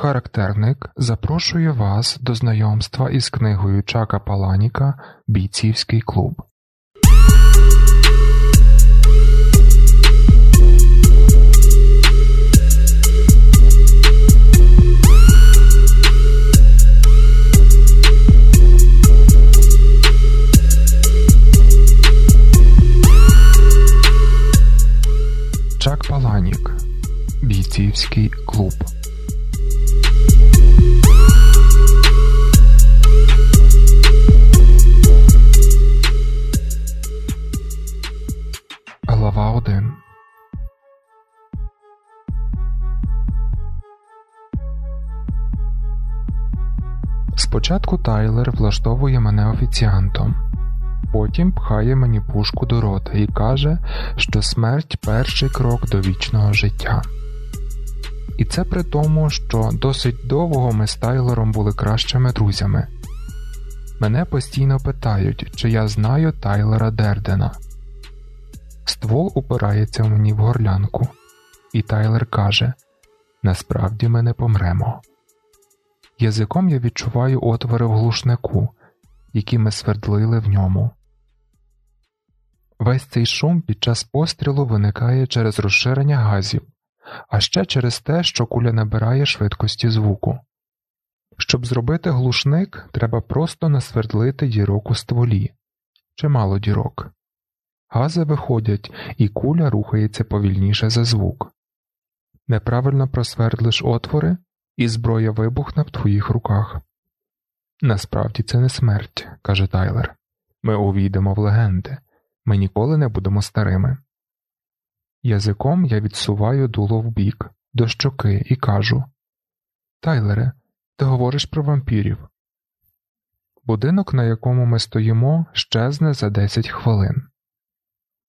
Характерник запрошує вас до знайомства із книгою Чака Паланіка Бійцівський клуб. Чак Паланік Бійцівський клуб. Глава 1 Спочатку Тайлер влаштовує мене офіціантом, потім пхає мені пушку до рота і каже, що смерть перший крок до вічного життя. І це при тому, що досить довго ми з Тайлером були кращими друзями. Мене постійно питають, чи я знаю Тайлера Дердена. Ствол упирається мені в горлянку, і Тайлер каже: Насправді ми не помремо. Язиком я відчуваю отвори в глушнику, які ми свердлили в ньому. Весь цей шум під час пострілу виникає через розширення газів, а ще через те, що куля набирає швидкості звуку. Щоб зробити глушник, треба просто насвердлити дірок у стволі чимало дірок. Гази виходять, і куля рухається повільніше за звук. Неправильно просвердлиш отвори, і зброя вибухне в твоїх руках. Насправді це не смерть, каже Тайлер. Ми увійдемо в легенди, ми ніколи не будемо старими. Язиком я відсуваю дуло вбік, до щоки і кажу Тайлере, ти говориш про вампірів. Будинок, на якому ми стоїмо, щезне за 10 хвилин.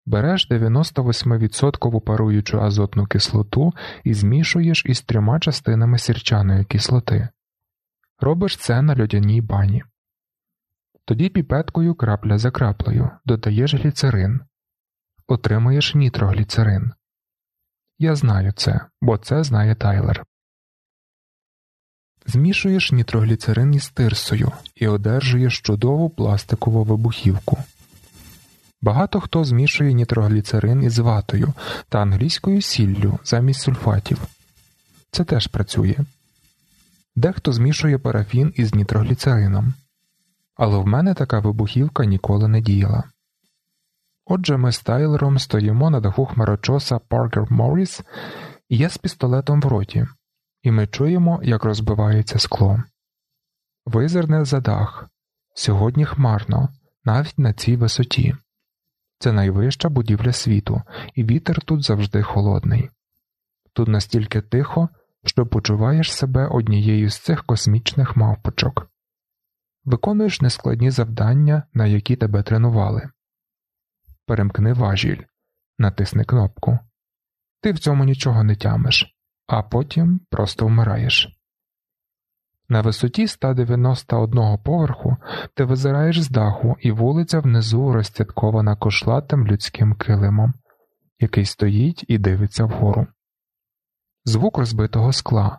Береш 98% паруючу азотну кислоту і змішуєш із трьома частинами сірчаної кислоти. Робиш це на льодяній бані. Тоді піпеткою крапля за краплею додаєш гліцерин, отримуєш нітрогліцерин. Я знаю це, бо це знає Тайлер. Змішуєш нітрогліцерин із тирсою і одержуєш чудову пластикову вибухівку. Багато хто змішує нітрогліцерин із ватою та англійською сіллю замість сульфатів. Це теж працює. Дехто змішує парафін із нітрогліцерином. Але в мене така вибухівка ніколи не діяла. Отже, ми з Тайлером стоїмо на даху хмарочоса Паркер Морріс, і я з пістолетом в роті, і ми чуємо, як розбивається скло. Визирне за дах. Сьогодні хмарно, навіть на цій висоті. Це найвища будівля світу, і вітер тут завжди холодний. Тут настільки тихо, що почуваєш себе однією з цих космічних мавпочок, виконуєш нескладні завдання, на які тебе тренували. Перемкни важіль, натисни кнопку. Ти в цьому нічого не тямиш, а потім просто вмираєш. На висоті 191 поверху ти визираєш з даху, і вулиця внизу розцяткована кошлатим людським килимом, який стоїть і дивиться вгору. Звук розбитого скла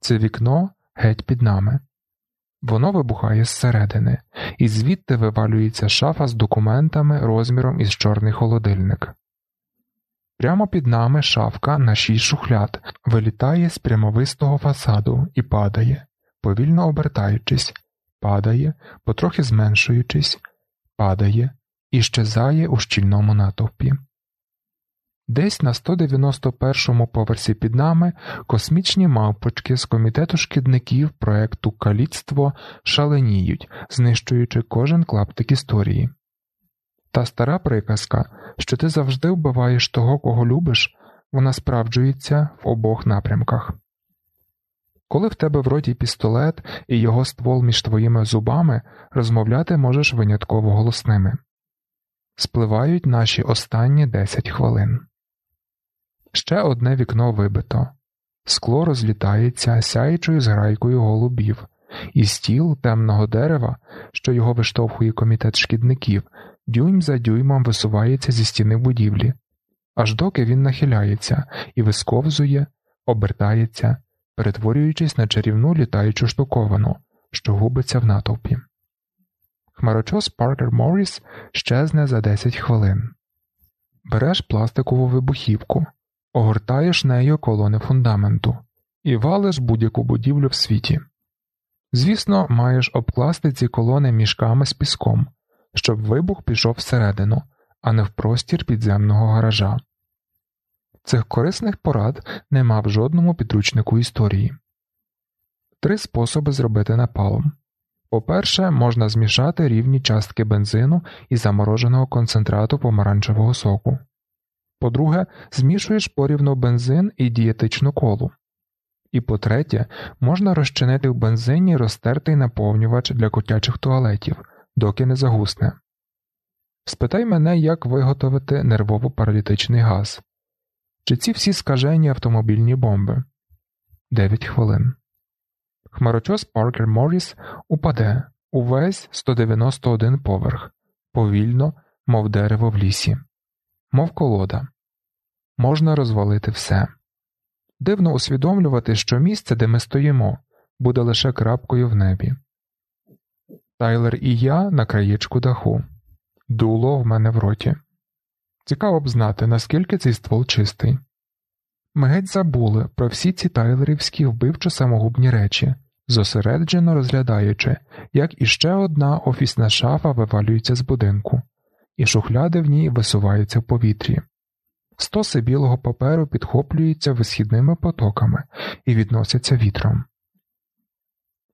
це вікно геть під нами. Воно вибухає зсередини, і звідти вивалюється шафа з документами розміром із чорний холодильник. Прямо під нами шафка на шість шухляд вилітає з прямовистого фасаду і падає повільно обертаючись, падає, потрохи зменшуючись, падає і щезає у щільному натовпі. Десь на 191-му поверсі під нами космічні мавпочки з комітету шкідників проекту Каліцтво шаленіють, знищуючи кожен клаптик історії. Та стара приказка, що ти завжди вбиваєш того, кого любиш, вона справджується в обох напрямках. Коли в тебе в роті пістолет і його ствол між твоїми зубами, розмовляти можеш винятково голосними. Спливають наші останні 10 хвилин. Ще одне вікно вибито, скло розлітається сяючою зграйкою голубів, і стіл темного дерева, що його виштовхує комітет шкідників, дюйм за дюймом висувається зі стіни будівлі, аж доки він нахиляється і висковзує, обертається перетворюючись на чарівну літаючу штуковану, що губиться в натовпі. Хмарочос Паркер Морріс щезне за 10 хвилин. Береш пластикову вибухівку, огортаєш нею колони фундаменту і валиш будь-яку будівлю в світі. Звісно, маєш обкласти ці колони мішками з піском, щоб вибух пішов всередину, а не в простір підземного гаража. Цих корисних порад нема в жодному підручнику історії. Три способи зробити напалм. По-перше, можна змішати рівні частки бензину і замороженого концентрату помаранчевого соку. По-друге, змішуєш порівну бензин і дієтичну колу. І по третє, можна розчинити в бензині розтертий наповнювач для котячих туалетів, доки не загусне. Спитай мене, як виготовити нервово паралітичний газ. Чи ці всі скажені автомобільні бомби? 9 хвилин. Хмарочос Паркер Морріс упаде увесь 191 поверх, повільно, мов дерево в лісі, мов колода. Можна розвалити все. Дивно усвідомлювати, що місце, де ми стоїмо, буде лише крапкою в небі. Тайлер і я на краєчку даху. Дуло в мене в роті. Цікаво б знати, наскільки цей ствол чистий. Ми геть забули про всі ці тайлерівські вбивчо самогубні речі, зосереджено розглядаючи, як іще одна офісна шафа вивалюється з будинку, і шухляди в ній висуваються в повітрі. Стоси білого паперу підхоплюються висхідними потоками і відносяться вітром.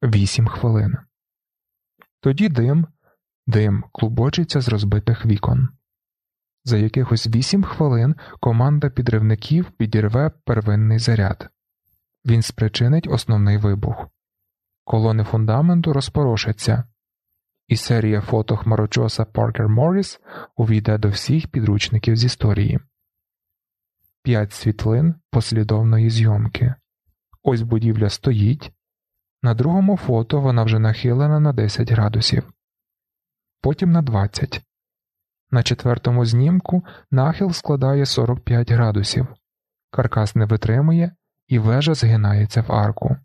Вісім хвилин. Тоді дим, дим клубочиться з розбитих вікон. За якихось вісім хвилин команда підривників підірве первинний заряд. Він спричинить основний вибух. Колони фундаменту розпорошаться, і серія фото хмарочоса Паркер Морріс увійде до всіх підручників з історії. П'ять світлин послідовної зйомки. Ось будівля стоїть. На другому фото вона вже нахилена на 10 градусів, потім на 20. На четвертому знімку нахил складає 45 градусів, каркас не витримує і вежа згинається в арку.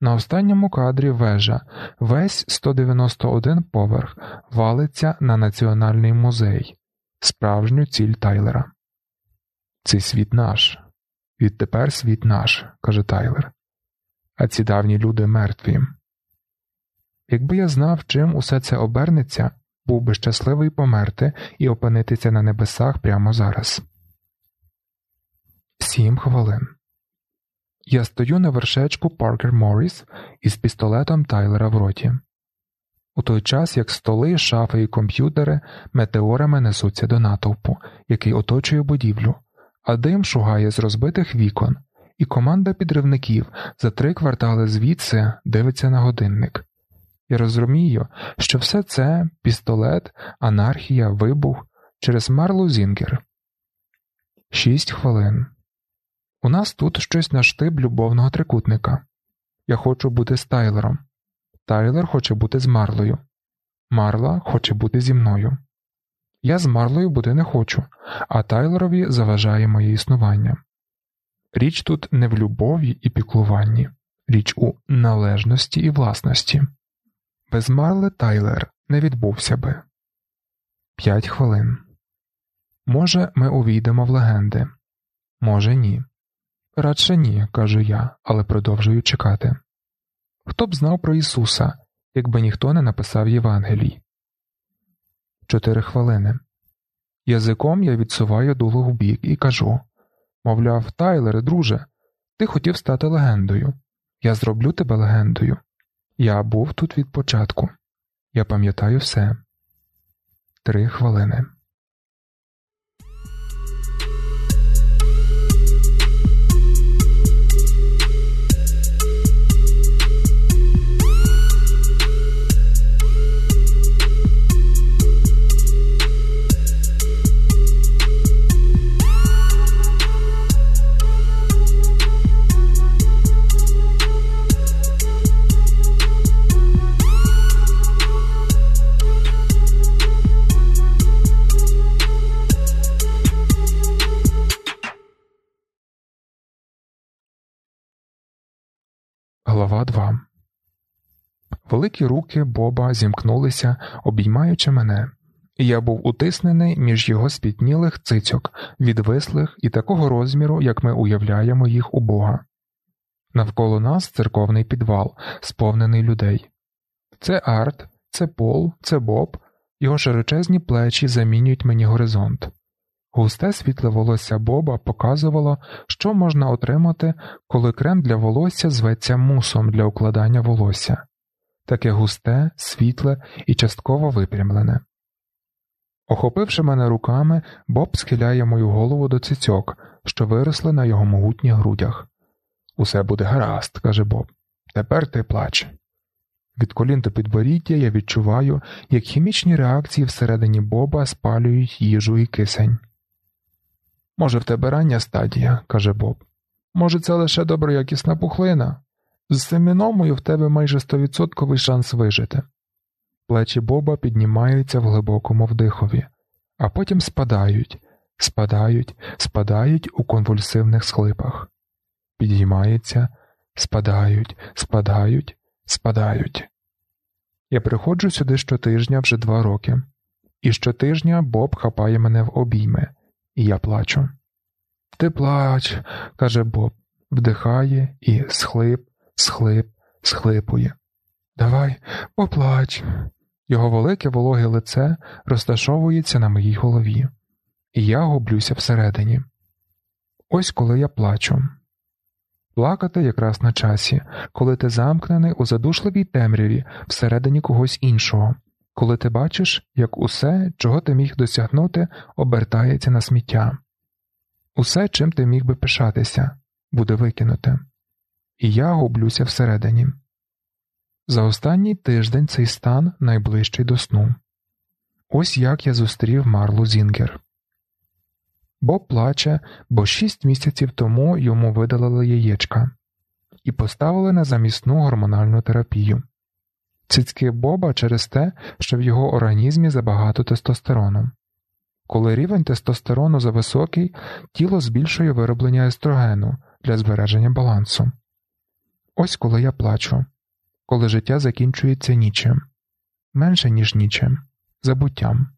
На останньому кадрі вежа весь 191 поверх валиться на Національний музей, справжню ціль Тайлера. Цей світ наш, відтепер світ наш, каже Тайлер, а ці давні люди мертві. Якби я знав, чим усе це обернеться, був би щасливий померти і опинитися на небесах прямо зараз. Сім хвилин. Я стою на вершечку Паркер Морріс із пістолетом Тайлера в роті. У той час як столи, шафи і комп'ютери метеорами несуться до натовпу, який оточує будівлю, а дим шугає з розбитих вікон, і команда підривників за три квартали звідси дивиться на годинник. Я розумію, що все це пістолет, анархія, вибух через Марлу Зінгер. Шість хвилин. У нас тут щось на штиб любовного трикутника. Я хочу бути з Тайлером. Тайлер хоче бути з Марлою. Марла хоче бути зі мною. Я з Марлою бути не хочу, а Тайлерові заважає моє існування. Річ тут не в любові і піклуванні, річ у належності і власності. Без Марли Тайлер не відбувся би. П'ять хвилин. Може, ми увійдемо в легенди, може, ні. Радше ні, кажу я, але продовжую чекати. Хто б знав про Ісуса, якби ніхто не написав Євангелій? Чотири хвилини. Язиком я відсуваю дуло бік і кажу мовляв, Тайлере, друже, ти хотів стати легендою. Я зроблю тебе легендою. Я був тут від початку. Я пам'ятаю все. Три хвилини. Глава 2 Великі руки Боба зімкнулися, обіймаючи мене, і я був утиснений між його спітнілих цицьок, відвислих і такого розміру, як ми уявляємо їх у Бога. Навколо нас церковний підвал, сповнений людей. Це Арт, це Пол, це Боб, його широчезні плечі замінюють мені горизонт. Густе світле волосся Боба показувало, що можна отримати, коли крем для волосся зветься мусом для укладання волосся таке густе, світле і частково випрямлене. Охопивши мене руками, Боб схиляє мою голову до цицьок, що виросли на його могутніх грудях. Усе буде гаразд, каже Боб. Тепер ти плач. Від колін до підборіддя я відчуваю, як хімічні реакції всередині Боба спалюють їжу і кисень. Може, в тебе рання стадія, каже Боб. Може, це лише доброякісна пухлина. З семіномою в тебе майже стовідсотковий шанс вижити. Плечі Боба піднімаються в глибокому вдихові, а потім спадають, спадають, спадають у конвульсивних схлипах, підіймаються, спадають, спадають, спадають. Я приходжу сюди щотижня вже два роки, і щотижня Боб хапає мене в обійми, і я плачу. Ти плач, каже Боб, вдихає і схлип схлип, схлипує. Давай, поплач. Його велике вологе лице розташовується на моїй голові, і я гублюся всередині. Ось коли я плачу. Плакати якраз на часі, коли ти замкнений у задушливій темряві всередині когось іншого, коли ти бачиш, як усе, чого ти міг досягнути, обертається на сміття. Усе, чим ти міг би пишатися, буде викинуте і я гублюся всередині. За останній тиждень цей стан найближчий до сну. Ось як я зустрів Марлу Зінгер. Боб плаче, бо шість місяців тому йому видалили яєчка і поставили на замісну гормональну терапію. Цицьки Боба через те, що в його організмі забагато тестостерону. Коли рівень тестостерону зависокий, тіло збільшує вироблення естрогену для збереження балансу. Ось коли я плачу, коли життя закінчується нічим, менше, ніж нічим, забуттям.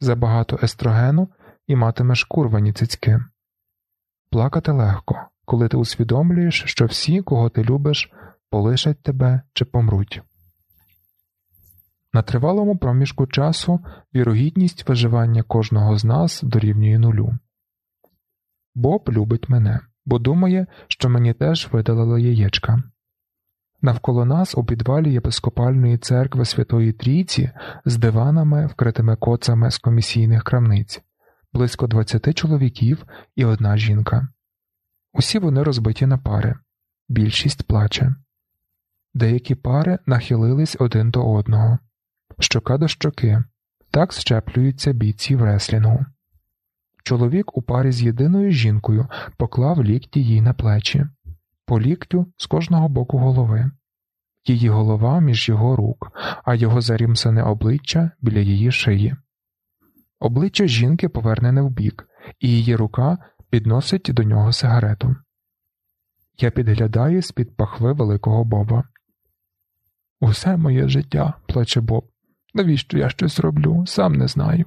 Забагато естрогену і матимеш курвані цицьки. Плакати легко, коли ти усвідомлюєш, що всі, кого ти любиш, полишать тебе чи помруть. На тривалому проміжку часу вірогідність виживання кожного з нас дорівнює нулю. Боб любить мене бо думає, що мені теж видалили яєчка. Навколо нас у підвалі єпископальної церкви Святої Трійці з диванами, вкритими коцами з комісійних крамниць, близько двадцяти чоловіків і одна жінка. Усі вони розбиті на пари, більшість плаче. Деякі пари нахилились один до одного, щока до щоки, так щеплюються бійці в реслінгу. Чоловік у парі з єдиною жінкою поклав лікті їй на плечі, по ліктю з кожного боку голови, її голова між його рук, а його зарімсане обличчя біля її шиї. Обличчя жінки повернене вбік, і її рука підносить до нього сигарету. Я підглядаю з під пахви великого Боба. Усе моє життя, плаче Боб. Навіщо я щось роблю, сам не знаю.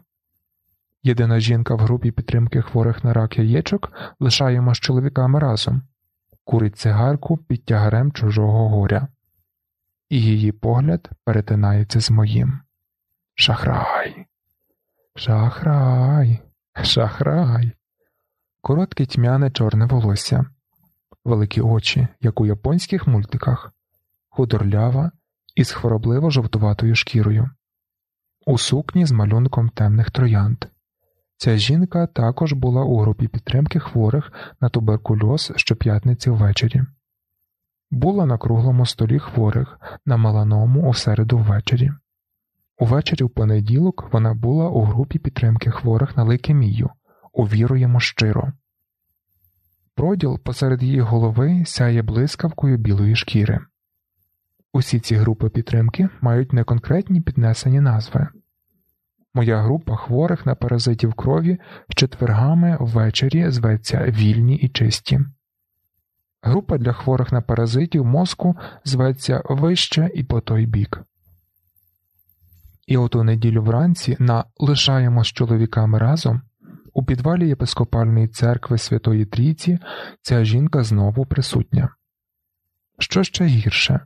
Єдина жінка в групі підтримки хворих на рак яєчок лишаємо з чоловіками разом, курить цигарку під тягарем чужого горя, і її погляд перетинається з моїм. Шахрай, шахрай, шахрай. Коротке тьмяне чорне волосся, великі очі, як у японських мультиках, худорлява із хворобливо жовтуватою шкірою, у сукні з малюнком темних троянд. Ця жінка також була у групі підтримки хворих на туберкульоз щоп'ятниці ввечері, була на круглому столі хворих на меланому у середу ввечері. Увечері в понеділок вона була у групі підтримки хворих на лейкемію увіруємо щиро. Проділ посеред її голови сяє блискавкою білої шкіри. Усі ці групи підтримки мають неконкретні піднесені назви. Моя група хворих на паразитів крові четвергами ввечері зветься вільні і чисті. Група для хворих на паразитів мозку зветься вище і по той бік. І от у неділю вранці на лишаємо з чоловіками разом у підвалі єпископальної церкви Святої Трійці ця жінка знову присутня. Що ще гірше,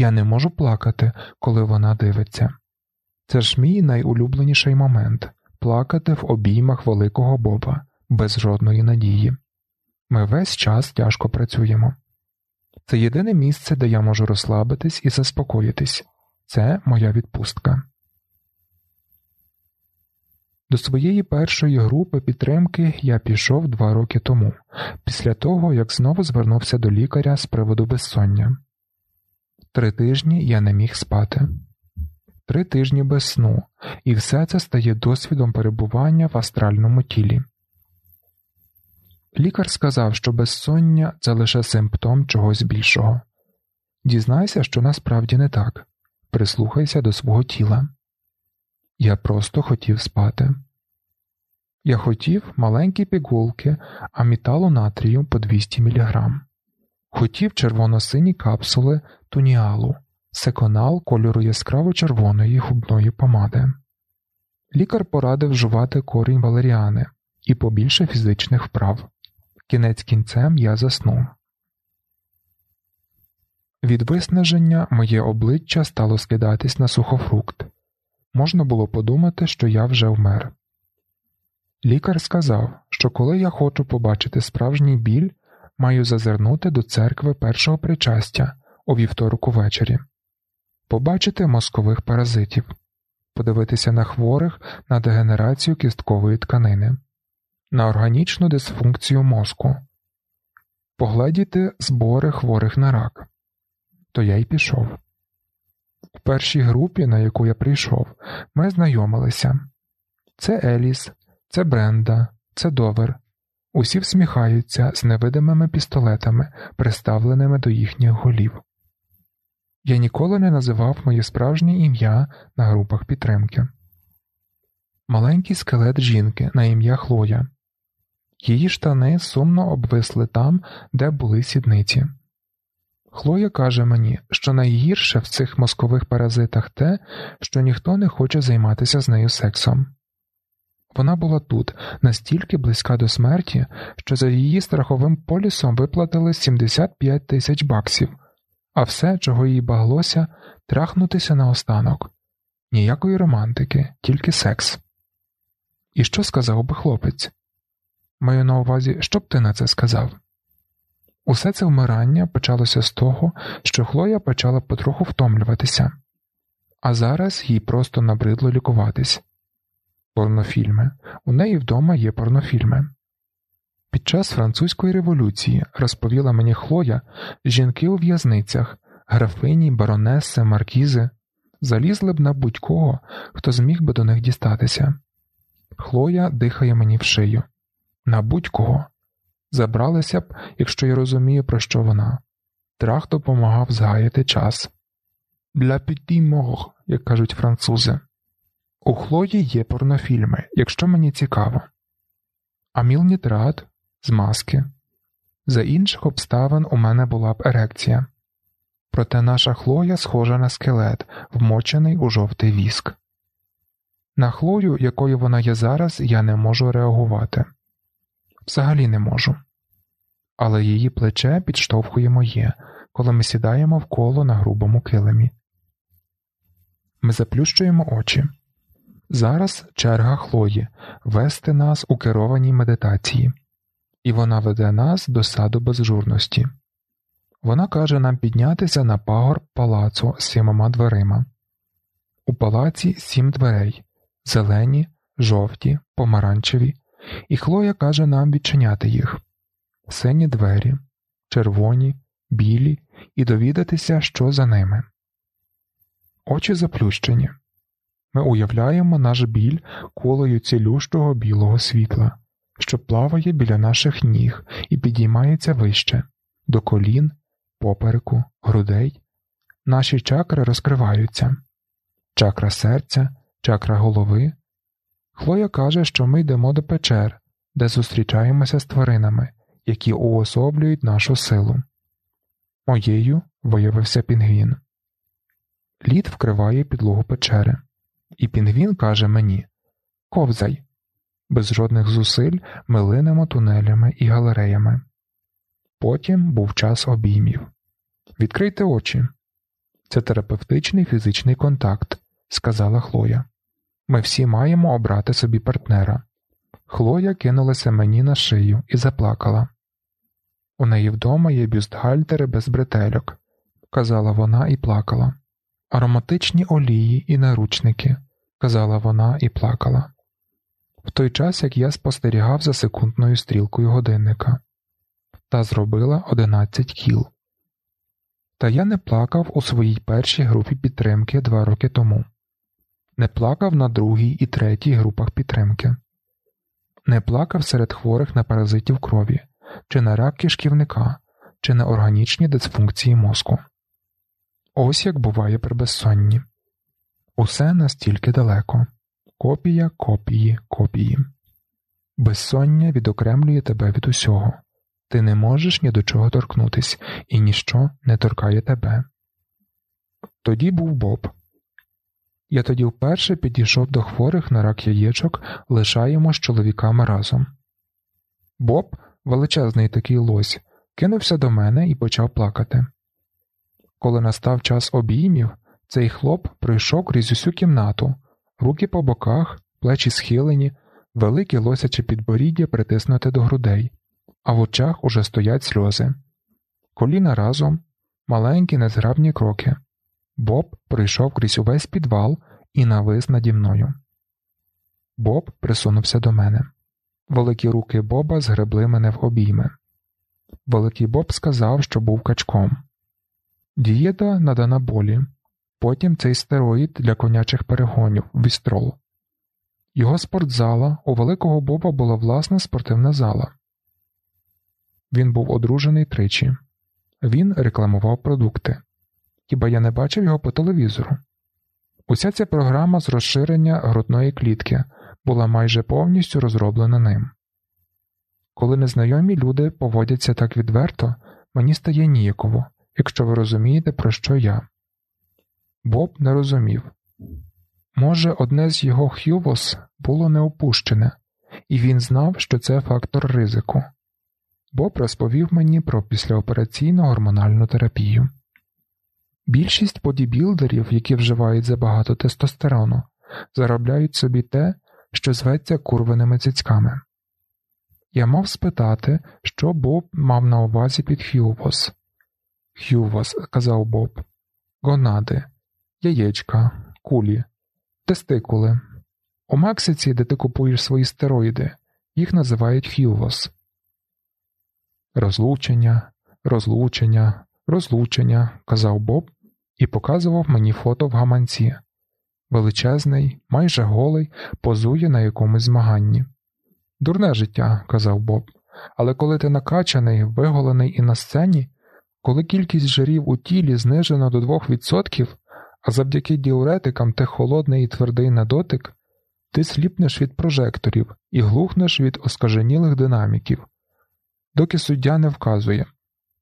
я не можу плакати, коли вона дивиться. Це ж мій найулюбленіший момент плакати в обіймах великого Боба без жодної надії. Ми весь час тяжко працюємо. Це єдине місце, де я можу розслабитись і заспокоїтись це моя відпустка. До своєї першої групи підтримки я пішов два роки тому, після того як знову звернувся до лікаря з приводу безсоння. Три тижні я не міг спати, три тижні без сну, і все це стає досвідом перебування в астральному тілі. Лікар сказав, що безсоння це лише симптом чогось більшого. Дізнайся, що насправді не так, прислухайся до свого тіла. Я просто хотів спати. Я хотів маленькі пігулки аміталу натрію по 200 мг. Хотів червоно-сині капсули туніалу, секонал кольору яскраво червоної губної помади. Лікар порадив жувати корінь валеріани і побільше фізичних вправ. Кінець кінцем я заснув. Від виснаження моє обличчя стало скидатись на сухофрукт. Можна було подумати, що я вже вмер. Лікар сказав, що коли я хочу побачити справжній біль, маю зазирнути до церкви першого причастя у вівторок увечері, побачити мозкових паразитів, подивитися на хворих на дегенерацію кісткової тканини, на органічну дисфункцію мозку, погледіти збори хворих на рак. То я й пішов. В першій групі, на яку я прийшов, ми знайомилися. Це Еліс, це Бренда, це Довер. Усі всміхаються з невидимими пістолетами, приставленими до їхніх голів. Я ніколи не називав моє справжнє ім'я на групах підтримки. Маленький скелет жінки на ім'я Хлоя. Її штани сумно обвисли там, де були сідниці. Хлоя каже мені, що найгірше в цих мозкових паразитах те, що ніхто не хоче займатися з нею сексом. Вона була тут настільки близька до смерті, що за її страховим полісом виплатили 75 тисяч баксів, а все, чого їй баглося, трахнутися наостанок. Ніякої романтики, тільки секс. І що сказав би хлопець? Маю на увазі, що б ти на це сказав? Усе це вмирання почалося з того, що Хлоя почала потроху втомлюватися, а зараз їй просто набридло лікуватись. Порнофільми. У неї вдома є порнофільми. Під час французької революції розповіла мені Хлоя, жінки у в'язницях, графині, баронеси, маркізи залізли б на будь-кого, хто зміг би до них дістатися. Хлоя дихає мені в шию. На будь-кого. Забралися б, якщо я розумію, про що вона. Трах допомагав згаяти час. Для піті мог, як кажуть французи. У Хлої є порнофільми, якщо мені цікаво. Амілнітрат з маски. За інших обставин у мене була б ерекція. Проте наша Хлоя схожа на скелет, вмочений у жовтий віск. На Хлою, якою вона є зараз, я не можу реагувати. Взагалі не можу. Але її плече підштовхує моє, коли ми сідаємо в коло на грубому килимі. Ми заплющуємо очі. Зараз черга Хлої вести нас у керованій медитації, і вона веде нас до саду безжурності. Вона каже нам піднятися на пагор палацу з сімома дверима. У палаці сім дверей зелені, жовті, помаранчеві, і Хлоя каже нам відчиняти їх сині двері, червоні, білі, і довідатися, що за ними. Очі заплющені. Ми уявляємо наш біль колою цілющого білого світла, що плаває біля наших ніг і підіймається вище, до колін, попереку, грудей. Наші чакри розкриваються чакра серця, чакра голови. Хлоя каже, що ми йдемо до печер, де зустрічаємося з тваринами, які уособлюють нашу силу, Моєю виявився пінгвін. Лід вкриває підлогу печери, і пінгвін каже мені Ковзай. Без жодних зусиль ми линемо тунелями і галереями. Потім був час обіймів. Відкрийте очі. Це терапевтичний фізичний контакт, сказала Хлоя. Ми всі маємо обрати собі партнера. Хлоя кинулася мені на шию і заплакала. У неї вдома є бюстгальтери без бретельок, казала вона і плакала. Ароматичні олії і наручники, казала вона і плакала. В той час як я спостерігав за секундною стрілкою годинника та зробила одинадцять кіл. Та я не плакав у своїй першій групі підтримки два роки тому, не плакав на другій і третій групах підтримки, не плакав серед хворих на паразитів крові, чи на рак кишківника, чи на органічні дисфункції мозку. Ось як буває при безсонні. Усе настільки далеко копія копії копії. Безсоння відокремлює тебе від усього. Ти не можеш ні до чого торкнутись, і ніщо не торкає тебе. Тоді був Боб. Я тоді вперше підійшов до хворих на рак яєчок, лишаємо з чоловіками разом. Боб, величезний такий лось, кинувся до мене і почав плакати. Коли настав час обіймів, цей хлоп прийшов крізь усю кімнату, руки по боках, плечі схилені, велике лосяче підборіддя притиснуте до грудей а в очах уже стоять сльози. Коліна разом, маленькі незграбні кроки. Боб прийшов крізь увесь підвал і навис наді мною. Боб присунувся до мене. Великі руки Боба згребли мене в обійми. Великий Боб сказав, що був качком. Дієта надана болі, потім цей стероїд для конячих перегонів вістрол. Його спортзала у великого Боба була власна спортивна зала. Він був одружений тричі. Він рекламував продукти. Хіба я не бачив його по телевізору? Уся ця програма з розширення грудної клітки була майже повністю розроблена ним. Коли незнайомі люди поводяться так відверто, мені стає ніяково, якщо ви розумієте, про що я. Боб не розумів. Може, одне з його хювос було не опущене, і він знав, що це фактор ризику. Боб розповів мені про післяопераційну гормональну терапію. Більшість бодібілдерів, які вживають забагато тестостерону, заробляють собі те, що зветься курваними цицьками. Я мав спитати, що Боб мав на увазі під Хювос. Хювос, казав Боб, гонади, яєчка, кулі, тестикули. У Мексиці, де ти купуєш свої стероїди, їх називають Хювос. Розлучення, розлучення, розлучення, казав Боб і показував мені фото в гаманці. Величезний, майже голий, позує на якомусь змаганні. Дурне життя, казав Боб, але коли ти накачаний, виголений і на сцені, коли кількість жирів у тілі знижена до 2%, а завдяки діуретикам ти холодний і твердий на дотик, ти сліпнеш від прожекторів і глухнеш від оскаженілих динаміків доки суддя не вказує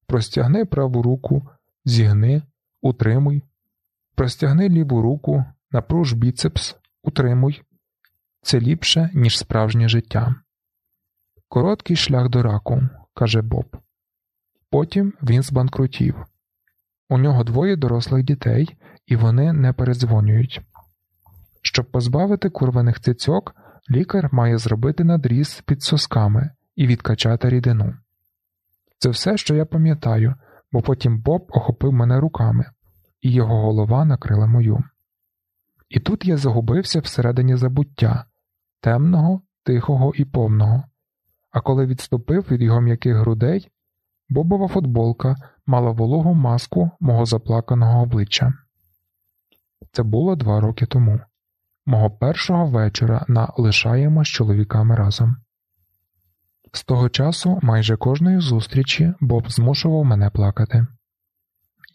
простягни праву руку, зігни, утримуй, простягни ліву руку, напруж біцепс, утримуй. Це ліпше, ніж справжнє життя. Короткий шлях до раку, каже Боб. Потім він збанкрутів. У нього двоє дорослих дітей, і вони не передзвонюють. Щоб позбавити курваних цицьок, лікар має зробити надріз під сосками і відкачати рідину. Це все, що я пам'ятаю, бо потім Боб охопив мене руками, і його голова накрила мою. І тут я загубився всередині забуття темного, тихого і повного. А коли відступив від його м'яких грудей, Бобова футболка мала вологу маску мого заплаканого обличчя. Це було два роки тому, мого першого вечора на лишаємо з чоловіками разом. З того часу майже кожної зустрічі Боб змушував мене плакати.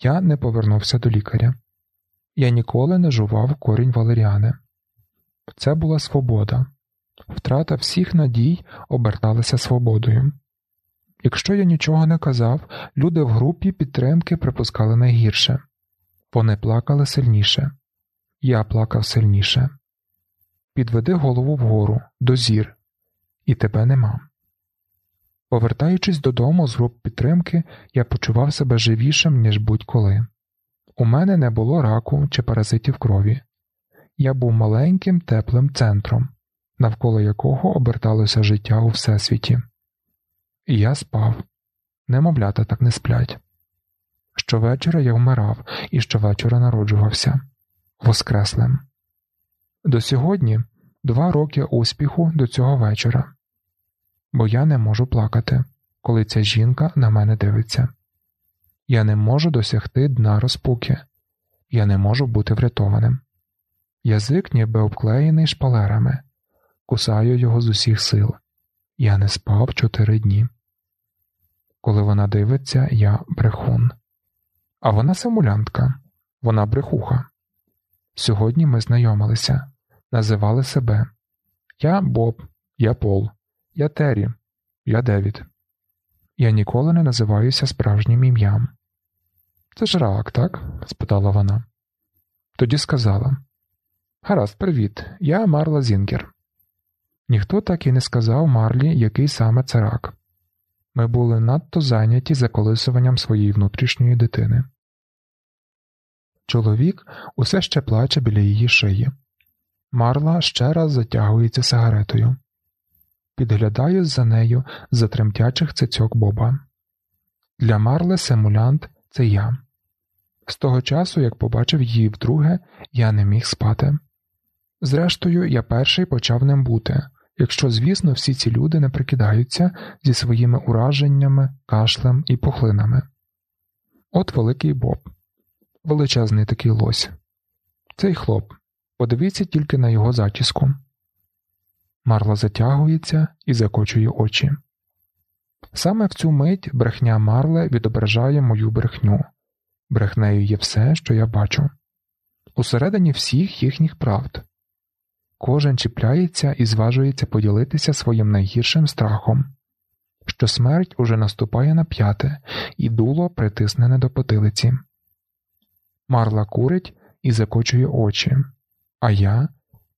Я не повернувся до лікаря. Я ніколи не жував корінь валеріани. Це була свобода. Втрата всіх надій оберталася свободою. Якщо я нічого не казав, люди в групі підтримки припускали найгірше. Вони плакали сильніше. Я плакав сильніше. Підведи голову вгору, до зір, і тебе нема. Повертаючись додому з груп підтримки, я почував себе живішим, ніж будь-коли. У мене не було раку чи паразитів крові. Я був маленьким теплим центром, навколо якого оберталося життя у всесвіті. І я спав, немовлята так не сплять. Щовечора я вмирав і щовечора народжувався воскреслим. До сьогодні два роки успіху до цього вечора, бо я не можу плакати, коли ця жінка на мене дивиться. Я не можу досягти дна розпуки, я не можу бути врятованим. Язик ніби обклеєний шпалерами, кусаю його з усіх сил. Я не спав чотири дні. Коли вона дивиться, я брехун. А вона симулянтка, вона брехуха. Сьогодні ми знайомилися, називали себе Я Боб, я Пол, я Террі, я Девід. Я ніколи не називаюся справжнім ім'ям. Це ж рак, так? спитала вона. Тоді сказала Гаразд, привіт, я Марла Зінгер. Ніхто так і не сказав Марлі, який саме це рак. Ми були надто зайняті заколисуванням своєї внутрішньої дитини. Чоловік усе ще плаче біля її шиї. Марла ще раз затягується сигаретою. Підглядаю за нею за тремтячих цицьок Боба. Для Марли симулянт це я. З того часу, як побачив її вдруге, я не міг спати. Зрештою, я перший почав ним бути, якщо, звісно, всі ці люди не прикидаються зі своїми ураженнями, кашлем і пухлинами. От великий Боб, величезний такий лось. Цей хлоп, подивіться тільки на його зачіску. Марла затягується і закочує очі. Саме в цю мить брехня Марле відображає мою брехню. Брехнею є все, що я бачу. Усередині всіх їхніх правд. Кожен чіпляється і зважується поділитися своїм найгіршим страхом, що смерть уже наступає на п'яте, і дуло притиснене до потилиці. Марла курить і закочує очі, а я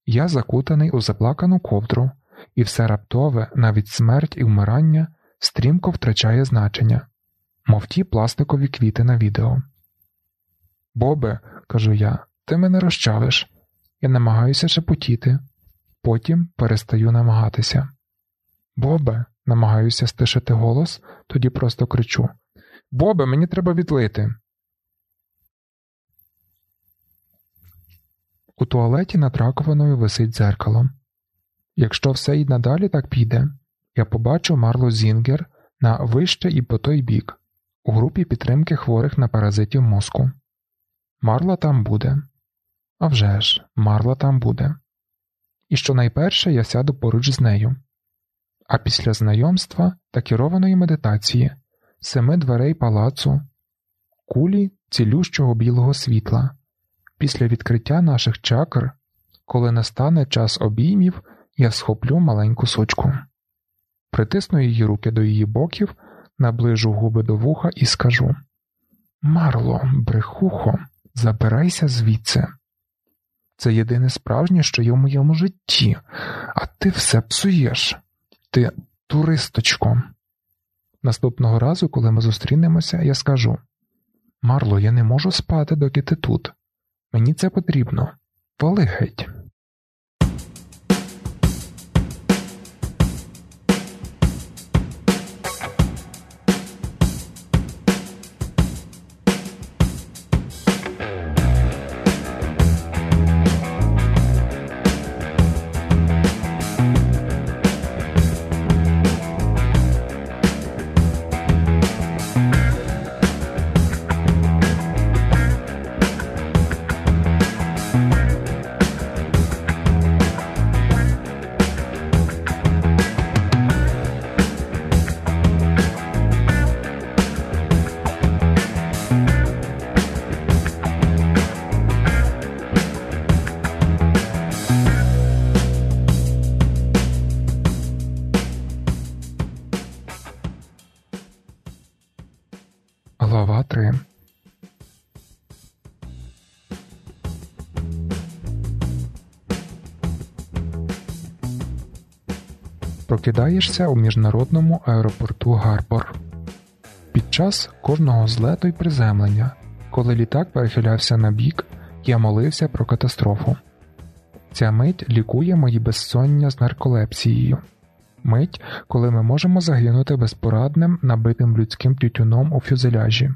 я закутаний у заплакану ковдру, і все раптове, навіть смерть і вмирання, стрімко втрачає значення, мов ті пластикові квіти на відео. Бобе, кажу я, ти мене розчавиш. Я намагаюся шепотіти, потім перестаю намагатися. Бобе, намагаюся стишити голос, тоді просто кричу Бобе, мені треба відлити. У туалеті над раковиною висить дзеркало. Якщо все й надалі так піде, я побачу Марло Зінгер на вище і по той бік, у групі підтримки хворих на паразитів мозку. Марла там буде. А вже ж, Марла там буде. І що найперше я сяду поруч з нею. А після знайомства та керованої медитації, семи дверей палацу, кулі цілющого білого світла, після відкриття наших чакр, коли настане час обіймів, я схоплю маленьку сучку, притисну її руки до її боків, наближу губи до вуха і скажу Марло, брехухо, забирайся звідси. Це єдине справжнє, що є в моєму житті, а ти все псуєш, ти туристочко. Наступного разу, коли ми зустрінемося, я скажу Марло, я не можу спати, доки ти тут. Мені це потрібно. Вали Прокидаєшся у міжнародному аеропорту Гарбор. Під час кожного злету й приземлення, коли літак перехилявся на бік, я молився про катастрофу. Ця мить лікує мої безсоння з нарколепсією, мить, коли ми можемо загинути безпорадним, набитим людським тютюном у фюзеляжі.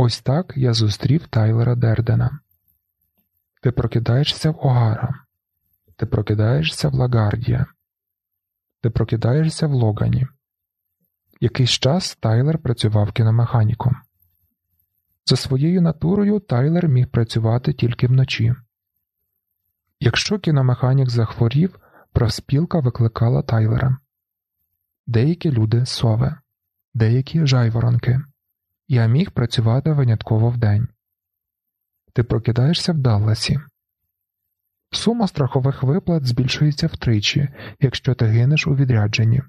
Ось так я зустрів Тайлера Дердена. Ти прокидаєшся в Огара, ти прокидаєшся в Лагардія, ти прокидаєшся в Логані. Якийсь час Тайлер працював кіномеханіком. За своєю натурою Тайлер міг працювати тільки вночі. Якщо кіномеханік захворів, профспілка викликала Тайлера. Деякі люди сови, деякі жайворонки. Я міг працювати винятково вдень. Ти прокидаєшся в Далласі. Сума страхових виплат збільшується втричі, якщо ти гинеш у відрядженні.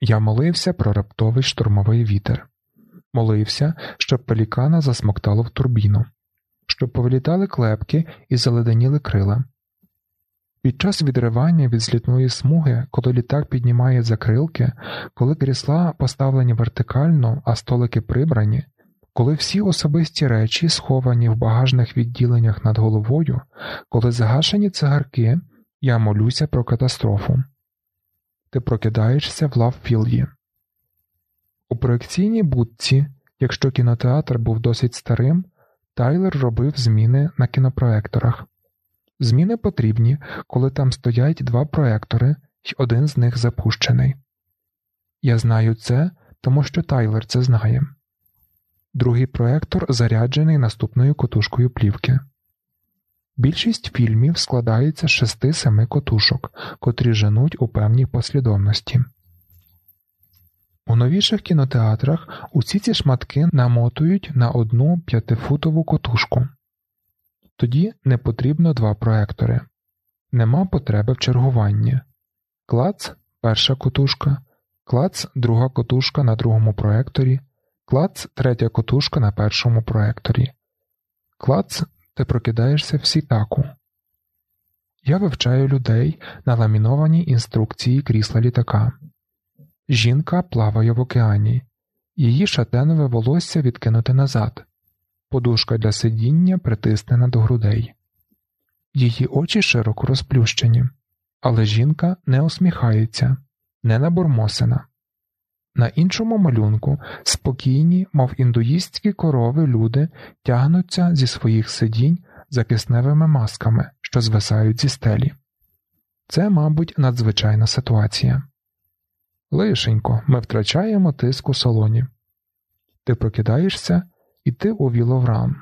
Я молився про раптовий штурмовий вітер. Молився, щоб пелікана засмоктало в турбіну, щоб повилітали клепки і заледеніли крила. Під час відривання від злітної смуги, коли літак піднімає закрилки, коли крісла поставлені вертикально, а столики прибрані, коли всі особисті речі сховані в багажних відділеннях над головою, коли загашені цигарки, я молюся про катастрофу. Ти прокидаєшся в Лавфілді. У проекційній будці, якщо кінотеатр був досить старим, Тайлер робив зміни на кінопроекторах. Зміни потрібні, коли там стоять два проектори, і один з них запущений. Я знаю це, тому що Тайлер це знає. Другий проектор заряджений наступною котушкою плівки. Більшість фільмів складається з шести-семи котушок, котрі женуть у певній послідовності. У новіших кінотеатрах усі ці шматки намотують на одну п'ятифутову котушку. Тоді не потрібно два проектори, нема потреби в чергуванні. Клац перша котушка, клац друга котушка на другому проекторі, клац третя котушка на першому проекторі. Клац ти прокидаєшся в сітаку. Я вивчаю людей на ламінованій інструкції крісла літака. Жінка плаває в океані, її шатенове волосся відкинуте назад подушка для сидіння притиснена до грудей. Її очі широко розплющені, але жінка не усміхається, не набормосена. На іншому малюнку спокійні, мов індуїстські корови, люди тягнуться зі своїх сидінь за кисневими масками, що звисають зі стелі. Це, мабуть, надзвичайна ситуація. Лишенько, ми втрачаємо тиск у салоні. Ти прокидаєшся іти у Віловрам.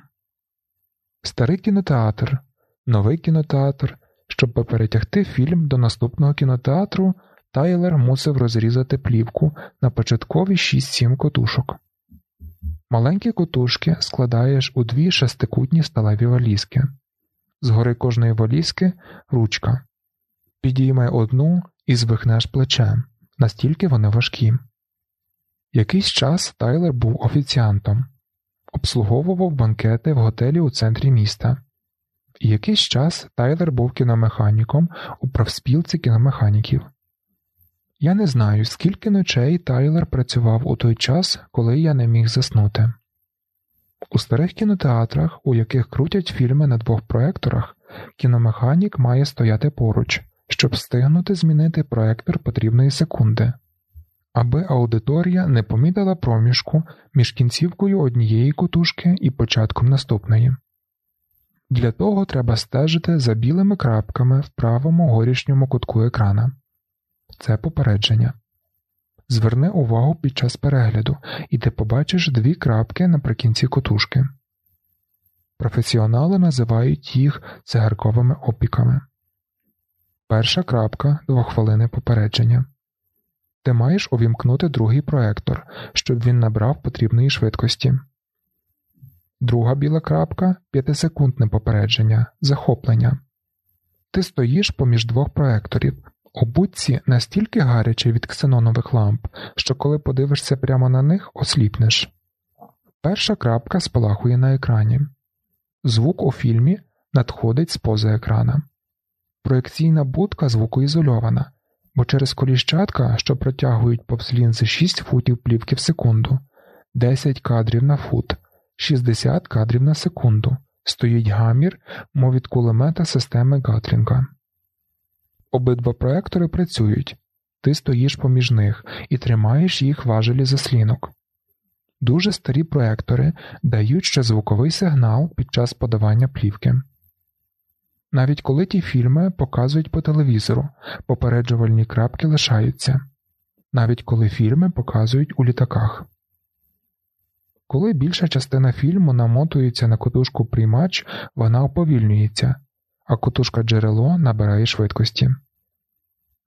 Старий кінотеатр, новий кінотеатр. Щоб перетягти фільм до наступного кінотеатру, Тайлер мусив розрізати плівку на початкові 6-7 котушок. Маленькі котушки складаєш у дві шестикутні сталеві валізки. Згори кожної валізки ручка. Підіймай одну і звихнеш плечем, настільки вони важкі. Якийсь час Тайлер був офіціантом обслуговував банкети в готелі у центрі міста. І якийсь час Тайлер був кіномеханіком у профспілці кіномеханіків. Я не знаю, скільки ночей Тайлер працював у той час, коли я не міг заснути. У старих кінотеатрах, у яких крутять фільми на двох проекторах, кіномеханік має стояти поруч, щоб встигнути змінити проектор потрібної секунди аби аудиторія не помітила проміжку між кінцівкою однієї котушки і початком наступної. Для того треба стежити за білими крапками в правому горішньому кутку екрана. Це попередження. Зверни увагу під час перегляду, і ти побачиш дві крапки наприкінці котушки. Професіонали називають їх цигарковими опіками. Перша крапка двохвилини попередження. Ти маєш увімкнути другий проектор, щоб він набрав потрібної швидкості. Друга біла крапка п'ятисекундне попередження, захоплення. Ти стоїш поміж двох проекторів. У будці настільки гаряче від ксенонових ламп, що коли подивишся прямо на них, осліпнеш. Перша крапка спалахує на екрані. Звук у фільмі надходить з поза екрана. Проекційна будка звукоізольована, бо через коліщатка, що протягують повз лінзи 6 футів плівки в секунду, 10 кадрів на фут, 60 кадрів на секунду, стоїть гамір, мов від кулемета системи Гатлінга. Обидва проектори працюють, ти стоїш поміж них і тримаєш їх важелі заслінок. Дуже старі проектори дають ще звуковий сигнал під час подавання плівки. Навіть коли ті фільми показують по телевізору, попереджувальні крапки лишаються, навіть коли фільми показують у літаках. Коли більша частина фільму намотується на котушку приймач, вона уповільнюється, а котушка джерело набирає швидкості.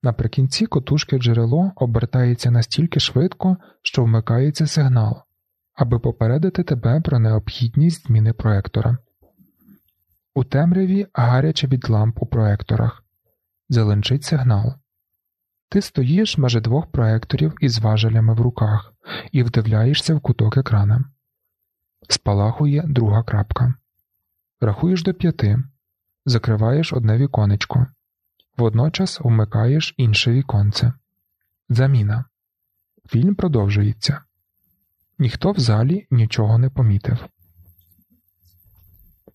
Наприкінці котушки джерело обертається настільки швидко, що вмикається сигнал, аби попередити тебе про необхідність зміни проектора. У темряві гаряче від ламп у проекторах. Зеленчить сигнал. Ти стоїш майже двох проекторів із важелями в руках і вдивляєшся в куток екрана. Спалахує друга крапка. Рахуєш до п'яти, закриваєш одне віконечко, водночас вмикаєш інше віконце. Заміна. Фільм продовжується. Ніхто в залі нічого не помітив.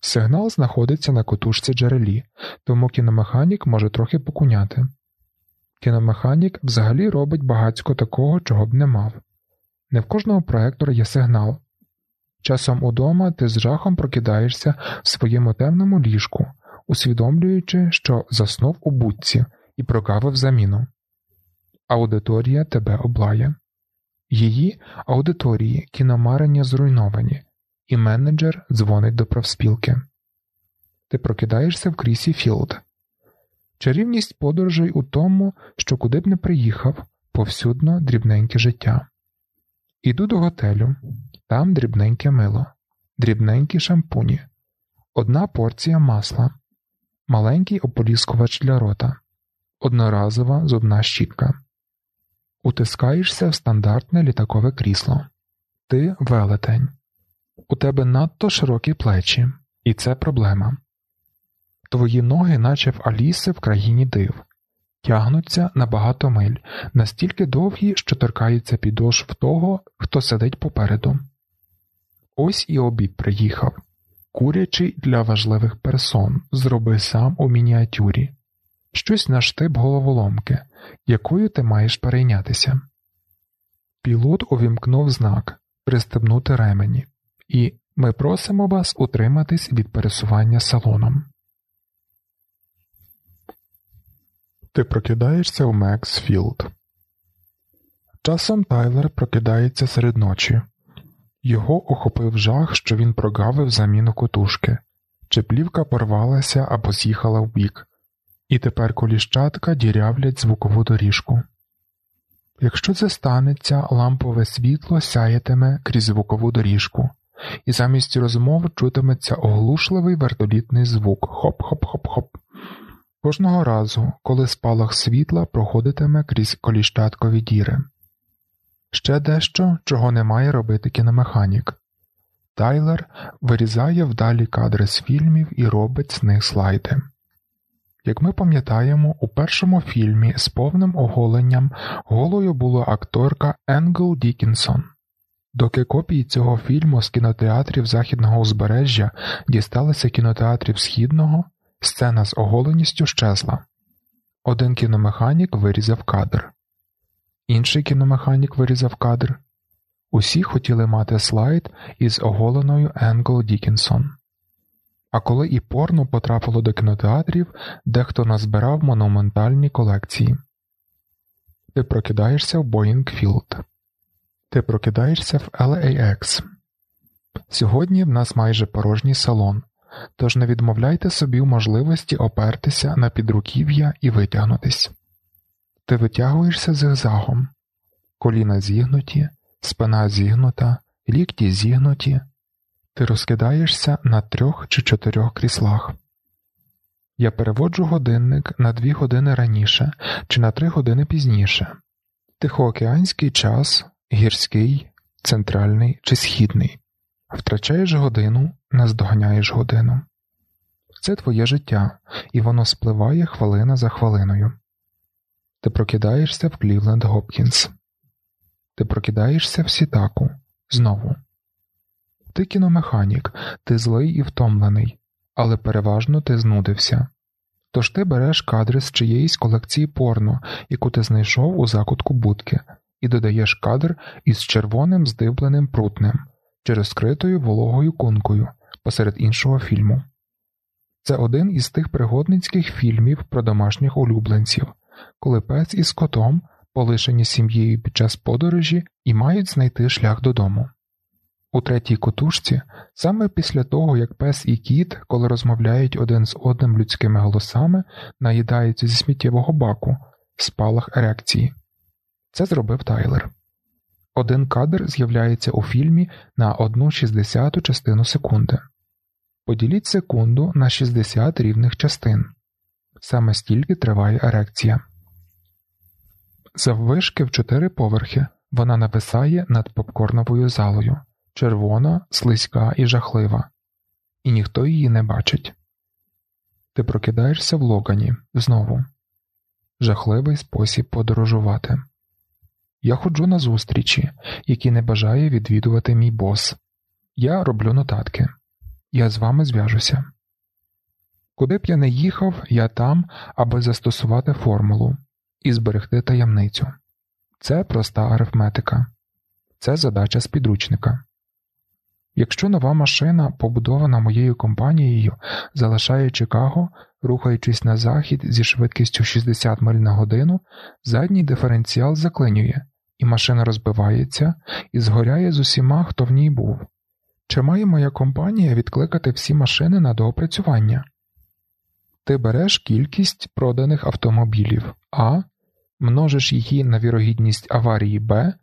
Сигнал знаходиться на котушці джерелі, тому кіномеханік може трохи покуняти. Кіномеханік взагалі робить багацько такого, чого б не мав. Не в кожного проектора є сигнал. Часом удома ти з жахом прокидаєшся в своєму темному ліжку, усвідомлюючи, що заснув у будці і прогавив заміну. Аудиторія тебе облає. Її аудиторії кіномарення зруйновані, і менеджер дзвонить до профспілки. Ти прокидаєшся в Кріссі Філд. Чарівність подорожей у тому, що куди б не приїхав, повсюдно дрібненьке життя. Іду до готелю, там дрібненьке мило, дрібненькі шампуні, одна порція масла, маленький ополіскувач для рота, одноразова зубна щітка. Утискаєшся в стандартне літакове крісло. Ти велетень. У тебе надто широкі плечі, і це проблема. Твої ноги, наче в Аліси в країні див, тягнуться на багато миль, настільки довгі, що торкаються підошв того, хто сидить попереду. Ось і обід приїхав, курячий для важливих персон, зроби сам у мініатюрі, щось на штип головоломки, якою ти маєш перейнятися. Пілот увімкнув знак пристебнути ремені, і ми просимо вас утриматись від пересування салоном. Ти прокидаєшся у Мейґс Філд. Часом Тайлер прокидається серед ночі. Його охопив жах, що він прогавив заміну котушки, чи плівка порвалася або з'їхала вбік, і тепер коліщатка дірявлять звукову доріжку. Якщо це станеться, лампове світло сяятиме крізь звукову доріжку, і замість розмов чутиметься оглушливий вертолітний звук хоп-хоп-хоп-хоп. Кожного разу, коли спалах світла проходитиме крізь коліщаткові діри. Ще дещо, чого не має робити кіномеханік. Тайлер вирізає вдалі кадри з фільмів і робить з них слайди. Як ми пам'ятаємо, у першому фільмі з повним оголенням голою була акторка Енгл Дікінсон. Доки копії цього фільму з кінотеатрів західного узбережжя дісталися кінотеатрів східного, сцена з оголеністю щезла. Один кіномеханік вирізав кадр, інший кіномеханік вирізав кадр. Усі хотіли мати слайд із оголеною Енджі Дікінсон. А коли і порно потрапило до кінотеатрів, дехто назбирав монументальні колекції. Ти прокидаєшся в Боїнг Філд. Ти прокидаєшся в LAX. Сьогодні в нас майже порожній салон, тож не відмовляйте собі в можливості опертися на підруків'я і витягнутись. Ти витягуєшся зигзагом, коліна зігнуті, спина зігнута, лікті зігнуті, ти розкидаєшся на трьох чи чотирьох кріслах. Я переводжу годинник на дві години раніше чи на три години пізніше. Тихоокеанський час, гірський, центральний чи східний. Втрачаєш годину, наздоганяєш годину. Це твоє життя, і воно спливає хвилина за хвилиною. Ти прокидаєшся в Клівленд Гопкінс. Ти прокидаєшся в Сітаку знову. Ти кіномеханік, ти злий і втомлений, але переважно ти знудився. Тож ти береш кадри з чиєїсь колекції порно, яку ти знайшов у закутку будки, і додаєш кадр із червоним здибленим прутнем чи розкритою вологою кункою посеред іншого фільму. Це один із тих пригодницьких фільмів про домашніх улюбленців, коли пес із котом полишені сім'єю під час подорожі і мають знайти шлях додому. У третій котушці, саме після того, як пес і кіт, коли розмовляють один з одним людськими голосами, наїдаються зі сміттєвого баку, спалах ерекції. Це зробив Тайлер. Один кадр з'являється у фільмі на одну шістдесяту частину секунди. Поділіть секунду на 60 рівних частин. Саме стільки триває ерекція. Заввишки в чотири поверхи вона нависає над попкорновою залою, червона, слизька і жахлива, і ніхто її не бачить. Ти прокидаєшся в логані знову жахливий спосіб подорожувати. Я ходжу на зустрічі, які не бажає відвідувати мій бос. Я роблю нотатки. Я з вами зв'яжуся. Куди б я не їхав, я там, аби застосувати формулу і зберегти таємницю. Це проста арифметика, це задача з підручника. Якщо нова машина, побудована моєю компанією, залишає Чикаго, рухаючись на захід зі швидкістю 60 миль на годину, задній диференціал заклинює, і машина розбивається і згоряє з усіма, хто в ній був. Чи має моя компанія відкликати всі машини на доопрацювання? Ти береш кількість проданих автомобілів А, множиш її на вірогідність аварії Б,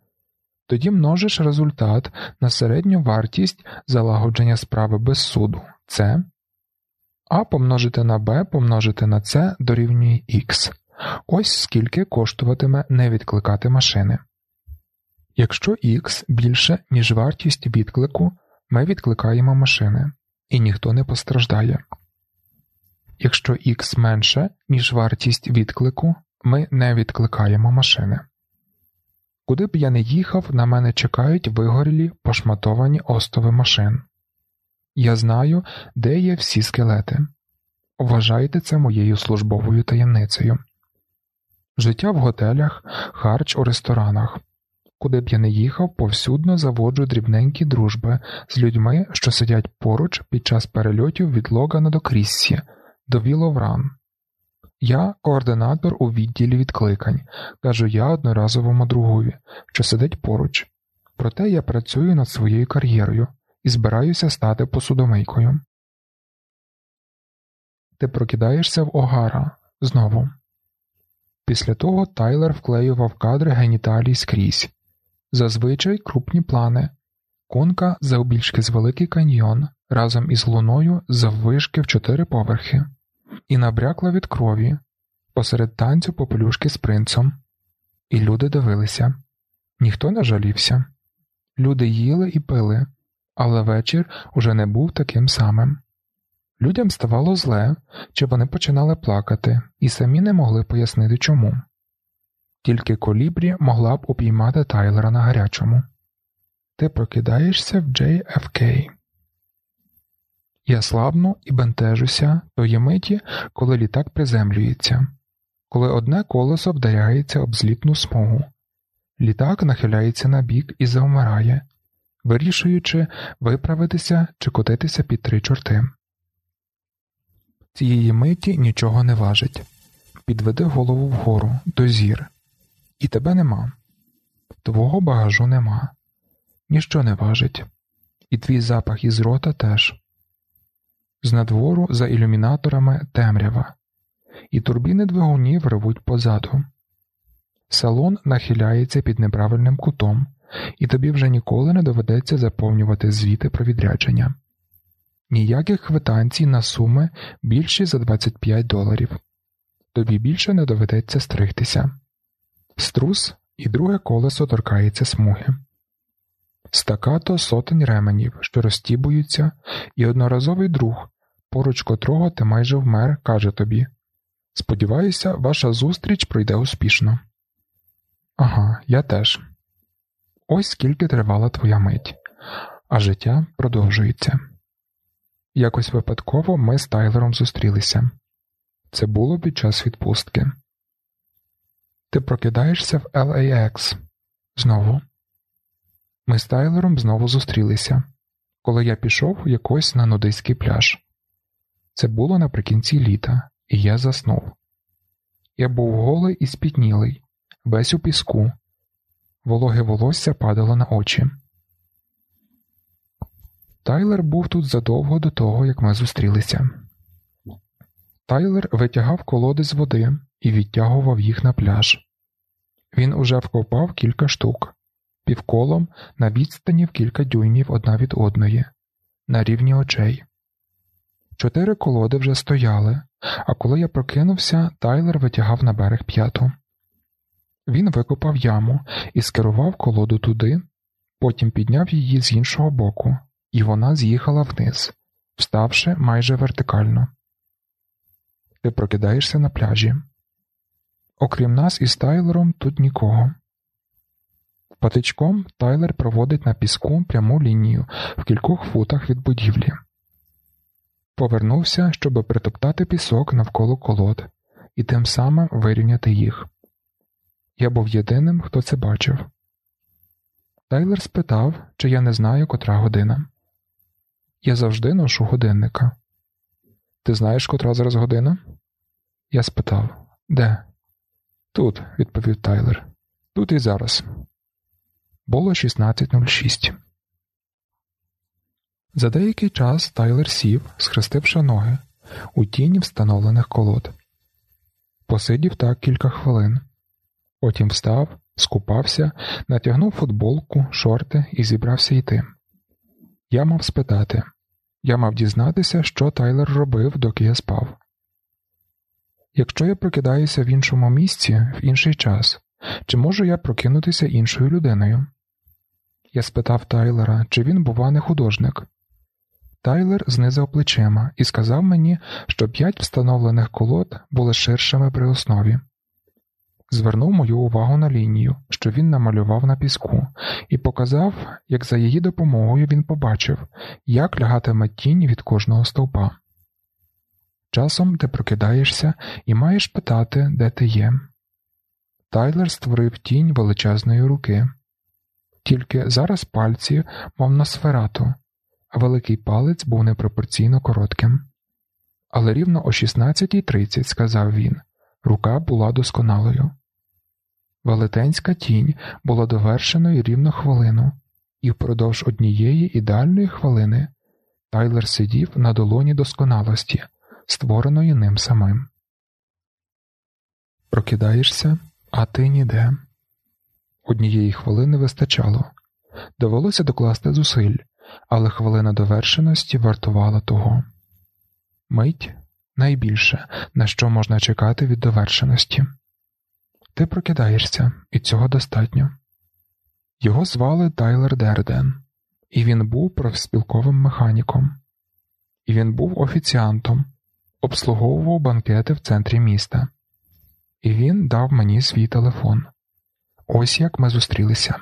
тоді множиш результат на середню вартість залагодження справи без суду С, А помножити на Б помножити на С дорівнює Х. Ось скільки коштуватиме не відкликати машини. Якщо Х більше, ніж вартість відклику, ми відкликаємо машини, і ніхто не постраждає. Якщо Х менше, ніж вартість відклику, ми не відкликаємо машини. Куди б я не їхав, на мене чекають вигорілі пошматовані остови машин. Я знаю, де є всі скелети. Вважайте це моєю службовою таємницею. Життя в готелях, харч у ресторанах. Куди б я не їхав, повсюдно заводжу дрібненькі дружби з людьми, що сидять поруч під час перельотів від Логана до Кріссі, до Віловран. Я координатор у відділі відкликань, кажу я одноразовому другові, що сидить поруч. Проте я працюю над своєю кар'єрою і збираюся стати посудомийкою. Ти прокидаєшся в Огара знову. Після того Тайлер вклеював кадри геніталій скрізь. Зазвичай крупні плани, конка завбільшки з Великий каньйон разом із луною заввишки в чотири поверхи, і набрякла від крові посеред танцю попелюшки з принцем. І люди дивилися. Ніхто не жалівся. Люди їли і пили, але вечір уже не був таким самим. Людям ставало зле, чи вони починали плакати і самі не могли пояснити чому. Тільки колібрі могла б упіймати Тайлера на гарячому. Ти прокидаєшся в JFK. Я слабну і бентежуся тої миті, коли літак приземлюється, коли одне колесо вдаряється об злітну смугу. Літак нахиляється на бік і завмирає, вирішуючи виправитися чи котитися під три чорти. Цієї миті нічого не важить. Підведи голову вгору до зір. І тебе нема, твого багажу нема, ніщо не важить, і твій запах із рота теж. З надвору за ілюмінаторами темрява, і турбіни двигунів ревуть позаду. Салон нахиляється під неправильним кутом, і тобі вже ніколи не доведеться заповнювати звіти про відрядження. Ніяких квитанцій на суми більші за 25 доларів. Тобі більше не доведеться стригтися. Струс і друге колесо торкається смуги. Стакато сотень ременів, що розтібуються, і одноразовий друг, поруч котрого ти майже вмер, каже тобі Сподіваюся, ваша зустріч пройде успішно. Ага, я теж. Ось скільки тривала твоя мить, а життя продовжується. Якось випадково ми з Тайлером зустрілися. Це було під час відпустки. Ти прокидаєшся в LAX. Знову. Ми з Тайлером знову зустрілися, коли я пішов якось на нудиський пляж. Це було наприкінці літа, і я заснув. Я був голий і спітнілий, весь у піску, вологе волосся падало на очі. Тайлер був тут задовго до того, як ми зустрілися. Тайлер витягав колоди з води і відтягував їх на пляж. Він уже вкопав кілька штук, півколом на відстані в кілька дюймів одна від одної, на рівні очей. Чотири колоди вже стояли, а коли я прокинувся, Тайлер витягав на берег п'яту. Він викопав яму і скерував колоду туди, потім підняв її з іншого боку, і вона з'їхала вниз, вставши майже вертикально. Ти прокидаєшся на пляжі. Окрім нас із Тайлером, тут нікого. Патичком Тайлер проводить на піску пряму лінію в кількох футах від будівлі. Повернувся, щоб притоптати пісок навколо колод і тим самим вирівняти їх. Я був єдиним, хто це бачив. Тайлер спитав, чи я не знаю, котра година. Я завжди ношу годинника. Ти знаєш, котра зараз година? Я спитав Де? Тут, відповів Тайлер. Тут і зараз. Було 16.06. За деякий час Тайлер сів, схрестивши ноги, у тіні встановлених колод. Посидів так кілька хвилин. Потім встав, скупався, натягнув футболку, шорти і зібрався йти. Я мав спитати я мав дізнатися, що Тайлер робив, доки я спав. Якщо я прокидаюся в іншому місці в інший час, чи можу я прокинутися іншою людиною? Я спитав Тайлера, чи він, бува, не художник. Тайлер знизав плечима і сказав мені, що п'ять встановлених колод були ширшими при основі. Звернув мою увагу на лінію, що він намалював на піску, і показав, як за її допомогою він побачив, як лягатиме тінь від кожного стовпа. Часом ти прокидаєшся і маєш питати, де ти є. Тайлер створив тінь величезної руки, тільки зараз пальці, мов на сферату, а великий палець був непропорційно коротким. Але рівно о 16.30, сказав він, рука була досконалою. Велетенська тінь була довершеною рівно хвилину, і впродовж однієї ідеальної хвилини Тайлер сидів на долоні досконалості, створеної ним самим. Прокидаєшся, а ти ніде. Однієї хвилини вистачало. Довелося докласти зусиль, але хвилина довершеності вартувала того. Мить найбільше, на що можна чекати від довершеності. Ти прокидаєшся, і цього достатньо. Його звали Тайлер Дерден, і він був профспілковим механіком, і він був офіціантом, обслуговував банкети в центрі міста, і він дав мені свій телефон. Ось як ми зустрілися.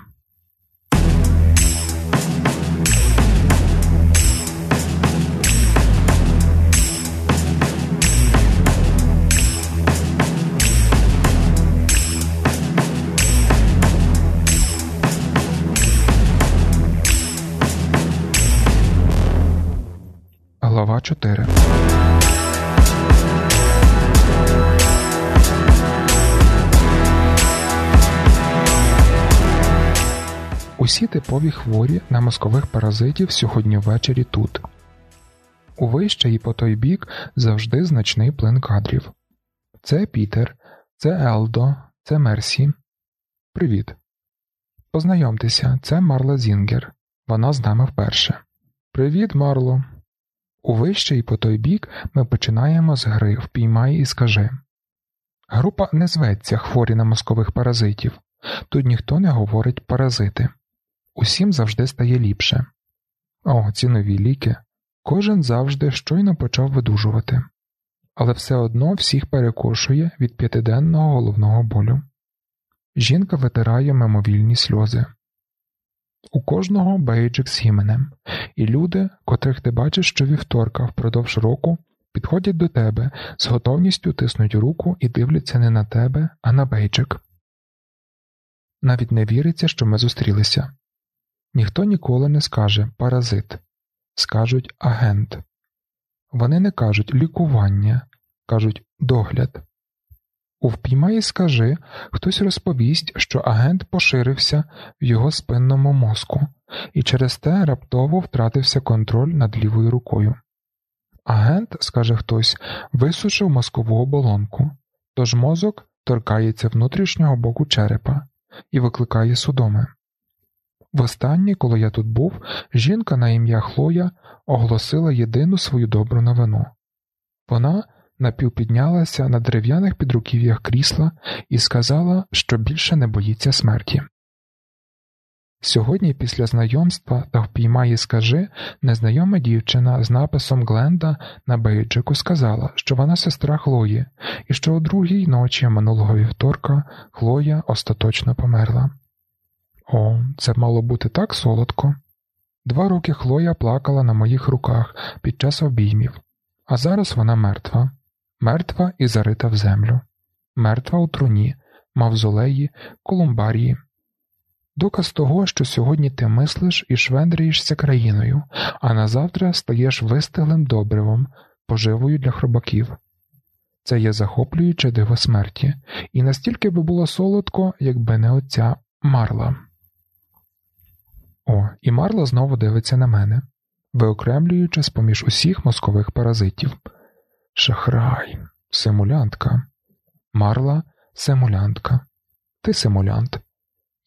Глава 4 Усі типові хворі на мозкових паразитів сьогодні ввечері тут. У вище і по той бік завжди значний плин кадрів. Це Пітер, це Елдо, це Мерсі. Привіт. Познайомтеся, це Марла Зінгер. Вона з нами вперше. Привіт, Марло. У вище і по той бік ми починаємо з гри Впіймай і скажи. Група не зветься хворі на мозкових паразитів. Тут ніхто не говорить паразити. Усім завжди стає ліпше. О, ці нові ліки. Кожен завжди щойно почав видужувати, але все одно всіх перекошує від п'ятиденного головного болю. Жінка витирає мимовільні сльози. У кожного бейджик з іменем, і люди, котрих ти бачиш щовівторка впродовж року, підходять до тебе, з готовністю тиснуть руку і дивляться не на тебе, а на бейджик. Навіть не віриться, що ми зустрілися. Ніхто ніколи не скаже паразит, скажуть агент. Вони не кажуть лікування, кажуть догляд. У впіймаї скажи, хтось розповість, що агент поширився в його спинному мозку, і через те раптово втратився контроль над лівою рукою. Агент, скаже хтось, висушив мозкову оболонку, тож мозок торкається внутрішнього боку черепа і викликає судоми. Востаннє, коли я тут був, жінка на ім'я Хлоя оголосила єдину свою добру новину. Вона напівпіднялася на дерев'яних підруків'ях крісла і сказала, що більше не боїться смерті. Сьогодні, після знайомства та впіймає скажи, незнайома дівчина з написом Гленда на бейджику сказала, що вона сестра Хлої, і що о другій ночі минулого вівторка Хлоя остаточно померла. О, це мало бути так солодко. Два роки Хлоя плакала на моїх руках під час обіймів, а зараз вона мертва, мертва і зарита в землю, мертва у труні, мавзолеї, колумбарії. Доказ того, що сьогодні ти мислиш і швендрієшся країною, а назавтра стаєш вистиглим добривом, поживою для хробаків. Це є захоплююче диво смерті, і настільки би було солодко, якби не оця марла. О, і Марла знову дивиться на мене, виокремлюючи з поміж усіх мозкових паразитів. Шахрай, симулянтка. Марла симулянтка. Ти симулянт.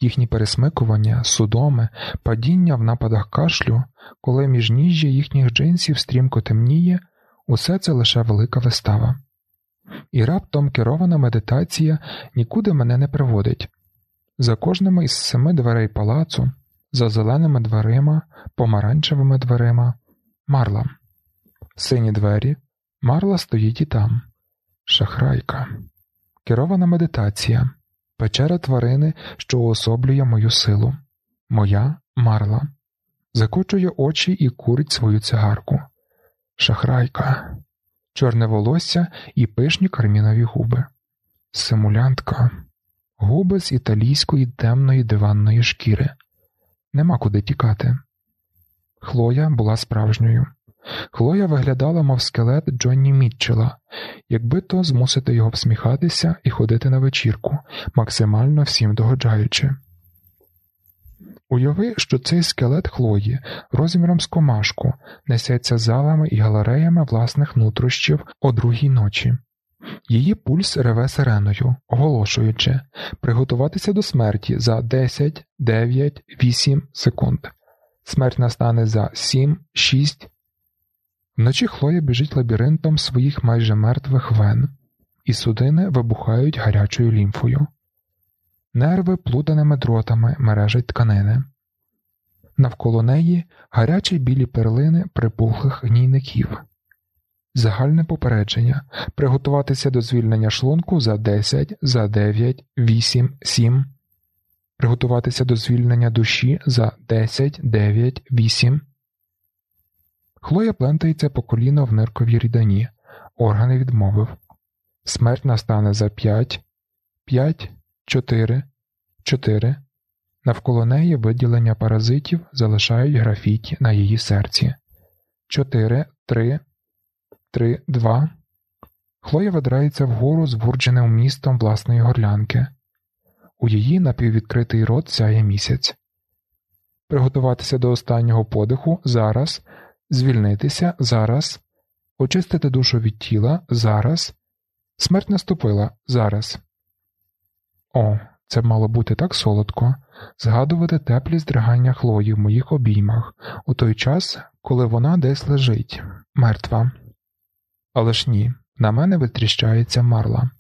Їхні пересмикування, судоми, падіння в нападах кашлю, коли міжніжжя їхніх джинсів стрімко темніє, усе це лише велика вистава. І раптом керована медитація нікуди мене не приводить. За кожними із семи дверей палацу за зеленими дверима, помаранчевими дверима, марла. Сині двері, марла стоїть і там, шахрайка, керована медитація, печера тварини, що уособлює мою силу, моя марла, закочує очі і курить свою цигарку, шахрайка, чорне волосся і пишні кармінові губи, симулянтка, губи з італійської темної диванної шкіри. Нема куди тікати. Хлоя була справжньою. Хлоя виглядала, мов скелет Джонні Мітчела, якби то змусити його всміхатися і ходити на вечірку, максимально всім догоджаючи. Уяви, що цей скелет Хлої розміром з комашку несеться залами і галереями власних нутрощів о другій ночі. Її пульс реве сиреною, оголошуючи приготуватися до смерті за 10, 9, 8 секунд. Смерть настане за 7, 6. Вночі Хлоя біжить лабіринтом своїх майже мертвих вен, і судини вибухають гарячою лімфою. Нерви плутаними дротами мережать тканини. Навколо неї гарячі білі перлини припухлих гнійників. Загальне попередження приготуватися до звільнення шлунку за 10, за 9, 8, 7. Приготуватися до звільнення душі за 10, 9, 8. Хлоя плентається по коліно в нирковій рідані. Органи відмовив. Смерть настане за 5, 5, 4, 4. Навколо неї виділення паразитів залишають графіті на її серці. 4, 3, три, два. Хлоя видрається вгору збурдженим містом власної горлянки. У її напіввідкритий рот сяє місяць. Приготуватися до останнього подиху зараз, звільнитися зараз, очистити душу від тіла зараз. Смерть наступила зараз. О, це мало бути так солодко, згадувати теплі здригання Хлої в моїх обіймах у той час, коли вона десь лежить, мертва. Але ж ні, на мене витріщається марла.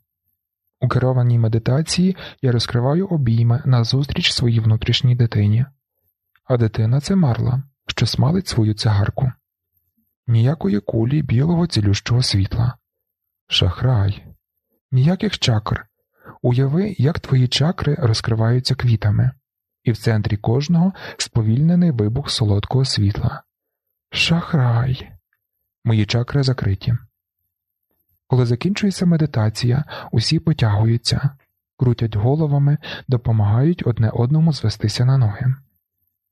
У керованій медитації я розкриваю обійми назустріч своїй внутрішній дитині, а дитина це марла, що смалить свою цигарку. Ніякої кулі білого цілющого світла. Шахрай, ніяких чакр. Уяви, як твої чакри розкриваються квітами, і в центрі кожного сповільнений вибух солодкого світла. Шахрай. Мої чакри закриті. Коли закінчується медитація, усі потягуються, крутять головами, допомагають одне одному звестися на ноги.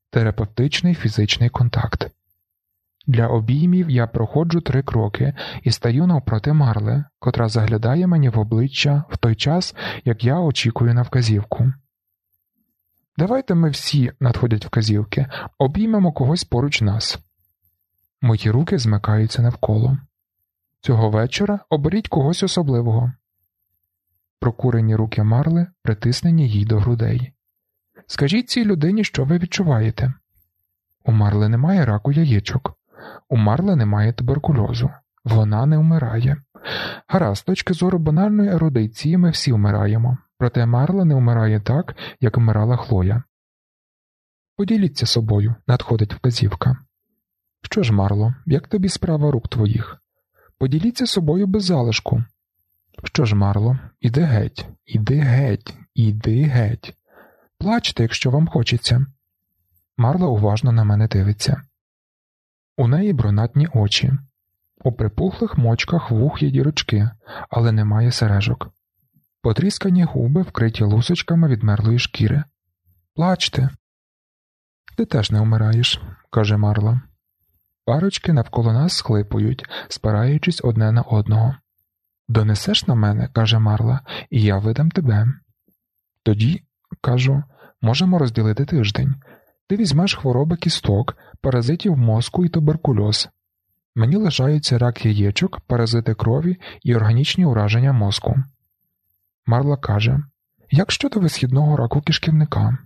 Терапевтичний фізичний контакт. Для обіймів я проходжу три кроки і стаю навпроти Марли, котра заглядає мені в обличчя в той час, як я очікую на вказівку. Давайте ми всі надходять вказівки, обіймемо когось поруч нас. Мої руки змикаються навколо. Цього вечора оберіть когось особливого. Прокурені руки Марли притиснені їй до грудей. Скажіть цій людині, що ви відчуваєте. У Марли немає раку яєчок, у Марли немає туберкульозу, вона не вмирає. Гаразд, з точки зору банальної ерудиції ми всі вмираємо, проте Марла не вмирає так, як вмирала Хлоя. Поділіться собою, надходить вказівка. Що ж, Марло, як тобі справа рук твоїх? Поділіться собою без залишку. Що ж, Марло, іди геть, іди геть, іди геть. Плачте, якщо вам хочеться. Марла уважно на мене дивиться. У неї бронатні очі, у припухлих мочках вух є дірочки, але немає сережок. Потріскані губи вкриті лусочками відмерлої шкіри. Плачте. Ти теж не вмираєш, каже Марла. Парочки навколо нас схлипують, спираючись одне на одного. Донесеш на мене, каже Марла, і я видам тебе. Тоді, кажу, можемо розділити тиждень. Ти візьмеш хвороби кісток, паразитів мозку і туберкульоз. Мені лишаються рак яєчок, паразити крові і органічні ураження мозку. Марла каже: Як щодо висхідного раку кишківника?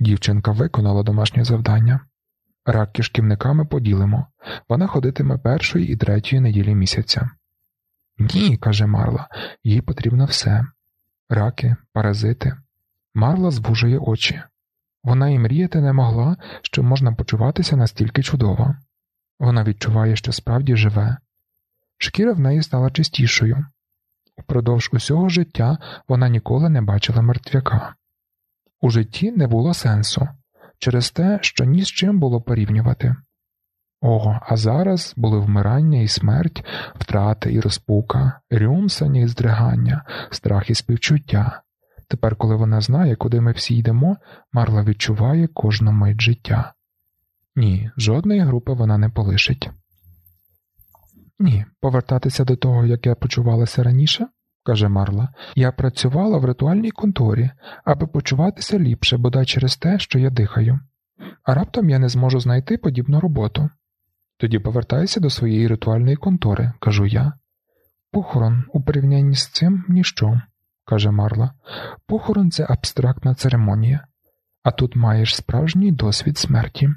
Дівчинка виконала домашнє завдання. Рак кишківника ми поділимо. Вона ходитиме першої і третьої неділі місяця. Ні, каже Марла, їй потрібно все раки, паразити. Марла звужує очі. Вона і мріяти не могла, що можна почуватися настільки чудово. Вона відчуває, що справді живе. Шкіра в неї стала чистішою. Упродовж усього життя вона ніколи не бачила мертвяка. У житті не було сенсу через те, що ні з чим було порівнювати. Ого, а зараз були вмирання і смерть, втрати і розпука, рюмсання і здригання, страх і співчуття. Тепер, коли вона знає, куди ми всі йдемо, Марла відчуває кожну мить життя. Ні, жодної групи вона не полишить. Ні, повертатися до того, як я почувалася раніше, каже Марла, я працювала в ритуальній конторі, аби почуватися ліпше, бодай через те, що я дихаю, а раптом я не зможу знайти подібну роботу. Тоді повертайся до своєї ритуальної контори, кажу я. Похорон у порівнянні з цим ніщо, каже Марла. Похорон це абстрактна церемонія, а тут маєш справжній досвід смерті.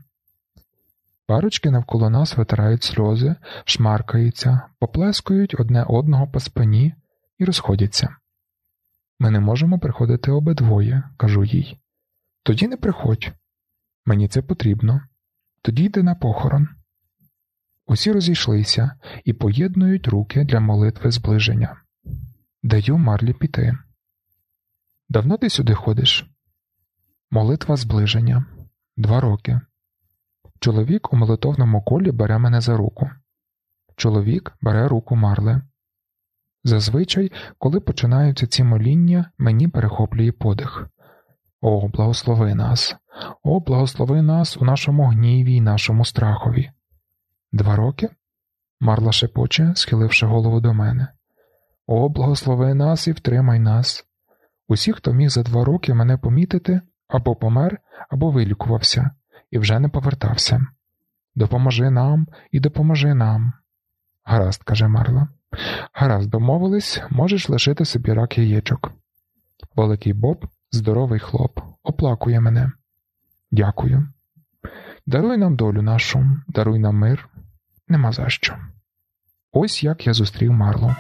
Парочки навколо нас витирають сльози, шмаркаються, поплескують одне одного по спині і розходяться. Ми не можемо приходити обидвоє, кажу їй. Тоді не приходь. Мені це потрібно. Тоді йди на похорон. Усі розійшлися і поєднують руки для молитви зближення. Даю Марлі піти. Давно ти сюди ходиш? Молитва зближення. Два роки. Чоловік у молитовному колі бере мене за руку. Чоловік бере руку Марли. Зазвичай, коли починаються ці моління, мені перехоплює подих. О, благослови нас, о, благослови нас у нашому гніві й нашому страхові. Два роки? Марла шепоче, схиливши голову до мене. О, благослови нас і втримай нас. Усі, хто міг за два роки мене помітити, або помер, або вилікувався, і вже не повертався. Допоможи нам і допоможи нам. Гаразд, каже Марла. Гаразд, домовились, можеш лишити собі рак яєчок. Великий Боб, здоровий хлоп, оплакує мене. Дякую. Даруй нам долю нашу, даруй нам мир. Нема за що. Ось як я зустрів Марлу.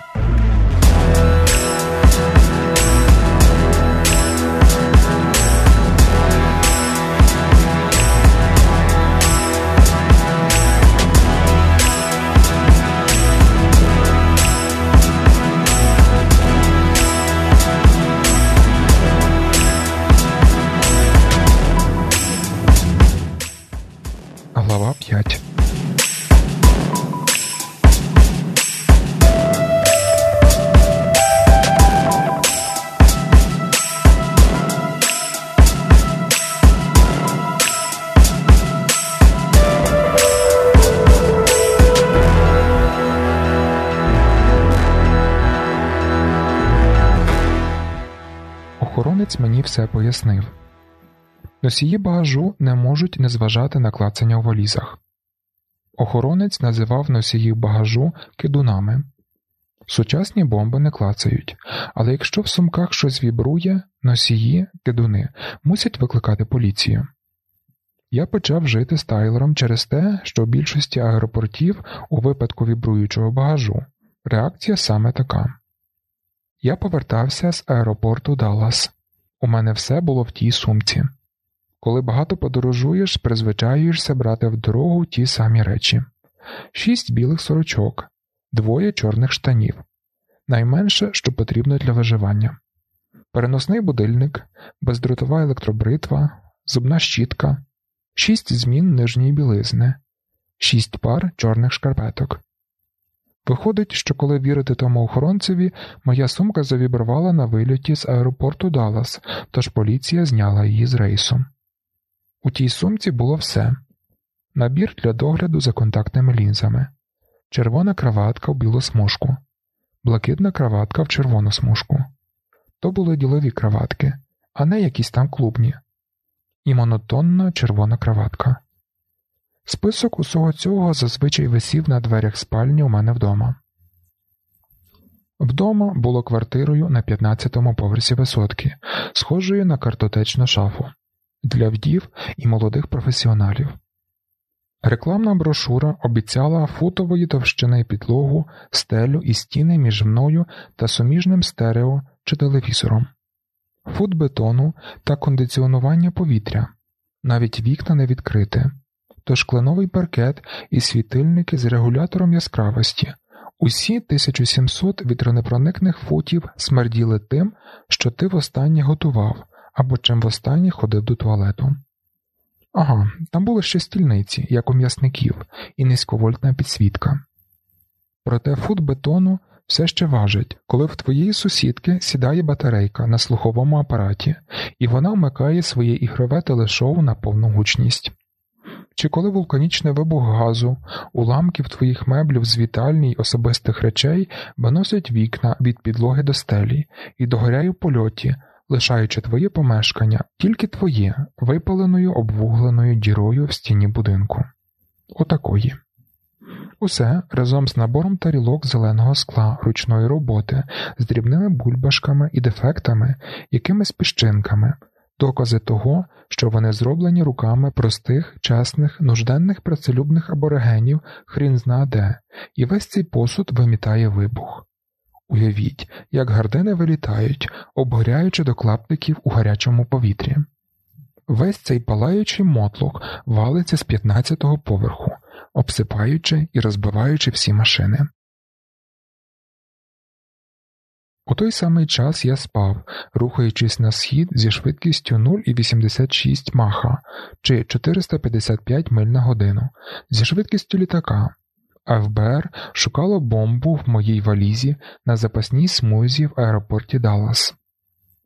Глава 5 Охоронець мені все пояснив. Носії багажу не можуть не зважати на клацання у валізах. Охоронець називав носіїв багажу кидунами. Сучасні бомби не клацають, але якщо в сумках щось вібрує, носії, кидуни мусять викликати поліцію. Я почав жити з Тайлером через те, що в більшості аеропортів у випадку вібруючого багажу реакція саме така. Я повертався з аеропорту Даллас. У мене все було в тій сумці. Коли багато подорожуєш, призвичаюєшся брати в дорогу ті самі речі: шість білих сорочок, двоє чорних штанів, найменше, що потрібно для виживання, переносний будильник, бездротова електробритва, зубна щітка, шість змін нижньої білизни, шість пар чорних шкарпеток. Виходить, що коли вірити тому охоронцеві, моя сумка завібрувала на вильоті з аеропорту Даллас, тож поліція зняла її з рейсу. У тій сумці було все набір для догляду за контактними лінзами, червона краватка в білу смужку, блакитна краватка в червону смужку. То були ділові краватки, а не якісь там клубні, і монотонна червона краватка. Список усього цього зазвичай висів на дверях спальні у мене вдома. Вдома було квартирою на 15-му поверсі висотки, схожою на картотечну шафу для вдів і молодих професіоналів. Рекламна брошура обіцяла футової товщини підлогу, стелю і стіни між мною та суміжним стерео чи телевізором, фут бетону та кондиціонування повітря, навіть вікна не відкрите, тож кленовий паркет і світильники з регулятором яскравості. Усі 1700 вітронепроникних футів смерділи тим, що ти востаннє готував, або чим востаннє ходив до туалету. Ага, там були ще стільниці, як у м'ясників, і низьковольтна підсвітка. Проте фут бетону все ще важить, коли в твоєї сусідки сідає батарейка на слуховому апараті, і вона вмикає своє ігрове телешоу на повну гучність. Чи коли вулканічний вибух газу, уламків твоїх меблів з вітальні й особистих речей виносять вікна від підлоги до стелі і догоряє в польоті, лишаючи твоє помешкання тільки твоє, випаленою обвугленою дірою в стіні будинку. Отакої. Усе разом з набором тарілок зеленого скла ручної роботи, з дрібними бульбашками і дефектами, якимись піщинками, докази того, що вони зроблені руками простих, чесних, нужденних працелюбних аборигенів хрін зна де, і весь цей посуд вимітає вибух. Уявіть, як гардини вилітають, обгоряючи до клаптиків у гарячому повітрі. Весь цей палаючий мотлок валиться з 15-го поверху, обсипаючи і розбиваючи всі машини. У той самий час я спав, рухаючись на схід зі швидкістю 0,86 маха чи 455 миль на годину, зі швидкістю літака. ФБР шукало бомбу в моїй валізі на запасній смузі в аеропорті Даллас.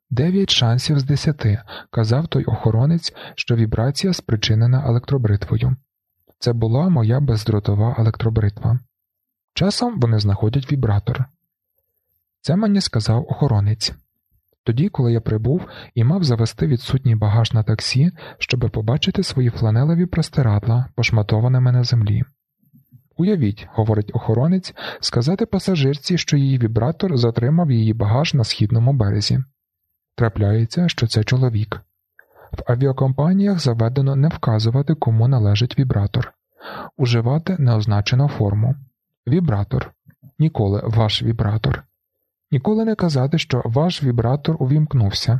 Дев'ять шансів з десяти, казав той охоронець, що вібрація спричинена електробритвою. Це була моя бездротова електробритва. Часом вони знаходять вібратор. Це мені сказав охоронець. Тоді, коли я прибув і мав завести відсутній багаж на таксі, щоб побачити свої фланелеві простирадла, пошматованими на землі. Уявіть, говорить охоронець, сказати пасажирці, що її вібратор затримав її багаж на східному березі. Трапляється, що це чоловік. В авіакомпаніях заведено не вказувати, кому належить вібратор, уживати неозначену форму. Вібратор. Ніколи ваш вібратор. Ніколи не казати, що ваш вібратор увімкнувся.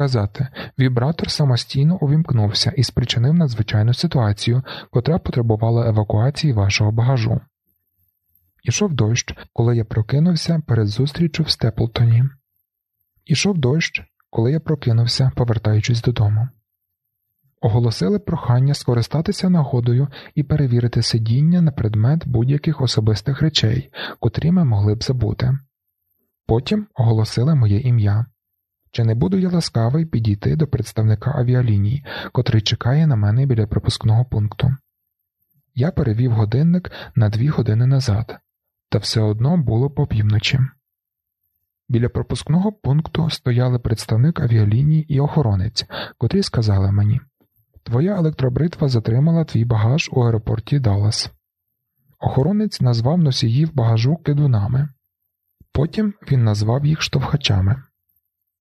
Казати, вібратор самостійно увімкнувся і спричинив надзвичайну ситуацію, котра потребувала евакуації вашого багажу. Ішов дощ, коли я прокинувся перед зустрічю в Степлтоні. Ішов дощ, коли я прокинувся, повертаючись додому. Оголосили прохання скористатися нагодою і перевірити сидіння на предмет будь-яких особистих речей, котрі ми могли б забути. Потім оголосили моє ім'я. Чи не буду я ласкавий підійти до представника авіалінії, котрий чекає на мене біля пропускного пункту? Я перевів годинник на дві години назад, та все одно було по півночі. Біля пропускного пункту стояли представник авіалінії і охоронець, котрі сказали мені Твоя електробритва затримала твій багаж у аеропорті Даллас. Охоронець назвав носіїв багажу кидунами, потім він назвав їх штовхачами.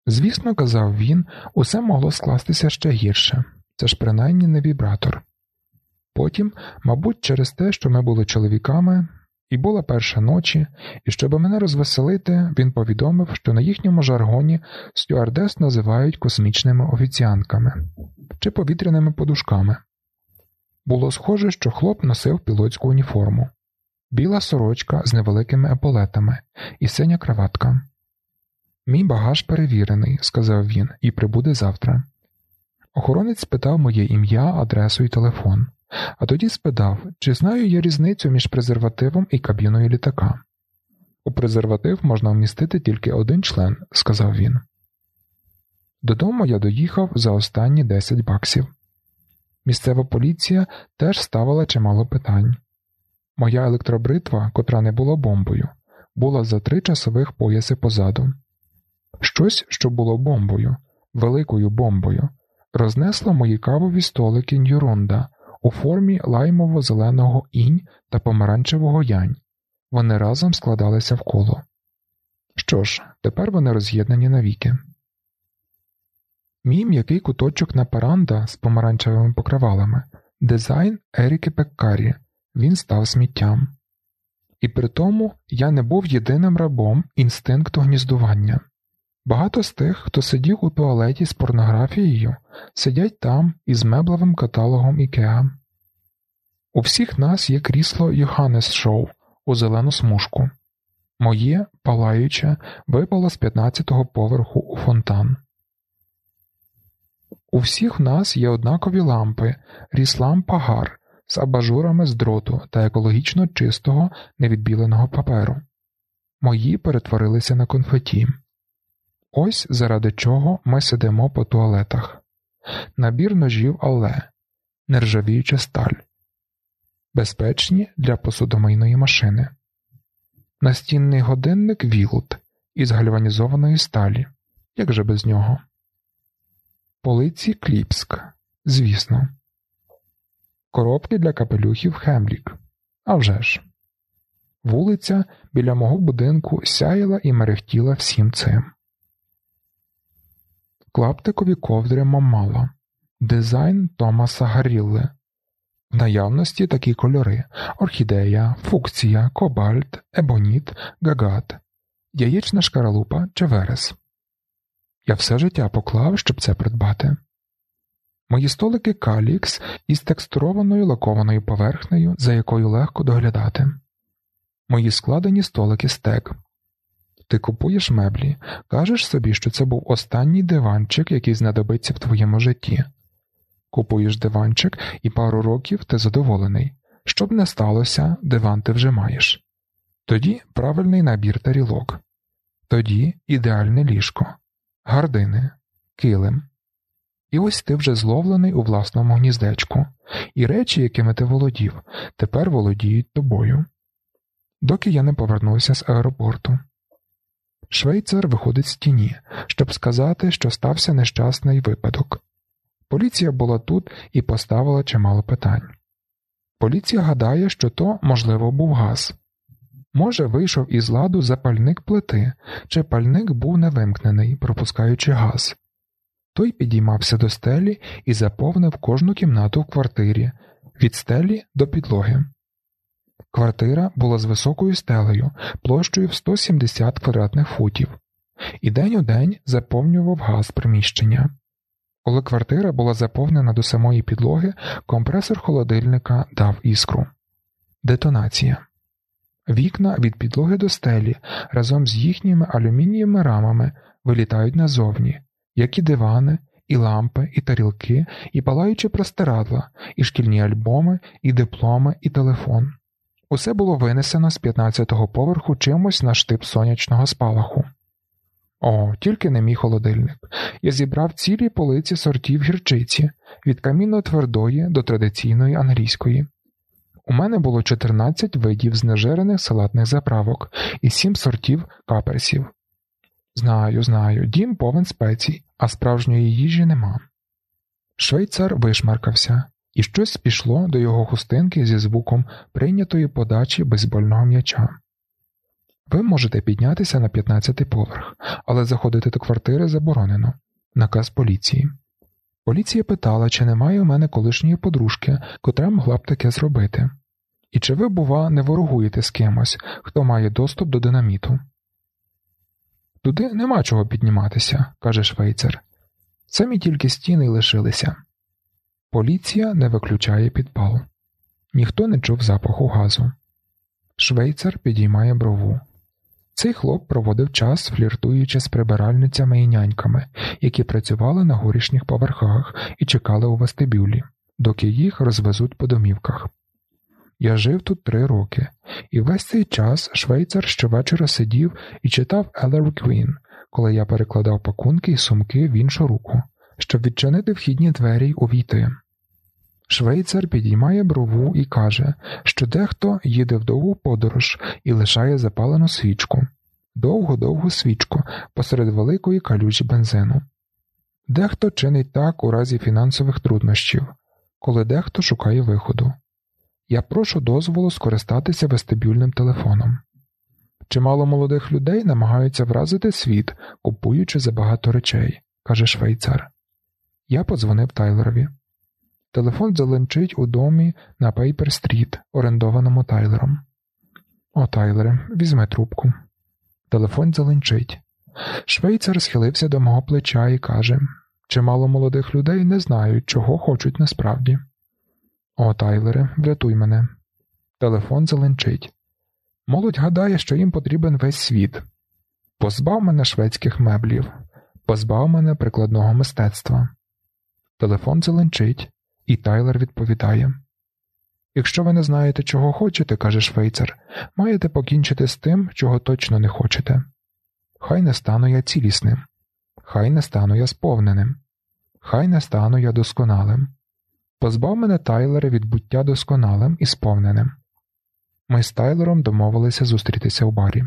Звісно, казав він, усе могло скластися ще гірше це ж принаймні не вібратор. Потім, мабуть, через те, що ми були чоловіками, і була перша ночі, і щоб мене розвеселити, він повідомив, що на їхньому жаргоні стюардес називають космічними офіціантками чи повітряними подушками. Було схоже, що хлоп носив пілотську уніформу, біла сорочка з невеликими еполетами і синя краватка. Мій багаж перевірений, сказав він, і прибуде завтра. Охоронець спитав моє ім'я, адресу і телефон, а тоді спитав, чи знаю я різницю між презервативом і кабіною літака. У презерватив можна вмістити тільки один член, сказав він. Додому я доїхав за останні 10 баксів. Місцева поліція теж ставила чимало питань. Моя електробритва, котра не була бомбою, була за три часових пояси позаду. Щось, що було бомбою, великою бомбою, рознесло мої кавові столики Ньюрунда у формі лаймово-зеленого інь та помаранчевого янь. Вони разом складалися в коло. Що ж, тепер вони роз'єднані навіки. Мій м'який куточок на паранда з помаранчевими покривалами, дизайн Еріки Пеккарі, він став сміттям. І при тому я не був єдиним рабом інстинкту гніздування. Багато з тих, хто сидів у туалеті з порнографією, сидять там із меблевим каталогом Ікеа. У всіх нас є крісло Йоханнес Шоу у зелену смужку. Моє, палаюче, випало з 15-го поверху у фонтан. У всіх нас є однакові лампи, ріслам пагар з абажурами з дроту та екологічно чистого невідбіленого паперу. Мої перетворилися на конфеті. Ось заради чого ми сидимо по туалетах, набір ножів але, нержавіюча сталь, безпечні для посудомийної машини, настінний годинник Вілут із гальванізованої сталі, як же без нього, полиці Кліпск, звісно, коробки для капелюхів Хемлік. А вже ж. Вулиця біля мого будинку сяяла і мерехтіла всім цим клаптикові ковдри Мамала, дизайн Томаса Гарілли. В наявності такі кольори: орхідея, фукція, кобальт, ебоніт, гагат, яєчна шкаралупа чи верес. Я все життя поклав, щоб це придбати. Мої столики калікс із текстурованою лакованою поверхнею, за якою легко доглядати. Мої складені столики стек, ти купуєш меблі, кажеш собі, що це був останній диванчик, який знадобиться в твоєму житті. Купуєш диванчик і пару років ти задоволений. Щоб не сталося, диван ти вже маєш. Тоді правильний набір тарілок, тоді ідеальне ліжко, гардини, килим. І ось ти вже зловлений у власному гніздечку, і речі, якими ти володів, тепер володіють тобою. Доки я не повернувся з аеропорту. Швейцар виходить з тіні, щоб сказати, що стався нещасний випадок. Поліція була тут і поставила чимало питань. Поліція гадає, що то, можливо, був газ. Може, вийшов із ладу запальник плити, чи пальник був не вимкнений, пропускаючи газ. Той підіймався до стелі і заповнив кожну кімнату в квартирі від стелі до підлоги. Квартира була з високою стелею, площею в 170 квадратних футів, і день у день заповнював газ приміщення. Коли квартира була заповнена до самої підлоги, компресор холодильника дав іскру. Детонація. Вікна від підлоги до стелі разом з їхніми алюмінієвими рамами вилітають назовні, як і дивани, і лампи, і тарілки, і палаючі простирадла, і шкільні альбоми, і дипломи, і телефон. Усе було винесено з 15-го поверху чимось на штип сонячного спалаху. О, тільки не мій холодильник. Я зібрав цілі полиці сортів гірчиці від камінно твердої до традиційної англійської. У мене було 14 видів знежирених салатних заправок і 7 сортів каперсів. Знаю, знаю, дім повен спецій, а справжньої їжі нема. Швейцар вишмаркався, і щось пішло до його хустинки зі звуком прийнятої подачі бейсбольного м'яча. Ви можете піднятися на 15-й поверх, але заходити до квартири заборонено. Наказ поліції. Поліція питала, чи немає у мене колишньої подружки, котра могла б таке зробити. І чи ви, бува, не ворогуєте з кимось, хто має доступ до динаміту? Туди нема чого підніматися, каже швейцар. Самі тільки стіни лишилися. Поліція не виключає підпал. Ніхто не чув запаху газу. Швейцар підіймає брову. Цей хлоп проводив час, фліртуючи з прибиральницями і няньками, які працювали на горішніх поверхах і чекали у вестибюлі, доки їх розвезуть по домівках. Я жив тут три роки, і весь цей час швейцар щовечора сидів і читав Елер Квін, коли я перекладав пакунки і сумки в іншу руку, щоб відчинити вхідні двері й увійти. Швейцар підіймає брову і каже, що дехто їде в довгу подорож і лишає запалену свічку, довгу-довгу свічку посеред великої калюжі бензину. Дехто чинить так у разі фінансових труднощів, коли дехто шукає виходу. Я прошу дозволу скористатися вестибюльним телефоном. Чимало молодих людей намагаються вразити світ, купуючи забагато речей, каже швейцар. Я подзвонив Тайлерові. Телефон заленчить у домі на Пейпер-стріт, орендованому Тайлером. О, Тайлере, візьми трубку. Телефон заленчить. Швейцар схилився до мого плеча і каже: чимало молодих людей не знають, чого хочуть насправді. О, Тайлере, врятуй мене. Телефон заленчить. Молодь гадає, що їм потрібен весь світ. Позбав мене шведських меблів, позбав мене прикладного мистецтва. Телефон заленчить. І Тайлер відповідає: Якщо ви не знаєте, чого хочете, каже швейцар, маєте покінчити з тим, чого точно не хочете. Хай не стану я цілісним, хай не стану я сповненим, хай не стану я досконалим. Позбав мене Тайлера від буття досконалим і сповненим. Ми з Тайлером домовилися зустрітися в барі.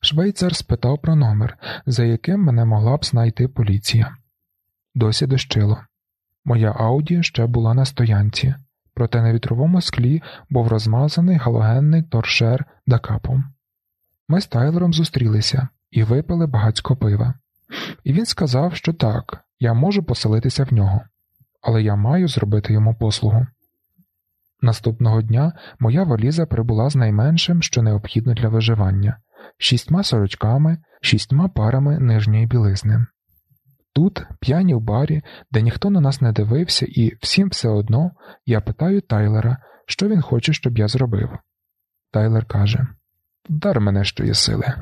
Швейцар спитав про номер, за яким мене могла б знайти поліція. Досі дощило. Моя Ауді ще була на стоянці, проте на вітровому склі був розмазаний галогенний торшер дакапом. Ми з Тайлером зустрілися і випили багацько пива. І він сказав, що так, я можу поселитися в нього, але я маю зробити йому послугу. Наступного дня моя валіза прибула з найменшим, що необхідно для виживання шістьма сорочками, шістьма парами нижньої білизни. Тут, п'яні в барі, де ніхто на нас не дивився, і всім все одно я питаю Тайлера, що він хоче, щоб я зробив. Тайлер каже: Дар мене що є сили.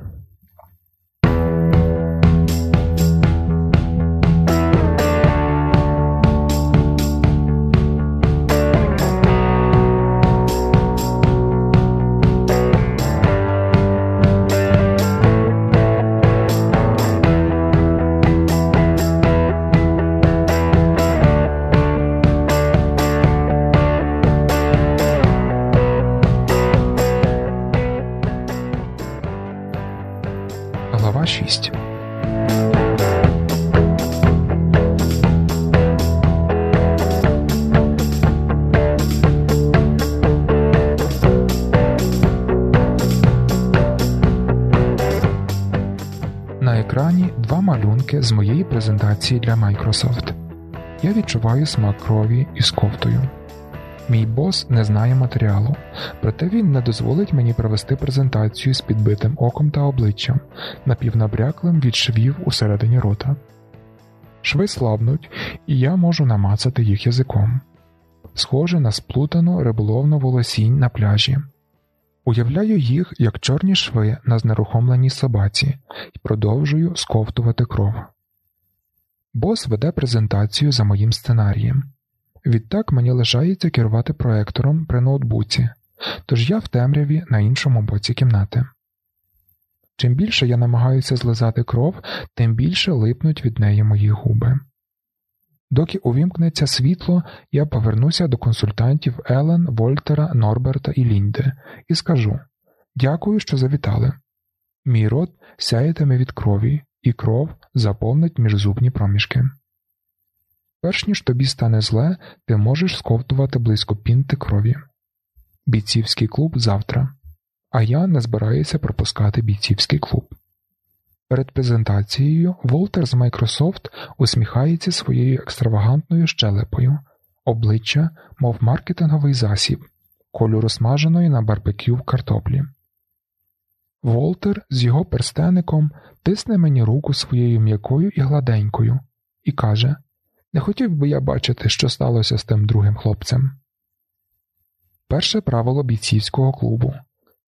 Презентації для Microsoft. Я відчуваю смак крові із кофтою. Мій бос не знає матеріалу, проте він не дозволить мені провести презентацію з підбитим оком та обличчям, напівнабряклим від швів усередині рота. Шви слабнуть, і я можу намацати їх язиком. Схоже на сплутану риболовну волосінь на пляжі. Уявляю їх як чорні шви на знерухомленій собаці і продовжую сковтувати кров. Бос веде презентацію за моїм сценарієм. Відтак мені лишається керувати проектором при ноутбуці, тож я в темряві на іншому боці кімнати. Чим більше я намагаюся злизати кров, тим більше липнуть від неї мої губи. Доки увімкнеться світло, я повернуся до консультантів Елен, Вольтера, Норберта і Лінде і скажу дякую, що завітали. Мій рот сяєтиме від крові, і кров заповнить міжзубні проміжки. Перш ніж тобі стане зле, ти можеш сковтувати близько пінти крові. Бійцівський клуб завтра, а я не збираюся пропускати бійцівський клуб. Перед презентацією Волтер з Microsoft усміхається своєю екстравагантною щелепою, обличчя, мов маркетинговий засіб, кольору смаженої на барбекю картоплі. Волтер з його перстеником тисне мені руку своєю м'якою і гладенькою і каже Не хотів би я бачити, що сталося з тим другим хлопцем. Перше правило бійцівського клубу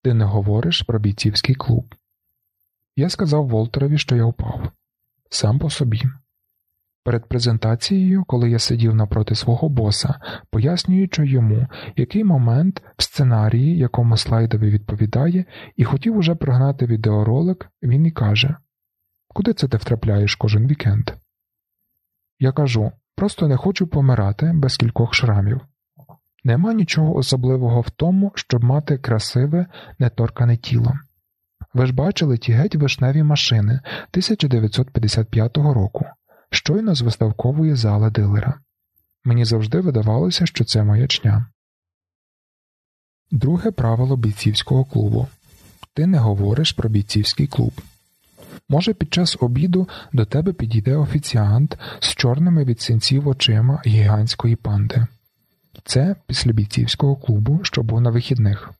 ти не говориш про бійцівський клуб. Я сказав Волтерові, що я впав сам по собі. Перед презентацією, коли я сидів напроти свого боса, пояснюючи йому, який момент в сценарії, якому слайдові відповідає, і хотів уже прогнати відеоролик, він і каже: Куди це ти втрапляєш кожен вікенд? Я кажу: просто не хочу помирати без кількох шрамів. Нема нічого особливого в тому, щоб мати красиве, неторкане тіло. Ви ж бачили ті геть вишневі машини 1955 року, щойно з виставкової зали дилера. Мені завжди видавалося, що це маячня. Друге правило бійцівського клубу ти не говориш про бійцівський клуб. Може, під час обіду до тебе підійде офіціант з чорними від синців очима гігантської панди. Це після бійцівського клубу, що був на вихідних.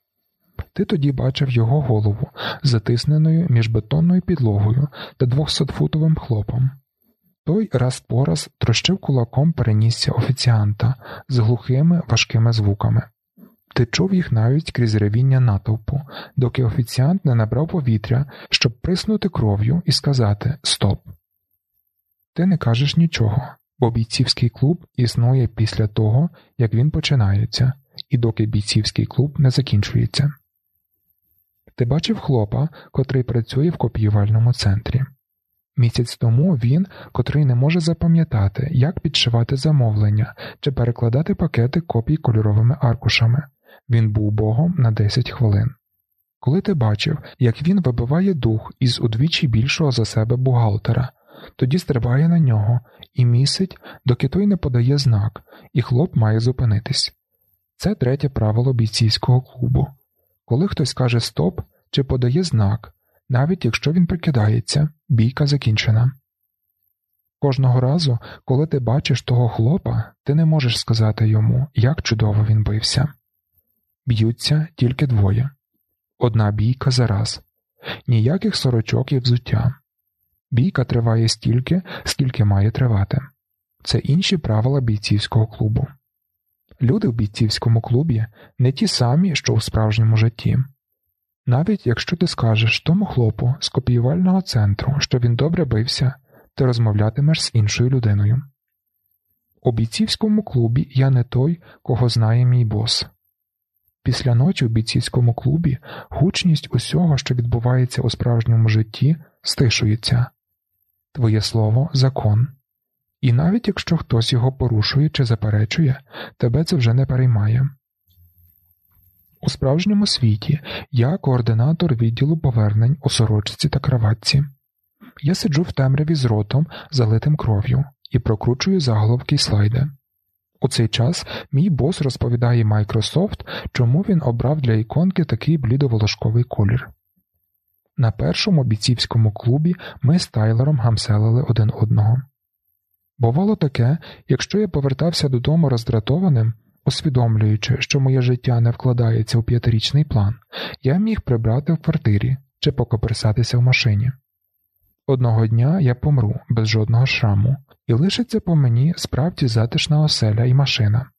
Ти тоді бачив його голову, затисненою між бетонною підлогою та двохсотфутовим хлопом. Той раз по раз трощив кулаком перенісся офіціанта з глухими важкими звуками. Ти чув їх навіть крізь ревіння натовпу, доки офіціант не набрав повітря, щоб приснути кров'ю і сказати Стоп. Ти не кажеш нічого, бо бійцівський клуб існує після того, як він починається, і доки бійцівський клуб не закінчується. Ти бачив хлопа, котрий працює в копіювальному центрі. Місяць тому він, котрий не може запам'ятати, як підшивати замовлення чи перекладати пакети копій кольоровими аркушами, він був богом на 10 хвилин. Коли ти бачив, як він вибиває дух із удвічі більшого за себе бухгалтера, тоді стрибає на нього і місить, доки той не подає знак, і хлоп має зупинитись. Це третє правило бійцівського клубу. Коли хтось каже стоп чи подає знак, навіть якщо він прикидається, бійка закінчена. Кожного разу, коли ти бачиш того хлопа, ти не можеш сказати йому, як чудово він бився. Б'ються тільки двоє одна бійка за раз, ніяких сорочок і взуття. Бійка триває стільки, скільки має тривати. Це інші правила бійцівського клубу. Люди в бійцівському клубі не ті самі, що у справжньому житті. Навіть якщо ти скажеш тому хлопу з копіювального центру, що він добре бився, ти розмовлятимеш з іншою людиною. У бійцівському клубі я не той, кого знає мій бос. Після ночі у бійцівському клубі гучність усього, що відбувається у справжньому житті, стишується твоє слово закон. І навіть якщо хтось його порушує чи заперечує, тебе це вже не переймає. У справжньому світі я координатор відділу повернень у сорочці та краватці. Я сиджу в темряві з ротом, залитим кров'ю, і прокручую заголовки й слайди. У цей час мій бос розповідає Microsoft, чому він обрав для іконки такий блідоволошковий колір. На першому бійцівському клубі ми з Тайлером гамселили один одного. Бувало таке, якщо я повертався додому роздратованим, усвідомлюючи, що моє життя не вкладається у п'ятирічний план, я міг прибрати в квартирі чи покоперсатися в машині. Одного дня я помру без жодного шраму, і лишиться по мені справді затишна оселя і машина.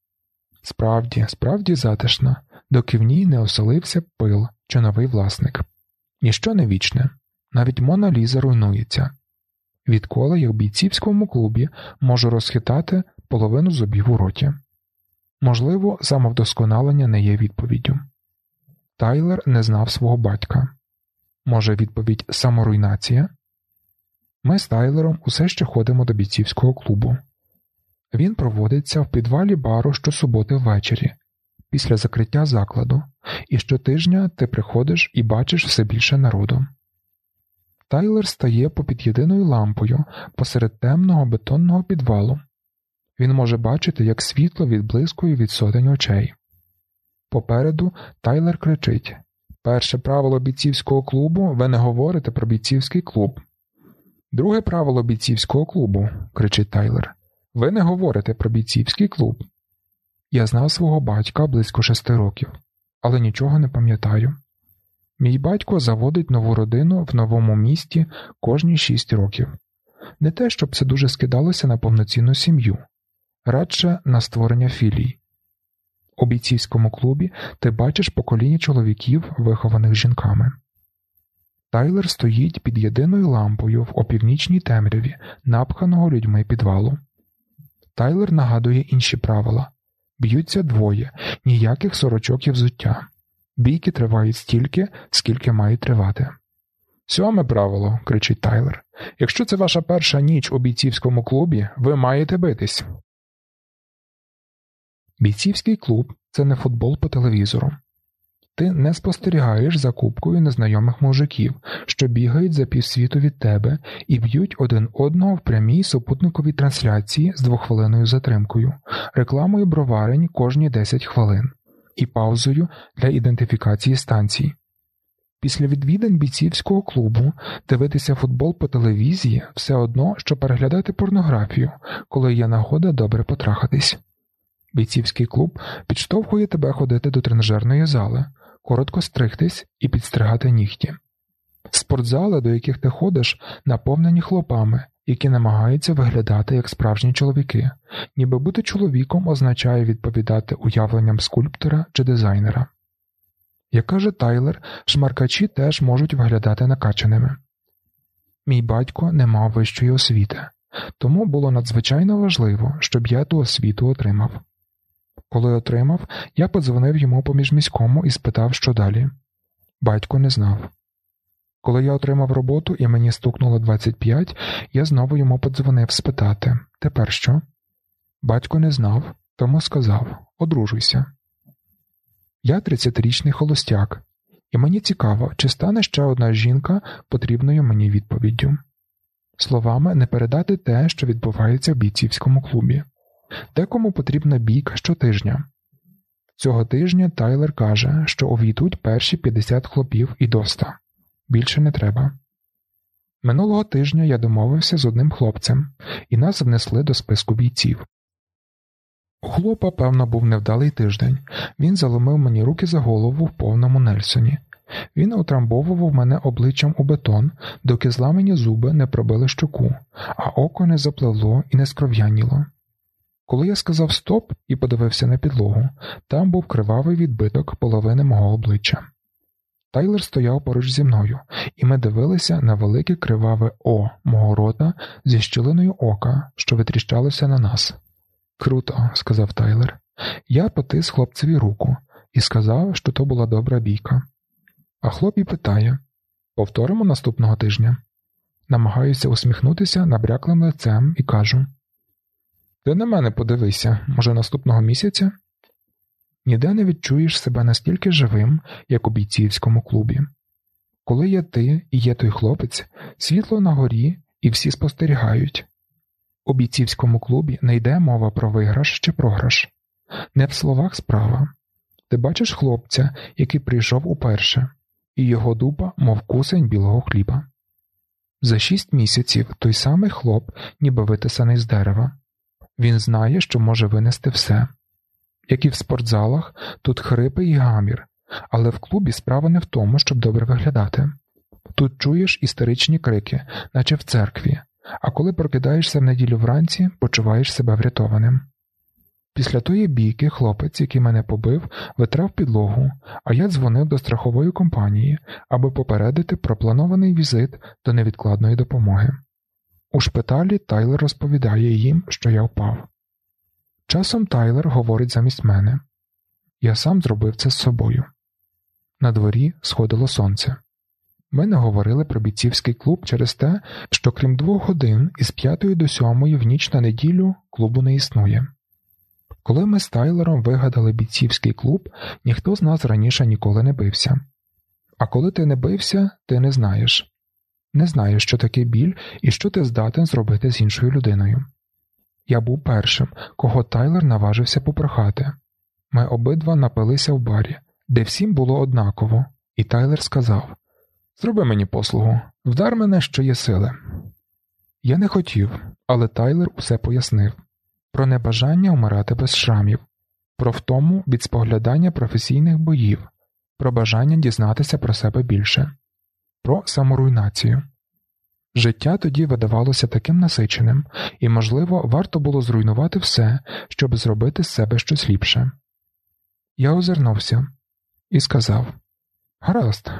Справді, справді затишна, доки в ній не оселився пил чи новий власник. Ніщо не вічне, навіть Мона Ліза руйнується. Відколи я в бійцівському клубі можу розхитати половину зубів у роті. Можливо, самовдосконалення не є відповіддю. Тайлер не знав свого батька. Може, відповідь саморуйнація? Ми з Тайлером усе ще ходимо до бійцівського клубу. Він проводиться в підвалі бару щосуботи ввечері, після закриття закладу, і щотижня ти приходиш і бачиш все більше народу. Тайлер стає попід єдиною лампою посеред темного бетонного підвалу. Він може бачити, як світло відблискує від сотень очей. Попереду Тайлер кричить Перше правило бійцівського клубу ви не говорите про бійцівський клуб. Друге правило бійцівського клубу, кричить Тайлер. Ви не говорите про бійцівський клуб. Я знав свого батька близько шести років, але нічого не пам'ятаю. Мій батько заводить нову родину в новому місті кожні шість років. Не те, щоб це дуже скидалося на повноцінну сім'ю, радше на створення філій. У бійцівському клубі ти бачиш покоління чоловіків, вихованих жінками. Тайлер стоїть під єдиною лампою в опівнічній темряві, напханого людьми підвалу. Тайлер нагадує інші правила б'ються двоє, ніяких сорочок і взуття. Бійки тривають стільки, скільки мають тривати. Сьоме правило, кричить Тайлер. Якщо це ваша перша ніч у бійцівському клубі, ви маєте битись. Бійцівський клуб це не футбол по телевізору. Ти не спостерігаєш за купкою незнайомих мужиків, що бігають за півсвіту від тебе і б'ють один одного в прямій супутниковій трансляції з двохвилинною затримкою, рекламою броварень кожні 10 хвилин і паузою для ідентифікації станцій. Після відвідин бійцівського клубу дивитися футбол по телевізії все одно, що переглядати порнографію, коли є нагода добре потрахатись. Бійцівський клуб підштовхує тебе ходити до тренажерної зали, коротко стригтись і підстригати нігті. Спортзали, до яких ти ходиш, наповнені хлопами, які намагаються виглядати як справжні чоловіки, ніби бути чоловіком означає відповідати уявленням скульптора чи дизайнера. Як каже Тайлер, шмаркачі теж можуть виглядати накачаними. Мій батько не мав вищої освіти, тому було надзвичайно важливо, щоб я ту освіту отримав. Коли отримав, я подзвонив йому по міжміському і спитав, що далі. Батько не знав. Коли я отримав роботу і мені стукнуло 25, я знову йому подзвонив спитати тепер що? Батько не знав, тому сказав одружуйся. Я 30-річний холостяк, і мені цікаво, чи стане ще одна жінка потрібною мені відповіддю. Словами не передати те, що відбувається в бійцівському клубі. Декому потрібна бійка щотижня. Цього тижня Тайлер каже, що увійдуть перші 50 хлопів і доста. Більше не треба. Минулого тижня я домовився з одним хлопцем, і нас внесли до списку бійців. У хлопа, певно, був невдалий тиждень. Він заломив мені руки за голову в повному Нельсоні. Він утрамбовував мене обличчям у бетон, доки зламані зуби не пробили щоку, а око не запливло і не скров'яніло. Коли я сказав стоп і подивився на підлогу, там був кривавий відбиток половини мого обличчя. Тайлер стояв поруч зі мною, і ми дивилися на велике криваве О мого рота зі щілиною ока, що витріщалося на нас. Круто, сказав Тайлер. Я потис хлопцеві руку і сказав, що то була добра бійка. А хлоп і питає повторимо наступного тижня. Намагаюся усміхнутися набряклим лицем і кажу ти на мене подивися, може, наступного місяця? Ніде не відчуєш себе настільки живим, як у бійцівському клубі. Коли є ти і є той хлопець, світло на горі і всі спостерігають. У бійцівському клубі не йде мова про виграш чи програш, не в словах справа. Ти бачиш хлопця, який прийшов уперше, і його дуба, мов кусень білого хліба. За шість місяців той самий хлоп, ніби витисаний з дерева. Він знає, що може винести все. Як і в спортзалах, тут хрипи і гамір, але в клубі справа не в тому, щоб добре виглядати. Тут чуєш істеричні крики, наче в церкві, а коли прокидаєшся в неділю вранці, почуваєш себе врятованим. Після тої бійки хлопець, який мене побив, витрав підлогу, а я дзвонив до страхової компанії, аби попередити про планований візит до невідкладної допомоги. У шпиталі Тайлер розповідає їм, що я впав. Часом Тайлер говорить замість мене я сам зробив це з собою. На дворі сходило сонце. Ми не говорили про бійцівський клуб через те, що крім двох годин із п'ятої до сьомої в ніч на неділю клубу не існує. Коли ми з Тайлером вигадали бійцівський клуб, ніхто з нас раніше ніколи не бився. А коли ти не бився, ти не знаєш не знаєш, що таке біль і що ти здатен зробити з іншою людиною. Я був першим, кого Тайлер наважився попрохати. Ми обидва напилися в барі, де всім було однаково, і Тайлер сказав Зроби мені послугу, вдар мене, що є сили. Я не хотів, але Тайлер усе пояснив про небажання вмирати без шрамів, про втому від споглядання професійних боїв, про бажання дізнатися про себе більше, про саморуйнацію. Життя тоді видавалося таким насиченим, і, можливо, варто було зруйнувати все, щоб зробити з себе щось ліпше. Я озирнувся і сказав Гаразд,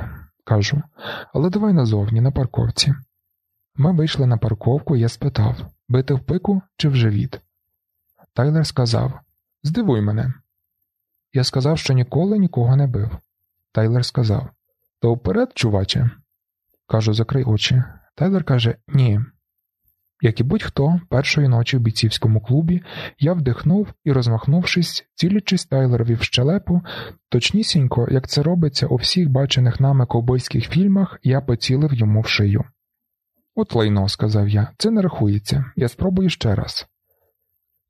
кажу, але давай назовні на парковці. Ми вийшли на парковку, і я спитав бити в пику чи в живіт. Тайлер сказав Здивуй мене. Я сказав, що ніколи нікого не бив. Тайлер сказав То вперед, чуваче. Кажу, закрий очі. Тайлер каже Ні. Як і будь-хто, першої ночі в бійцівському клубі я вдихнув і, розмахнувшись, цілячись Тайлерові в щелепу, точнісінько, як це робиться у всіх бачених нами ковбойських фільмах, я поцілив йому в шию. От лайно, сказав я, це не рахується, я спробую ще раз.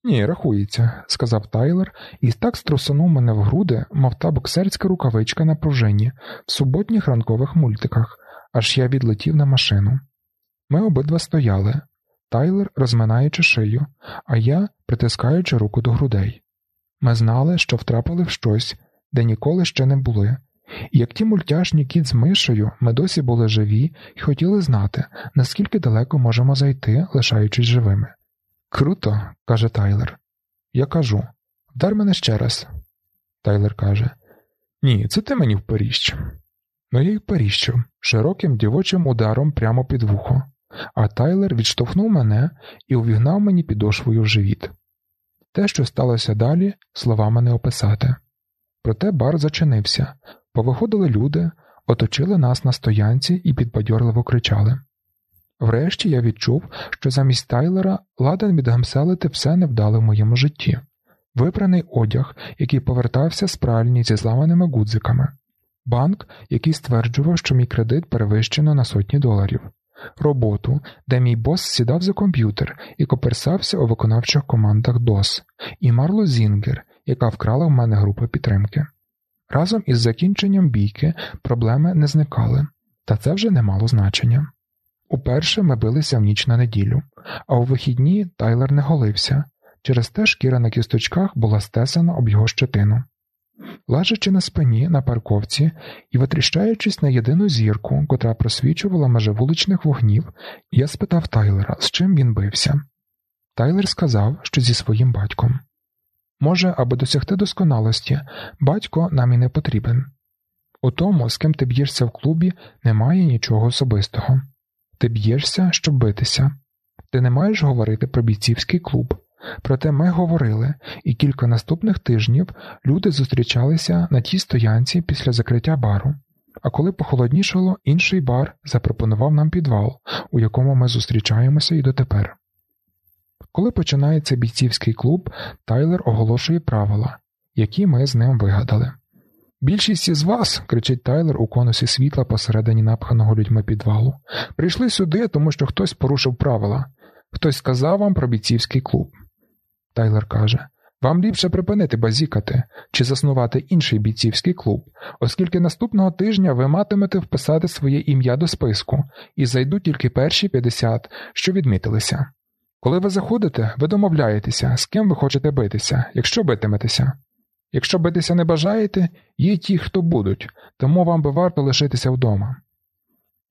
Ні, рахується, сказав Тайлер і так струсунув мене в груди, мов та боксерська рукавичка на пружині в суботніх ранкових мультиках, аж я відлетів на машину. Ми обидва стояли, Тайлер розминаючи шию, а я притискаючи руку до грудей. Ми знали, що втрапили в щось, де ніколи ще не були, і як ті мультяшні кіт з мишею, ми досі були живі і хотіли знати, наскільки далеко можемо зайти, лишаючись живими. Круто, каже Тайлер. Я кажу вдар мене ще раз. Тайлер каже Ні, це ти мені вперіщ. Ну я й вперіщив широким дівочим ударом прямо під вухо, а Тайлер відштовхнув мене і увігнав мені підошвою в живіт. Те, що сталося далі, словами не описати. Проте бар зачинився, повиходили люди, оточили нас на стоянці і підбадьорливо кричали. Врешті я відчув, що замість Тайлера ладен відгамселити все невдале в моєму житті, випраний одяг, який повертався з пральні зі зламаними гудзиками, банк, який стверджував, що мій кредит перевищено на сотні доларів, роботу, де мій бос сідав за комп'ютер і коперсався у виконавчих командах DOS, і Марло Зінгер, яка вкрала в мене групу підтримки. Разом із закінченням бійки проблеми не зникали, та це вже не мало значення. Уперше ми билися в ніч на неділю, а у вихідні Тайлер не голився, через те шкіра на кісточках була стесана об його щетину. Лежачи на спині на парковці і витріщаючись на єдину зірку, котра просвічувала меже вуличних вогнів, я спитав Тайлера, з чим він бився. Тайлер сказав, що зі своїм батьком. Може, аби досягти досконалості, батько нам і не потрібен. У тому, з ким ти б'єшся в клубі, немає нічого особистого. Ти б'єшся, щоб битися. Ти не маєш говорити про бійцівський клуб. Проте ми говорили, і кілька наступних тижнів люди зустрічалися на тій стоянці після закриття бару. А коли похолоднішало, інший бар запропонував нам підвал, у якому ми зустрічаємося і дотепер. Коли починається бійцівський клуб, Тайлер оголошує правила, які ми з ним вигадали. Більшість із вас, кричить Тайлер у конусі світла посередині напханого людьми підвалу, прийшли сюди, тому що хтось порушив правила, хтось сказав вам про бійцівський клуб. Тайлер каже: Вам ліпше припинити базікати чи заснувати інший бійцівський клуб, оскільки наступного тижня ви матимете вписати своє ім'я до списку і зайдуть тільки перші 50, що відмітилися. Коли ви заходите, ви домовляєтеся, з ким ви хочете битися, якщо битиметеся. Якщо битися не бажаєте, є ті, хто будуть, тому вам би варто лишитися вдома.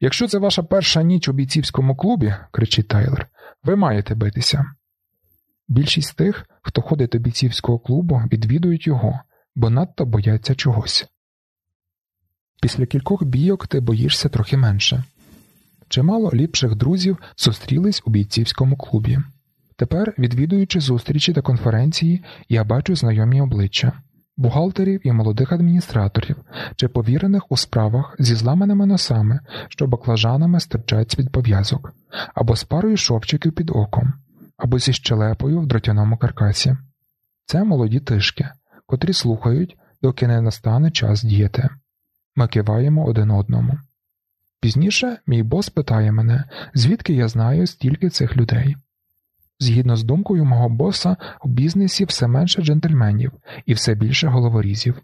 Якщо це ваша перша ніч у бійцівському клубі, кричить Тайлер, ви маєте битися. Більшість тих, хто ходить до бійцівського клубу, відвідують його, бо надто бояться чогось. Після кількох бійок ти боїшся трохи менше. Чимало ліпших друзів зустрілись у бійцівському клубі. Тепер, відвідуючи зустрічі та конференції, я бачу знайомі обличчя бухгалтерів і молодих адміністраторів чи повірених у справах зі зламаними носами, що баклажанами стирчать від пов'язок, або з парою шовчиків під оком, або зі щелепою в дротяному каркасі. Це молоді тишки, котрі слухають, доки не настане час діяти. Ми киваємо один одному. Пізніше мій бос питає мене, звідки я знаю стільки цих людей. Згідно з думкою мого боса, у бізнесі все менше джентльменів і все більше головорізів.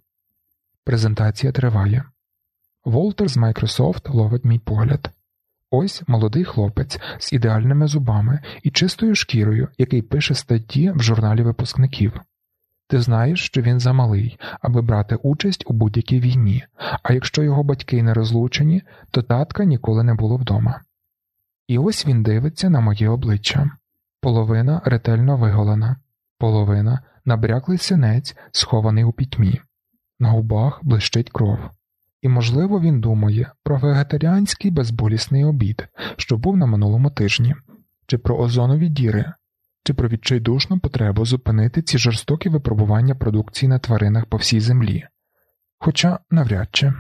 Презентація триває. Волтер з Microsoft ловить мій погляд. Ось молодий хлопець з ідеальними зубами і чистою шкірою, який пише статті в журналі випускників. Ти знаєш, що він замалий, аби брати участь у будь-якій війні, а якщо його батьки не розлучені, то татка ніколи не було вдома. І ось він дивиться на моє обличчя половина ретельно виголена, половина набряклий синець, схований у пітьмі, на губах блищить кров. І, можливо, він думає про вегетаріанський безболісний обід, що був на минулому тижні, чи про озонові діри, чи про відчайдушну потребу зупинити ці жорстокі випробування продукції на тваринах по всій землі. Хоча навряд чи.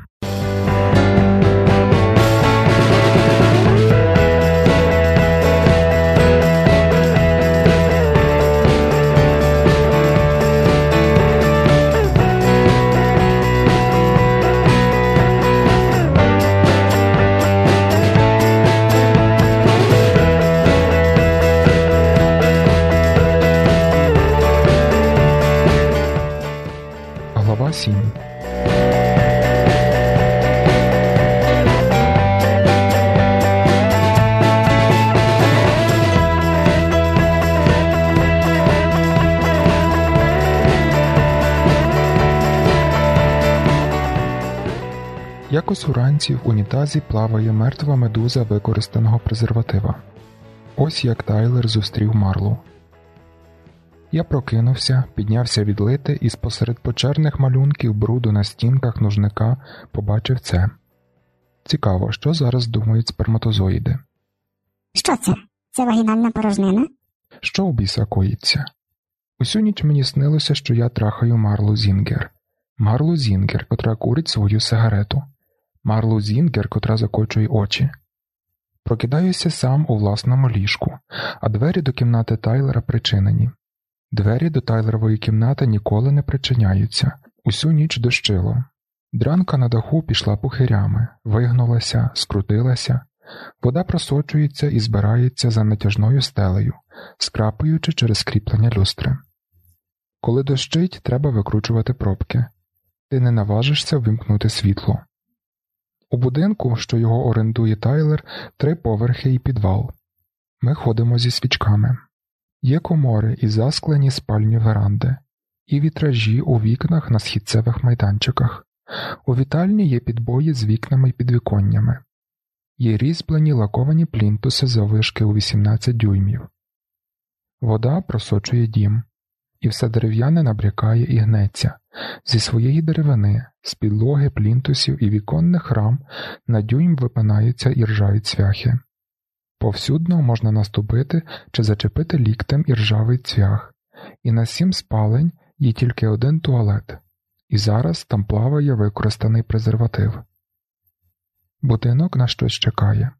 Якось уранці в унітазі плаває мертва медуза використаного презерватива. Ось як Тайлер зустрів Марлу. Я прокинувся, піднявся відлити і спосеред почерних малюнків бруду на стінках нужника побачив це. Цікаво, що зараз думають сперматозоїди. Що це? Це вагінальна порожнина? Що у біса коїться? Усю ніч мені снилося, що я трахаю Марлу Зінгер, Марлу Зінгер, котра курить свою сигарету, Марлу Зінгер, котра закочує очі. Прокидаюся сам у власному ліжку, а двері до кімнати Тайлера причинені. Двері до тайлерової кімнати ніколи не причиняються, усю ніч дощило. Дранка на даху пішла пухирями, вигнулася, скрутилася, вода просочується і збирається за натяжною стелею, скрапуючи через кріплення люстри. Коли дощить, треба викручувати пробки. Ти не наважишся вимкнути світло. У будинку, що його орендує Тайлер, три поверхи і підвал. Ми ходимо зі свічками. Є комори і засклені спальні веранди, і вітражі у вікнах на східцевих майданчиках. У вітальні є підбої з вікнами і підвіконнями, є різьблені лаковані плінтуси завишки у 18 дюймів. Вода просочує дім, і все дерев'яне набрякає і гнеться. Зі своєї деревини, з підлоги плінтусів і віконних рам на дюйм випинаються і ржають цвяхи. Повсюдно можна наступити чи зачепити ліктем іржавий цвях, і на сім спалень є тільки один туалет, і зараз там плаває використаний презерватив. Будинок на щось чекає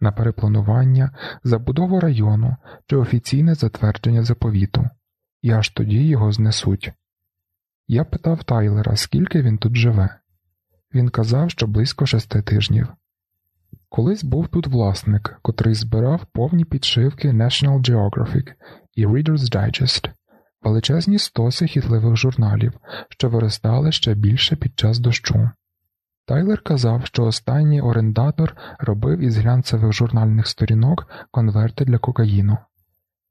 на перепланування, забудову району чи офіційне затвердження заповіту, і аж тоді його знесуть. Я питав Тайлера, скільки він тут живе. Він казав, що близько шести тижнів. Колись був тут власник, котрий збирав повні підшивки National Geographic і Reader's Digest, величезні стоси хітливих журналів, що виростали ще більше під час дощу. Тайлер казав, що останній орендатор робив із глянцевих журнальних сторінок конверти для кокаїну.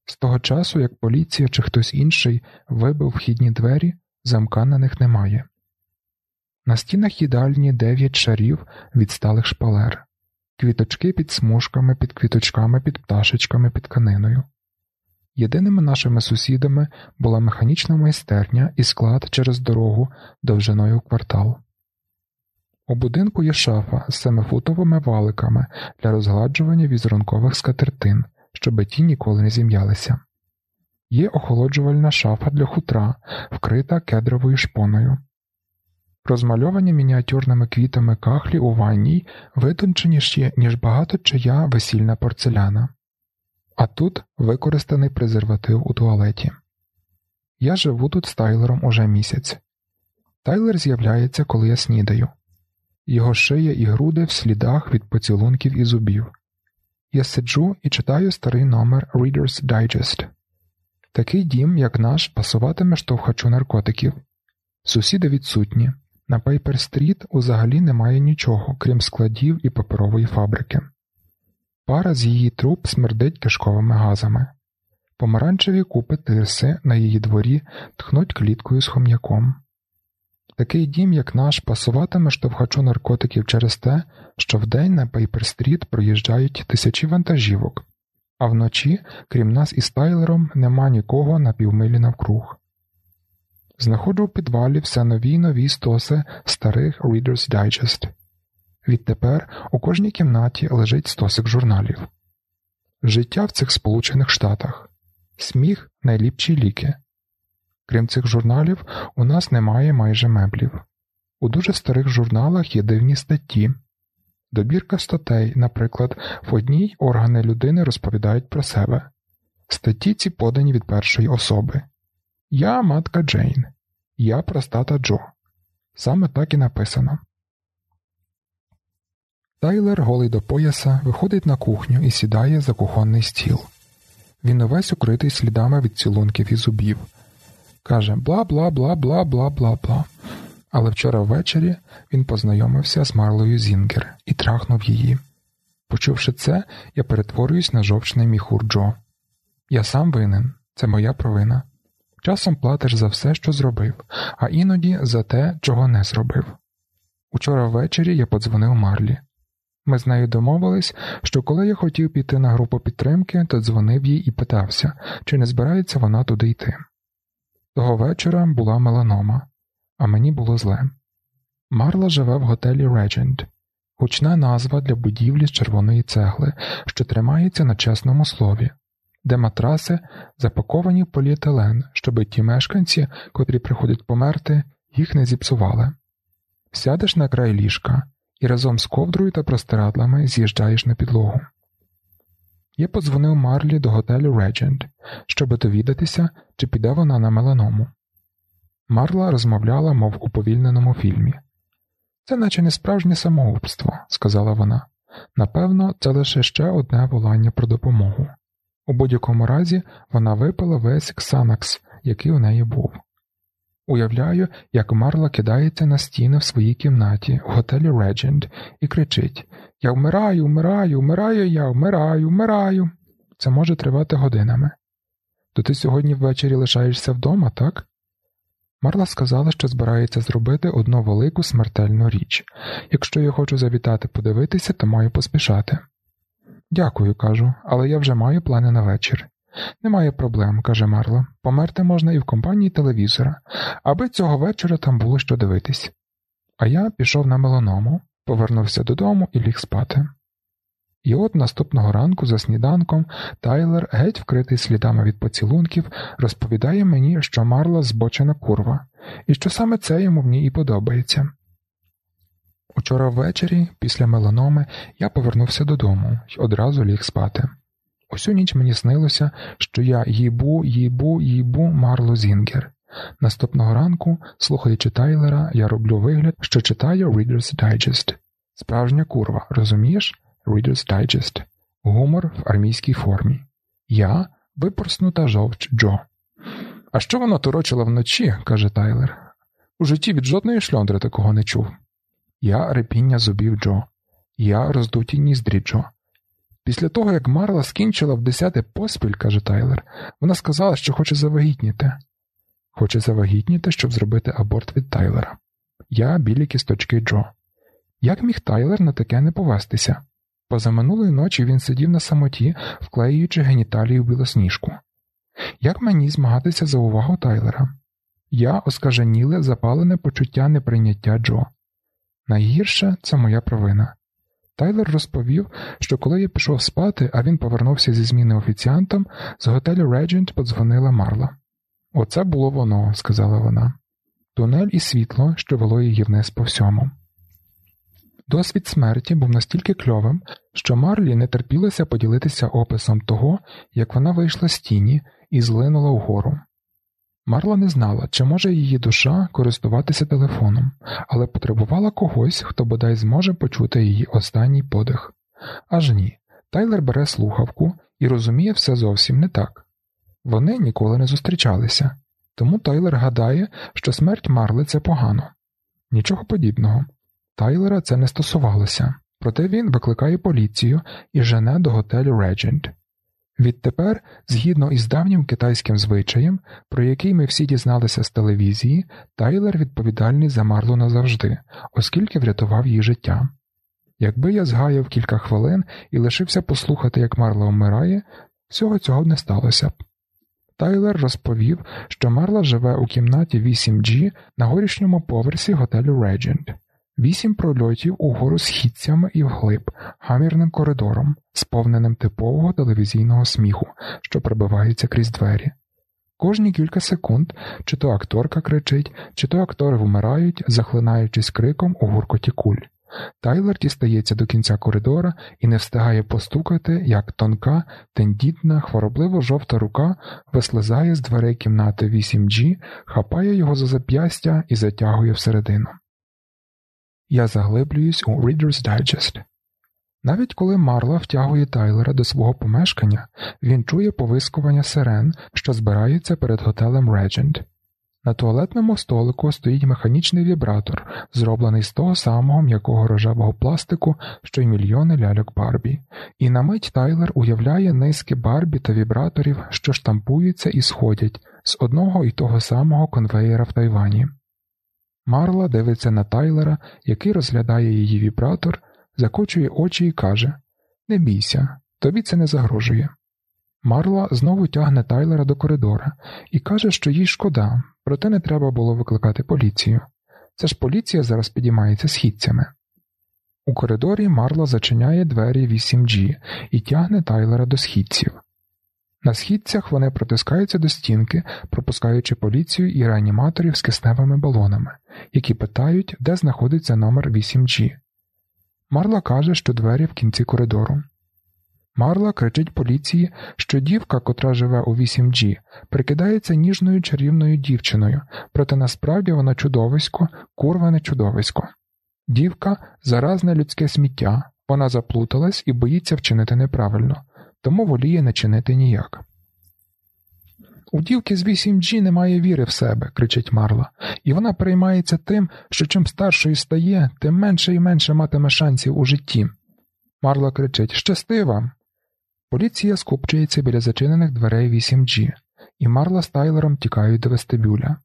З того часу, як поліція чи хтось інший вибив вхідні двері, замка на них немає. На стінах їдальні дев'ять шарів відсталих шпалер, квіточки під смужками, під квіточками, під пташечками, під тканиною. Єдиними нашими сусідами була механічна майстерня і склад через дорогу довжиною квартал. У будинку є шафа з семифутовими валиками для розгладжування візерункових скатертин, щоб ті ніколи не зім'ялися. Є охолоджувальна шафа для хутра, вкрита кедровою шпоною. Розмальовані мініатюрними квітами кахлі у ванній витонченіші, ніж багато чия весільна порцеляна, а тут використаний презерватив у туалеті. Я живу тут з Тайлером уже місяць. Тайлер з'являється, коли я снідаю, його шия і груди в слідах від поцілунків і зубів. Я сиджу і читаю старий номер Reader's Digest. Такий дім, як наш, пасуватиме штовхачу наркотиків. Сусіди відсутні. На Пейпер-стріт узагалі немає нічого, крім складів і паперової фабрики. Пара з її труб смердить кишковими газами. Помаранчеві купи тирси на її дворі тхнуть кліткою з хом'яком. Такий дім, як наш, пасуватиме штовхачу наркотиків через те, що вдень на Пейпер-стріт проїжджають тисячі вантажівок, а вночі, крім нас із Тайлером, нема нікого на півмилі навкруг. Знаходжу в підвалі все нові й нові стоси старих Reader's Digest. Відтепер у кожній кімнаті лежить стосик журналів. Життя в цих Сполучених Штатах, сміх найліпші ліки. Крім цих журналів, у нас немає майже меблів. У дуже старих журналах є дивні статті. Добірка статей, наприклад, в одній органи людини розповідають про себе. Статті ці подані від першої особи. Я матка Джейн, я простата Джо. Саме так і написано. Тайлер, голий до пояса, виходить на кухню і сідає за кухонний стіл. Він увесь укритий слідами від цілунків і зубів. Каже бла бла бла бла бла бла бла. Але вчора ввечері він познайомився з Марлою Зінгер і трахнув її. Почувши це, я перетворююсь на жовчний міхур Джо. Я сам винен, це моя провина. Часом платиш за все, що зробив, а іноді за те, чого не зробив. Учора ввечері я подзвонив Марлі. Ми з нею домовились, що коли я хотів піти на групу підтримки, то дзвонив їй і питався, чи не збирається вона туди йти. Того вечора була меланома, а мені було зле. Марла живе в готелі Regent, гучна назва для будівлі з червоної цегли, що тримається на чесному слові, де матраси запаковані в поліетилен, щоби ті мешканці, котрі приходять померти, їх не зіпсували. Сядеш на край ліжка і разом з ковдрою та простирадлами з'їжджаєш на підлогу. Я подзвонив Марлі до готелю Regent, щоб довідатися, чи піде вона на меланому. Марла розмовляла, мов у повільненому фільмі. Це наче не справжнє самогубство, сказала вона. Напевно, це лише ще одне волання про допомогу. У будь-якому разі вона випила весь ксанакс, який у неї був. Уявляю, як Марла кидається на стіни в своїй кімнаті в готелі Regent і кричить Я вмираю, вмираю, вмираю я, вмираю, вмираю. Це може тривати годинами. То ти сьогодні ввечері лишаєшся вдома, так? Марла сказала, що збирається зробити одну велику смертельну річ. Якщо я хочу завітати подивитися, то маю поспішати. Дякую, кажу, але я вже маю плани на вечір. Немає проблем, каже Марла. Померти можна і в компанії телевізора, аби цього вечора там було що дивитись. А я пішов на меланому, повернувся додому і ліг спати. І от наступного ранку за сніданком Тайлер, геть вкритий слідами від поцілунків, розповідає мені, що Марла збочена курва, і що саме це йому в ній і подобається. Учора ввечері, після меланоми, я повернувся додому і одразу ліг спати. Усю ніч мені снилося, що я їбу, їбу, їбу Марло Зінгер. Наступного ранку, слухаючи Тайлера, я роблю вигляд, що читаю Reader's Digest. Справжня курва, розумієш? Reader's Digest. Гумор в армійській формі. Я випорснута жовч Джо. А що вона торочила вночі, каже Тайлер. У житті від жодної шльондри такого не чув. Я репіння зубів Джо, я роздуті ніздрі Джо. Після того, як Марла скінчила в десяте поспіль, каже Тайлер, вона сказала, що хоче завагітніти. Хоче завагітніти, щоб зробити аборт від Тайлера. Я білі кісточки Джо. Як міг Тайлер на таке не повестися? Позаминулої ночі він сидів на самоті, вклеюючи геніталії в білосніжку. Як мені змагатися за увагу Тайлера? Я оскаженіле, запалене почуття неприйняття Джо. Найгірше це моя провина. Тайлер розповів, що коли я пішов спати, а він повернувся зі зміни офіціантом, з готелю Regent подзвонила Марла. Оце було воно, сказала вона. Тунель і світло, що вело її вниз по всьому. Досвід смерті був настільки кльовим, що Марлі не терпілося поділитися описом того, як вона вийшла з тіні і злинула вгору. Марла не знала, чи може її душа користуватися телефоном, але потребувала когось, хто бодай зможе почути її останній подих. Аж ні. Тайлер бере слухавку і розуміє все зовсім не так. Вони ніколи не зустрічалися, тому Тайлер гадає, що смерть Марли це погано. Нічого подібного. Тайлера це не стосувалося, проте він викликає поліцію і жене до готелю Regent. Відтепер, згідно із давнім китайським звичаєм, про який ми всі дізналися з телевізії, Тайлер відповідальний за Марлу назавжди, оскільки врятував її життя. Якби я згаяв кілька хвилин і лишився послухати, як Марла вмирає, всього цього не сталося б. Тайлер розповів, що Марла живе у кімнаті 8G на горішньому поверсі готелю Regent. Вісім прольотів угору східцями і вглиб, гамірним коридором, сповненим типового телевізійного сміху, що пробивається крізь двері. Кожні кілька секунд чи то акторка кричить, чи то актори вмирають, захлинаючись криком у гуркоті куль. Тайлер дістається до кінця коридора і не встигає постукати, як тонка, тендітна, хворобливо жовта рука вислизає з дверей кімнати 8G, хапає його за зап'ястя і затягує всередину. Я заглиблююсь у Reader's Digest. Навіть коли Марла втягує Тайлера до свого помешкання, він чує повискування сирен, що збираються перед готелем Regent. На туалетному столику стоїть механічний вібратор, зроблений з того самого м'якого рожевого пластику, що й мільйони ляльок Барбі, і на мить Тайлер уявляє низки Барбі та вібраторів, що штампуються і сходять з одного і того самого конвеєра в Тайвані. Марла дивиться на Тайлера, який розглядає її вібратор, закочує очі і каже Не бійся, тобі це не загрожує. Марла знову тягне Тайлера до коридора і каже, що їй шкода, проте не треба було викликати поліцію. Це ж поліція зараз підіймається східцями. У коридорі Марла зачиняє двері 8G і тягне Тайлера до східців. На східцях вони протискаються до стінки, пропускаючи поліцію і реаніматорів з кисневими балонами, які питають, де знаходиться номер 8G. Марла каже, що двері в кінці коридору. Марла кричить поліції, що дівка, котра живе у 8G, прикидається ніжною чарівною дівчиною, проте насправді вона чудовисько, курване чудовисько. Дівка заразне людське сміття, вона заплуталась і боїться вчинити неправильно, тому воліє не чинити ніяк. У дівки з 8G немає віри в себе, кричить Марла, і вона переймається тим, що чим старшою стає, тим менше і менше матиме шансів у житті. Марла кричить Щасти вам! Поліція скупчується біля зачинених дверей 8G, і Марла з Тайлером тікають до вестибюля.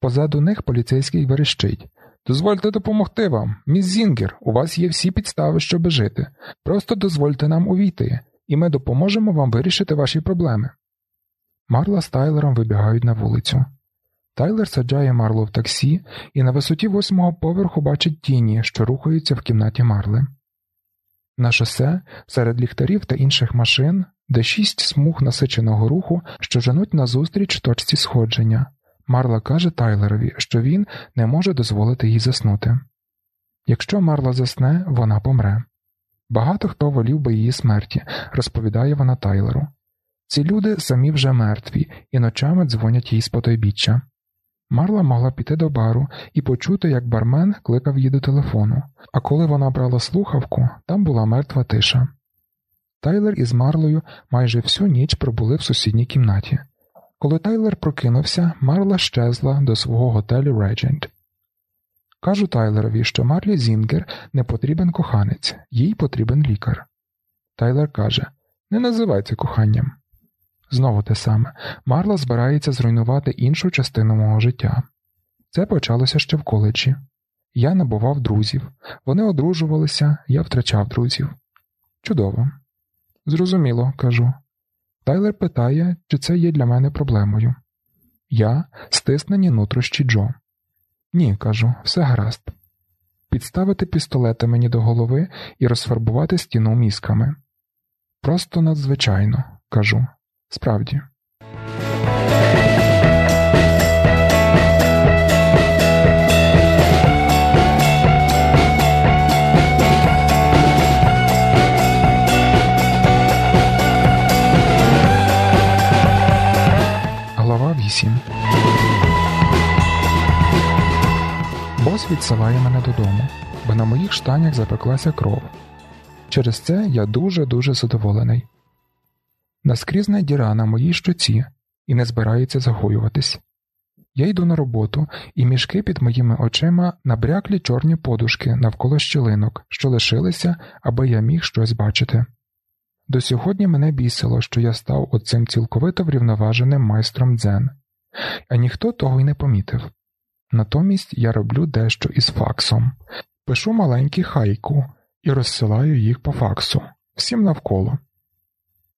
Позаду них поліцейський верещить Дозвольте допомогти вам, міс Зінгер, у вас є всі підстави, щоб жити. Просто дозвольте нам увійти, і ми допоможемо вам вирішити ваші проблеми. Марла з Тайлером вибігають на вулицю. Тайлер саджає Марлу в таксі і на висоті восьмого поверху бачить тіні, що рухаються в кімнаті Марли. На шосе, серед ліхтарів та інших машин, де шість смуг насиченого руху, що женуть назустріч точці сходження. Марла каже Тайлерові, що він не може дозволити їй заснути. Якщо Марла засне, вона помре. Багато хто волів би її смерті, розповідає вона Тайлеру. Ці люди самі вже мертві і ночами дзвонять їй з потойбіччя. Марла могла піти до бару і почути, як бармен кликав її до телефону, а коли вона брала слухавку, там була мертва тиша. Тайлер із Марлою майже всю ніч пробули в сусідній кімнаті. Коли Тайлер прокинувся, Марла щезла до свого готелю Реджент. Кажу Тайлерові, що Марлі Зінгер не потрібен коханець, їй потрібен лікар. Тайлер каже: Не називай це коханням. Знову те саме, Марла збирається зруйнувати іншу частину мого життя. Це почалося ще в коледжі. Я набував друзів, вони одружувалися, я втрачав друзів. Чудово. Зрозуміло, кажу. Тайлер питає, чи це є для мене проблемою. Я стиснені нутрощі Джо. Ні, кажу, все гаразд. Підставити пістолета мені до голови і розфарбувати стіну мізками. Просто надзвичайно, кажу. Справді. Глава 8 Бос відсилає мене додому, бо на моїх штанях запеклася кров. Через це я дуже-дуже задоволений. Наскрізна діра на моїй щоці і не збирається загоюватись. Я йду на роботу, і мішки під моїми очима набряклі чорні подушки навколо щілинок, що лишилися, аби я міг щось бачити. До сьогодні мене бісило, що я став оцим цілковито врівноваженим майстром дзен, а ніхто того й не помітив. Натомість я роблю дещо із факсом, пишу маленькі хайку і розсилаю їх по факсу, всім навколо.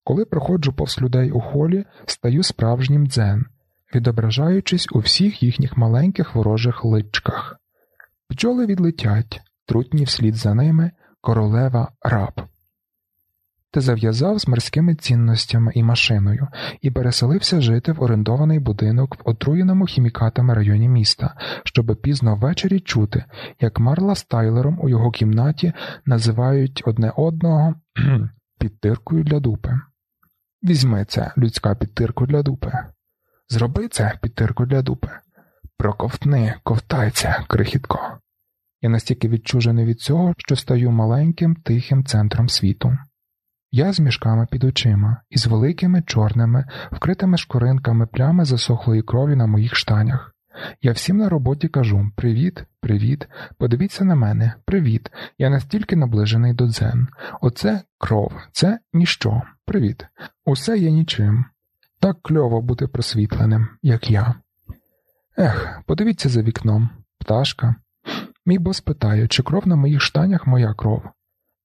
Коли проходжу повз людей у холі, стаю справжнім дзен, відображаючись у всіх їхніх маленьких ворожих личках. Бджоли відлетять, трутні вслід за ними королева раб. Ти зав'язав з морськими цінностями і машиною і переселився жити в орендований будинок в отруєному хімікатами районі міста, щоб пізно ввечері чути, як Марла з Тайлером у його кімнаті називають одне одного підтиркою для дупи. Візьми це, людська підтирку для дупи. Зроби це підтирку для дупи. Проковтни, ковтайся, крихітко. Я настільки відчужений від цього, що стаю маленьким тихим центром світу. Я з мішками під очима і з великими чорними, вкритими шкуринками плями засохлої крові на моїх штанях. Я всім на роботі кажу Привіт, привіт, подивіться на мене, привіт. Я настільки наближений до дзен. Оце кров, це ніщо. Привіт. Усе є нічим. Так кльово бути просвітленим, як я. Ех, подивіться за вікном, пташка. Мій бос питає, чи кров на моїх штанях моя кров.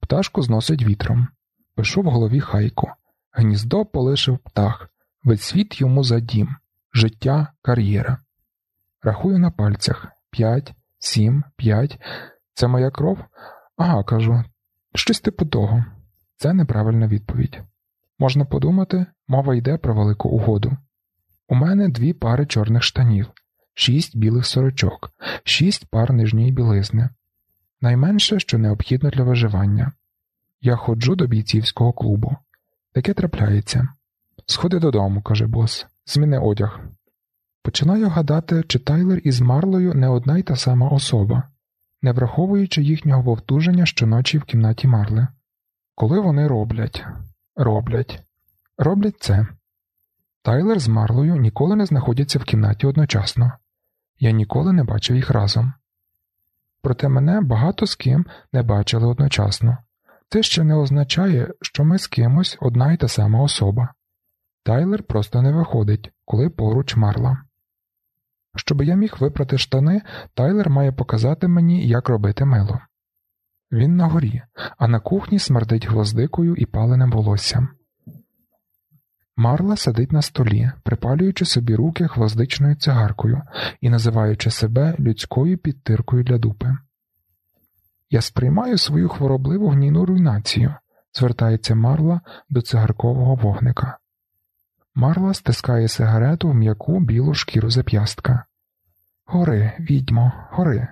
Пташку зносить вітром. Пишу в голові хайку. Гніздо полишив птах, весь світ йому за дім, життя, кар'єра. Рахую на пальцях п'ять, сім, п'ять. Це моя кров? Ага, кажу. Щось типу того. Це неправильна відповідь. Можна подумати, мова йде про велику угоду. У мене дві пари чорних штанів, шість білих сорочок, шість пар нижньої білизни. Найменше, що необхідно для виживання. Я ходжу до бійцівського клубу. Таке трапляється. Сходи додому, каже бос, зміни одяг. Починаю гадати, чи Тайлер із Марлою не одна й та сама особа, не враховуючи їхнього вовтуження щоночі в кімнаті Марли. Коли вони роблять, роблять, роблять це. Тайлер з Марлою ніколи не знаходяться в кімнаті одночасно. Я ніколи не бачив їх разом. Проте мене багато з ким не бачили одночасно. Це ще не означає, що ми з кимось одна й та сама особа. Тайлер просто не виходить, коли поруч марла. Щоб я міг випрати штани, Тайлер має показати мені, як робити мило. Він на горі, а на кухні смердить гвоздикою і паленим волоссям. Марла сидить на столі, припалюючи собі руки гвоздичною цигаркою і називаючи себе людською підтиркою для дупи. Я сприймаю свою хворобливу гнійну руйнацію, звертається Марла до цигаркового вогника. Марла стискає сигарету в м'яку білу шкіру зап'ястка. Гори, відьмо, гори.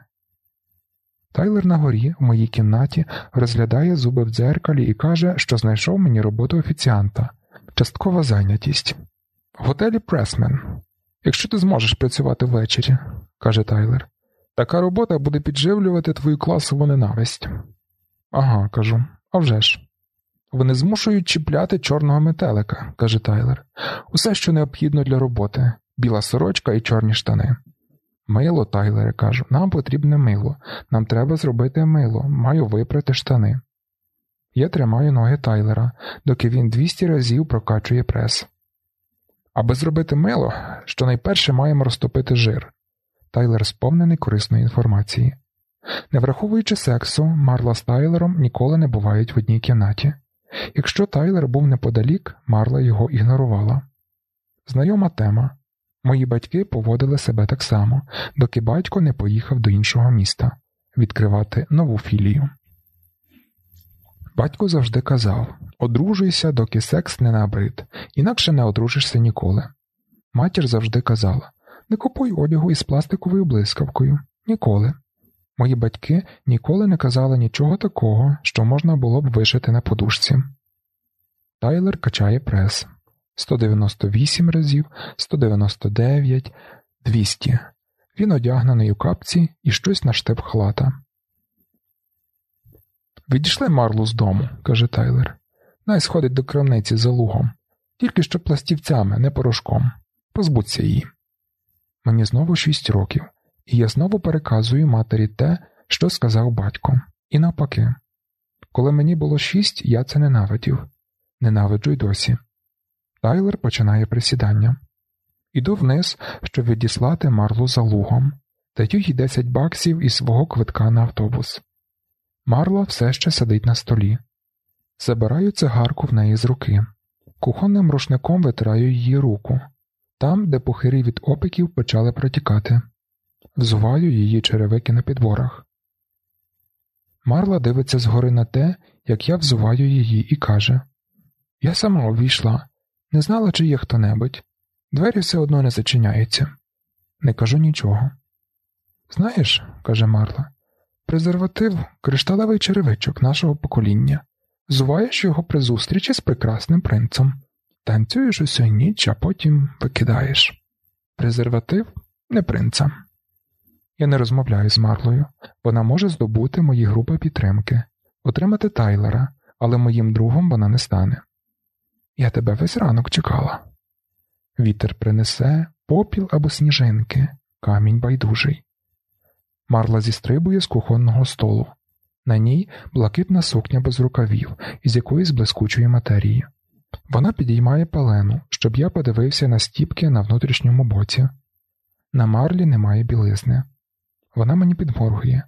Тайлер на горі, в моїй кімнаті, розглядає зуби в дзеркалі і каже, що знайшов мені роботу офіціанта, часткова зайнятість. В готелі Пресмен. Якщо ти зможеш працювати ввечері, каже Тайлер. Така робота буде підживлювати твою класову ненависть. Ага, кажу, а вже ж. Вони змушують чіпляти чорного метелика, каже Тайлер. Усе, що необхідно для роботи біла сорочка і чорні штани. Мило, Тайлере, кажу, нам потрібне мило. Нам треба зробити мило, маю випрати штани. Я тримаю ноги Тайлера, доки він 200 разів прокачує прес. Аби зробити мило, що найперше маємо розтопити жир. Тайлер сповнений корисної інформації. Не враховуючи сексу, Марла з Тайлером ніколи не бувають в одній кімнаті. Якщо Тайлер був неподалік, Марла його ігнорувала. Знайома тема. Мої батьки поводили себе так само, доки батько не поїхав до іншого міста відкривати нову філію. Батько завжди казав одружуйся, доки секс не набрид, інакше не одружишся ніколи. Матір завжди казала не купуй одягу із пластиковою блискавкою ніколи. Мої батьки ніколи не казали нічого такого, що можна було б вишити на подушці. Тайлер качає прес 198 разів, 199, 200. Він одягнений у капці і щось на штеп халата. Відійшли Марлу з дому, каже Тайлер. Най сходить до крамниці за лугом, тільки що пластівцями, не порошком. Позбудься її. Мені знову шість років, і я знову переказую матері те, що сказав батько, і навпаки. Коли мені було шість, я це ненавидів, ненавиджу й досі. Тайлер починає присідання. Іду вниз, щоб відіслати Марлу за лугом, даю їй 10 баксів із свого квитка на автобус. Марла все ще сидить на столі. Забираю цигарку в неї з руки, кухонним рушником витираю її руку, там, де пухирі від опиків почали протікати, взуваю її черевики на підворах. Марла дивиться згори на те, як я взуваю її, і каже Я сама увійшла, не знала, чи є хто небудь. Двері все одно не зачиняються. Не кажу нічого. Знаєш, каже Марла, презерватив кришталевий черевичок нашого покоління. Зуваєш його при зустрічі з прекрасним принцем, танцюєш усю ніч, а потім викидаєш. Презерватив не принца. Я не розмовляю з Марлою. Вона може здобути мої групи підтримки, отримати Тайлера, але моїм другом вона не стане. Я тебе весь ранок чекала. Вітер принесе попіл або сніжинки, камінь байдужий. Марла зістрибує з кухонного столу. На ній блакитна сукня без рукавів із якоїсь блискучої матерії. Вона підіймає палену, щоб я подивився на стіпки на внутрішньому боці. На марлі немає білизни. Вона мені підморгує.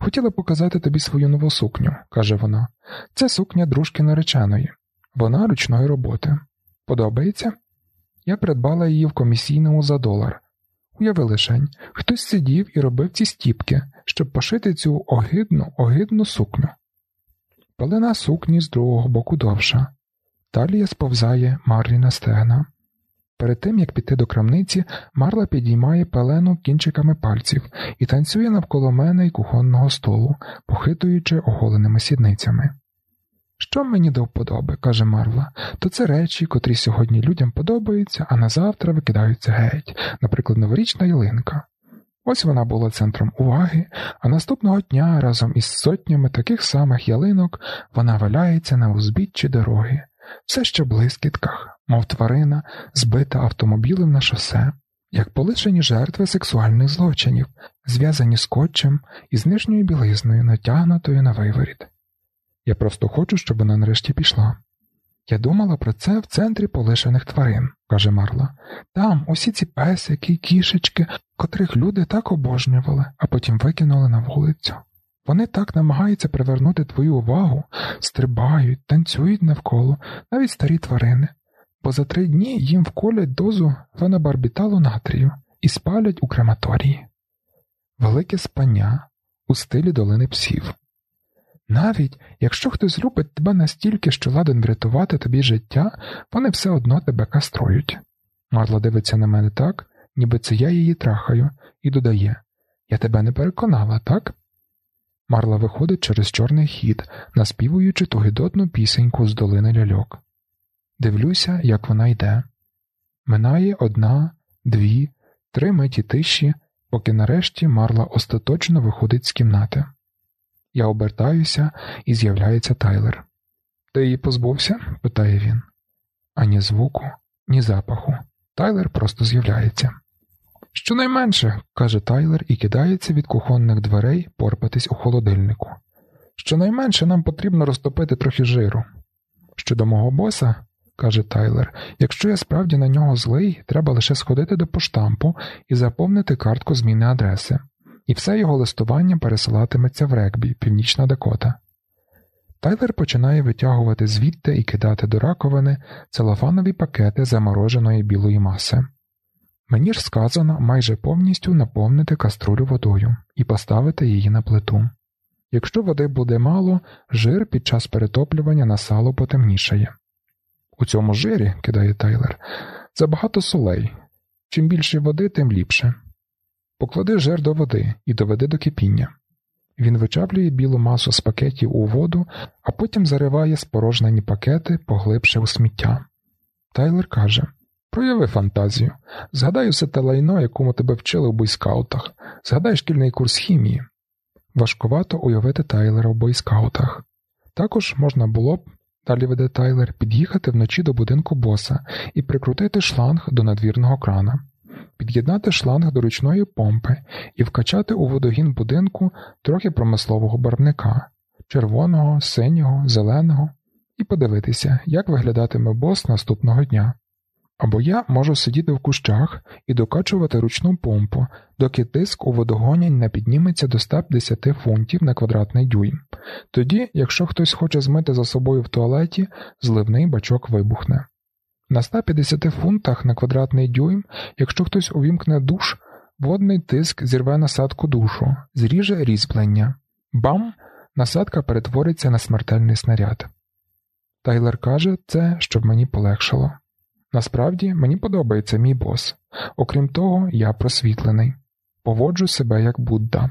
Хотіла показати тобі свою нову сукню, каже вона. Це сукня дружки нареченої. Вона ручної роботи. Подобається? Я придбала її в комісійному за долар. Уяви лишень, хтось сидів і робив ці стіпки, щоб пошити цю огидну, огидну сукню. Пелена сукні з другого боку довша. Талія сповзає Марлі на стегна. Перед тим, як піти до крамниці, Марла підіймає пелену кінчиками пальців і танцює навколо мене й кухонного столу, похитуючи оголеними сідницями. Що мені до вподоби, каже Марла, то це речі, котрі сьогодні людям подобаються, а на завтра викидаються геть, наприклад, новорічна ялинка. Ось вона була центром уваги, а наступного дня разом із сотнями таких самих ялинок вона валяється на узбіччі дороги, все ще в блискітках, мов тварина, збита автомобілем на шосе, як полишені жертви сексуальних злочинів, зв'язані скотчем і з нижньою білизною, натягнутою на виворіт. Я просто хочу, щоб вона нарешті пішла. Я думала про це в центрі полишених тварин, каже Марла. Там усі ці песики кішечки, котрих люди так обожнювали, а потім викинули на вулицю. Вони так намагаються привернути твою увагу, стрибають, танцюють навколо, навіть старі тварини, бо за три дні їм вколять дозу фенобарбіталу натрію і спалять у крематорії. Велике спання у стилі долини псів. Навіть якщо хтось любить тебе настільки, що ладен врятувати тобі життя, вони все одно тебе каструють. Марла дивиться на мене так, ніби це я її трахаю, і додає Я тебе не переконала, так? Марла виходить через чорний хід, наспівуючи ту гидотну пісеньку з долини ляльок. Дивлюся, як вона йде. Минає одна, дві, три миті тиші, поки нарешті Марла остаточно виходить з кімнати. Я обертаюся і з'являється Тайлер. Ти її позбувся? питає він. Ані звуку, ні запаху. Тайлер просто з'являється. Щонайменше, каже Тайлер і кидається від кухонних дверей порпатись у холодильнику. Щонайменше нам потрібно розтопити трохи жиру. Щодо мого боса, каже Тайлер, якщо я справді на нього злий, треба лише сходити до поштампу і заповнити картку зміни адреси, і все його листування пересилатиметься в регбі, Північна Дакота. Тайлер починає витягувати звідти і кидати до раковини целофанові пакети замороженої білої маси. Мені ж сказано майже повністю наповнити каструлю водою і поставити її на плиту. Якщо води буде мало, жир під час перетоплювання на сало потемнішає. У цьому жирі, кидає Тайлер, забагато солей. Чим більше води, тим ліпше. Поклади жир до води і доведи до кипіння. Він вичаплює білу масу з пакетів у воду, а потім зариває спорожнені пакети поглибше у сміття. Тайлер каже Прояви фантазію, згадай усе те лайно, якому тебе вчили в бойскаутах, згадай шкільний курс хімії. Важкувато уявити Тайлера в бойскаутах. Також можна було б, далі веде Тайлер, під'їхати вночі до будинку боса і прикрутити шланг до надвірного крана, під'єднати шланг до ручної помпи і вкачати у водогін будинку трохи промислового барвника червоного, синього, зеленого, і подивитися, як виглядатиме бос наступного дня. Або я можу сидіти в кущах і докачувати ручну помпу, доки тиск у водогоні не підніметься до 150 фунтів на квадратний дюйм. Тоді, якщо хтось хоче змити за собою в туалеті, зливний бачок вибухне. На 150 фунтах на квадратний дюйм, якщо хтось увімкне душ, водний тиск зірве насадку душу, зріже різьблення. Бам! Насадка перетвориться на смертельний снаряд. Тайлер каже це, щоб мені полегшало. Насправді мені подобається мій бос. Окрім того, я просвітлений, поводжу себе як Будда,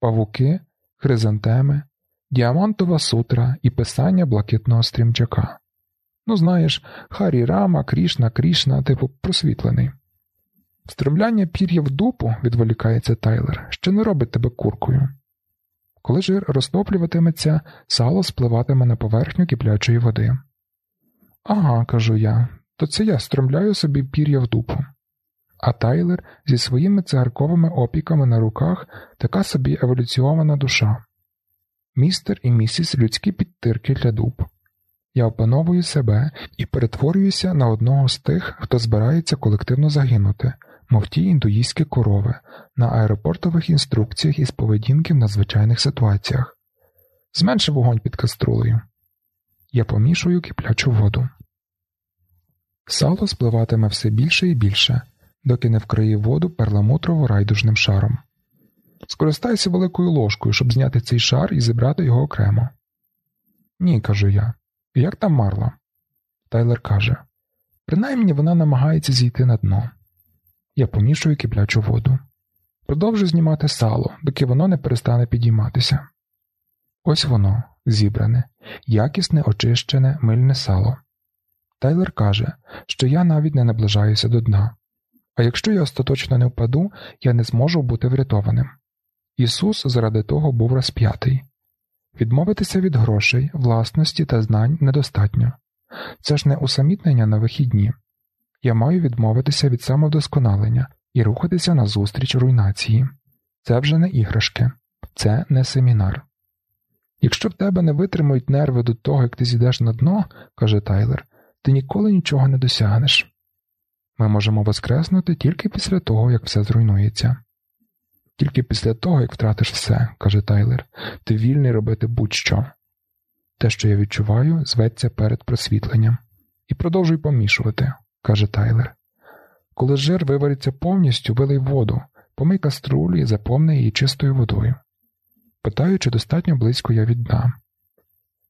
павуки, хризантеми, діамантова сутра і писання блакитного стрімчака. Ну, знаєш, Харі Рама, Крішна, Крішна, типу просвітлений. Стремляння пір'я в дупу, відволікається Тайлер, ще не робить тебе куркою. Коли жир розтоплюватиметься, сало спливатиме на поверхню киплячої води. Ага, кажу я, то це я стромляю собі пір'я в дупу. А Тайлер зі своїми цигарковими опіками на руках така собі еволюціована душа. Містер і місіс людські підтирки для дуб. Я опановую себе і перетворююся на одного з тих, хто збирається колективно загинути, мов ті індуїстські корови, на аеропортових інструкціях із поведінки в надзвичайних ситуаціях. Зменши вогонь під каструлею. Я помішую киплячу воду. Сало спливатиме все більше і більше, доки не вкриє воду перламутрово райдужним шаром. Скористайся великою ложкою, щоб зняти цей шар і зібрати його окремо. Ні, кажу я. Як там марла? Тайлер каже принаймні вона намагається зійти на дно. Я помішую киплячу воду. Продовжу знімати сало, доки воно не перестане підійматися. Ось воно, зібране, якісне, очищене, мильне сало. Тайлер каже, що я навіть не наближаюся до дна, а якщо я остаточно не впаду, я не зможу бути врятованим. Ісус заради того був розп'ятий. Відмовитися від грошей, власності та знань недостатньо. Це ж не усамітнення на вихідні. Я маю відмовитися від самовдосконалення і рухатися назустріч руйнації. Це вже не іграшки, це не семінар. Якщо в тебе не витримують нерви до того, як ти зійдеш на дно, каже Тайлер, ти ніколи нічого не досягнеш. Ми можемо воскреснути тільки після того, як все зруйнується. Тільки після того, як втратиш все, каже Тайлер, ти вільний робити будь-що. Те, що я відчуваю, зветься перед просвітленням. І продовжуй помішувати, каже Тайлер. Коли жир вивариться повністю, вилий воду, помий каструлю і заповни її чистою водою. Питаю, чи достатньо близько я від дна.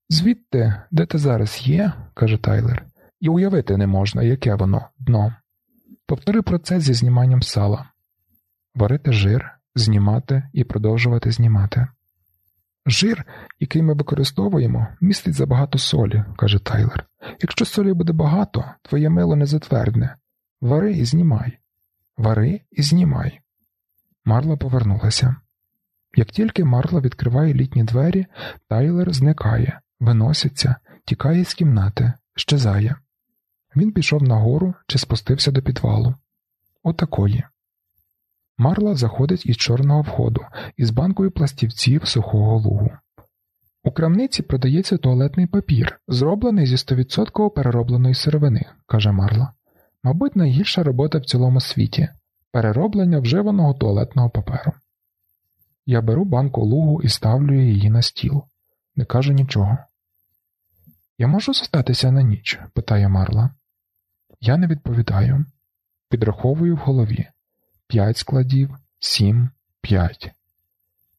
Звідти, де ти зараз є, каже Тайлер, і уявити не можна, яке воно дно. Повтори процес зі зніманням сала, варити жир, знімати і продовжувати знімати. Жир, який ми використовуємо, містить забагато солі, каже Тайлер. Якщо солі буде багато, твоє мило не затвердне. Вари і знімай. Вари і знімай. Марла повернулася. Як тільки Марла відкриває літні двері, Тайлер зникає, виноситься, тікає з кімнати, щезає. Він пішов нагору чи спустився до підвалу. Отакої. Марла заходить із чорного входу із банкою пластівців сухого лугу. У крамниці продається туалетний папір, зроблений зі 100% переробленої сировини, каже Марла. Мабуть, найгірша робота в цілому світі перероблення вживаного туалетного паперу. Я беру банку лугу і ставлю її на стіл. Не кажу нічого. Я можу зостатися на ніч? питає Марла. Я не відповідаю. Підраховую в голові п'ять складів, сім, п'ять.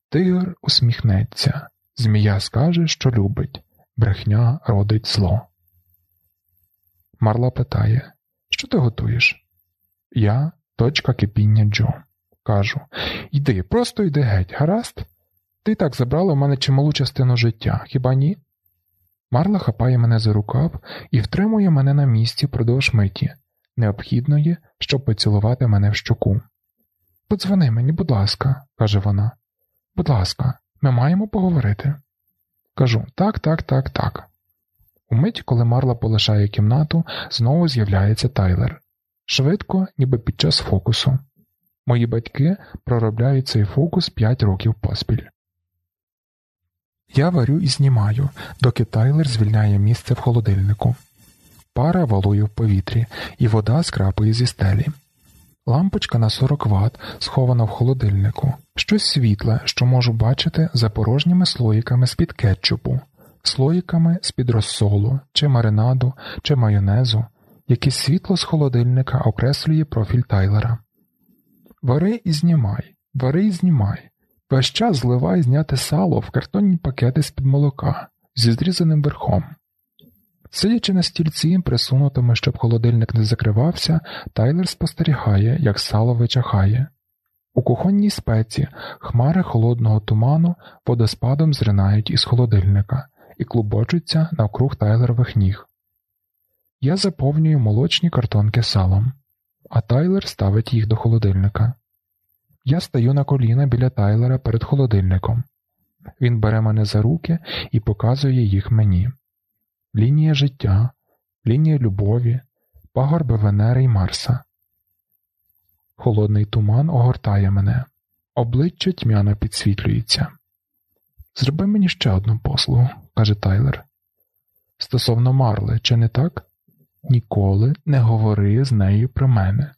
Тигр усміхнеться. Змія скаже, що любить, брехня родить зло. Марла питає, що ти готуєш? Я точка кипіння Джо. Кажу Йди, просто йди геть, гаразд? Ти так забрала в мене чималу частину життя, хіба ні? Марла хапає мене за рукав і втримує мене на місці впродовж миті, необхідної, щоб поцілувати мене в щоку. Подзвони мені, будь ласка, каже вона. Будь ласка, ми маємо поговорити. Кажу так, так, так, так. Умить, коли Марла полишає кімнату, знову з'являється Тайлер. Швидко, ніби під час фокусу. Мої батьки проробляють цей фокус п'ять років поспіль. Я варю і знімаю, доки Тайлер звільняє місце в холодильнику. Пара валує в повітрі, і вода скрапує зі стелі. Лампочка на 40 Вт схована в холодильнику, щось світле, що можу бачити за порожніми слоїками з-під кетчупу, слоїками з-під розсолу, чи маринаду, чи майонезу, якесь світло з холодильника окреслює профіль Тайлера. Вари і знімай, вари і знімай. Весь час зливай зняти сало в картонні пакети з-під молока зі зрізаним верхом. Сидячи на стільці, присунутому, щоб холодильник не закривався, Тайлер спостерігає, як сало вичахає. У кухонній спеці хмари холодного туману водоспадом зринають із холодильника і клубочуться навкруг тайлерових ніг. Я заповнюю молочні картонки салом, а Тайлер ставить їх до холодильника. Я стаю на коліна біля Тайлера перед холодильником. Він бере мене за руки і показує їх мені лінія життя, лінія любові, пагорби Венери й Марса. Холодний туман огортає мене, обличчя тьмяно підсвітлюється. Зроби мені ще одну послугу, каже Тайлер. Стосовно Марли, чи не так? Ніколи не говори з нею про мене.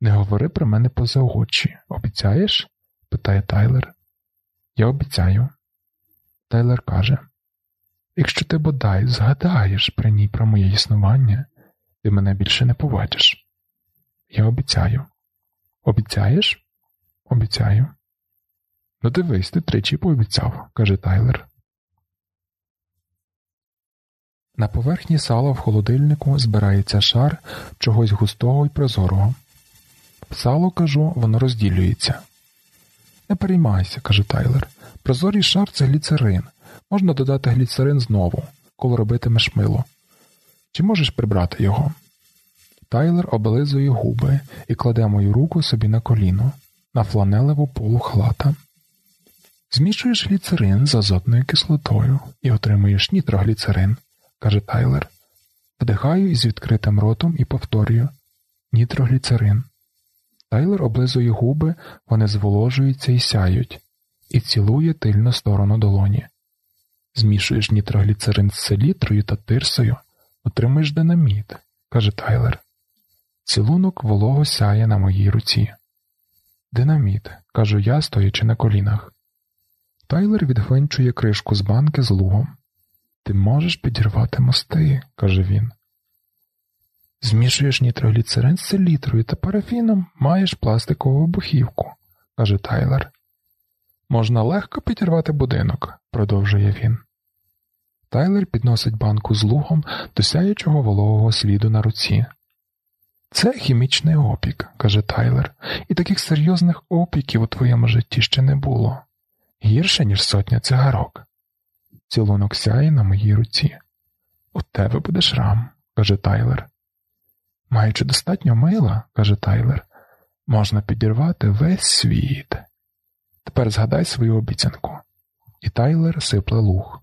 Не говори про мене поза очі. Обіцяєш? питає Тайлер. Я обіцяю. Тайлер каже Якщо ти бодай згадаєш при ній про моє існування, ти мене більше не побачиш. Я обіцяю. Обіцяєш? Обіцяю. Ну, дивись, ти тричі пообіцяв, каже Тайлер. На поверхні сала в холодильнику збирається шар чогось густого і прозорого. Сало, кажу, воно розділюється. Не переймайся, каже Тайлер. Прозорий шар це гліцерин. Можна додати гліцерин знову, коли робитимеш мило. Чи можеш прибрати його? Тайлер облизує губи і кладе мою руку собі на коліно, на фланелеву полу халата. Змішуєш гліцерин з азотною кислотою і отримуєш нітрогліцерин, каже Тайлер. Вдихаю із відкритим ротом і повторюю нітрогліцерин. Тайлер облизує губи, вони зволожуються і сяють, і цілує тильну сторону долоні. Змішуєш нітрогліцерин з селітрою та тирсою, отримаєш динаміт, каже Тайлер. Цілунок волого сяє на моїй руці. Динаміт, кажу я, стоячи на колінах. Тайлер відгвинчує кришку з банки з лугом. Ти можеш підірвати мости, каже він. Змішуєш нітрогліцерин з селітрою та парафіном, маєш пластикову обухівку, каже Тайлер. Можна легко підірвати будинок, продовжує він. Тайлер підносить банку з лугом до сяючого вологого сліду на руці. Це хімічний опік, каже Тайлер, і таких серйозних опіків у твоєму житті ще не було. Гірше, ніж сотня цигарок. Цілунок сяє на моїй руці. У тебе буде шрам, каже Тайлер. Маючи достатньо мила, каже Тайлер, можна підірвати весь світ. Тепер згадай свою обіцянку. І Тайлер сипле луг.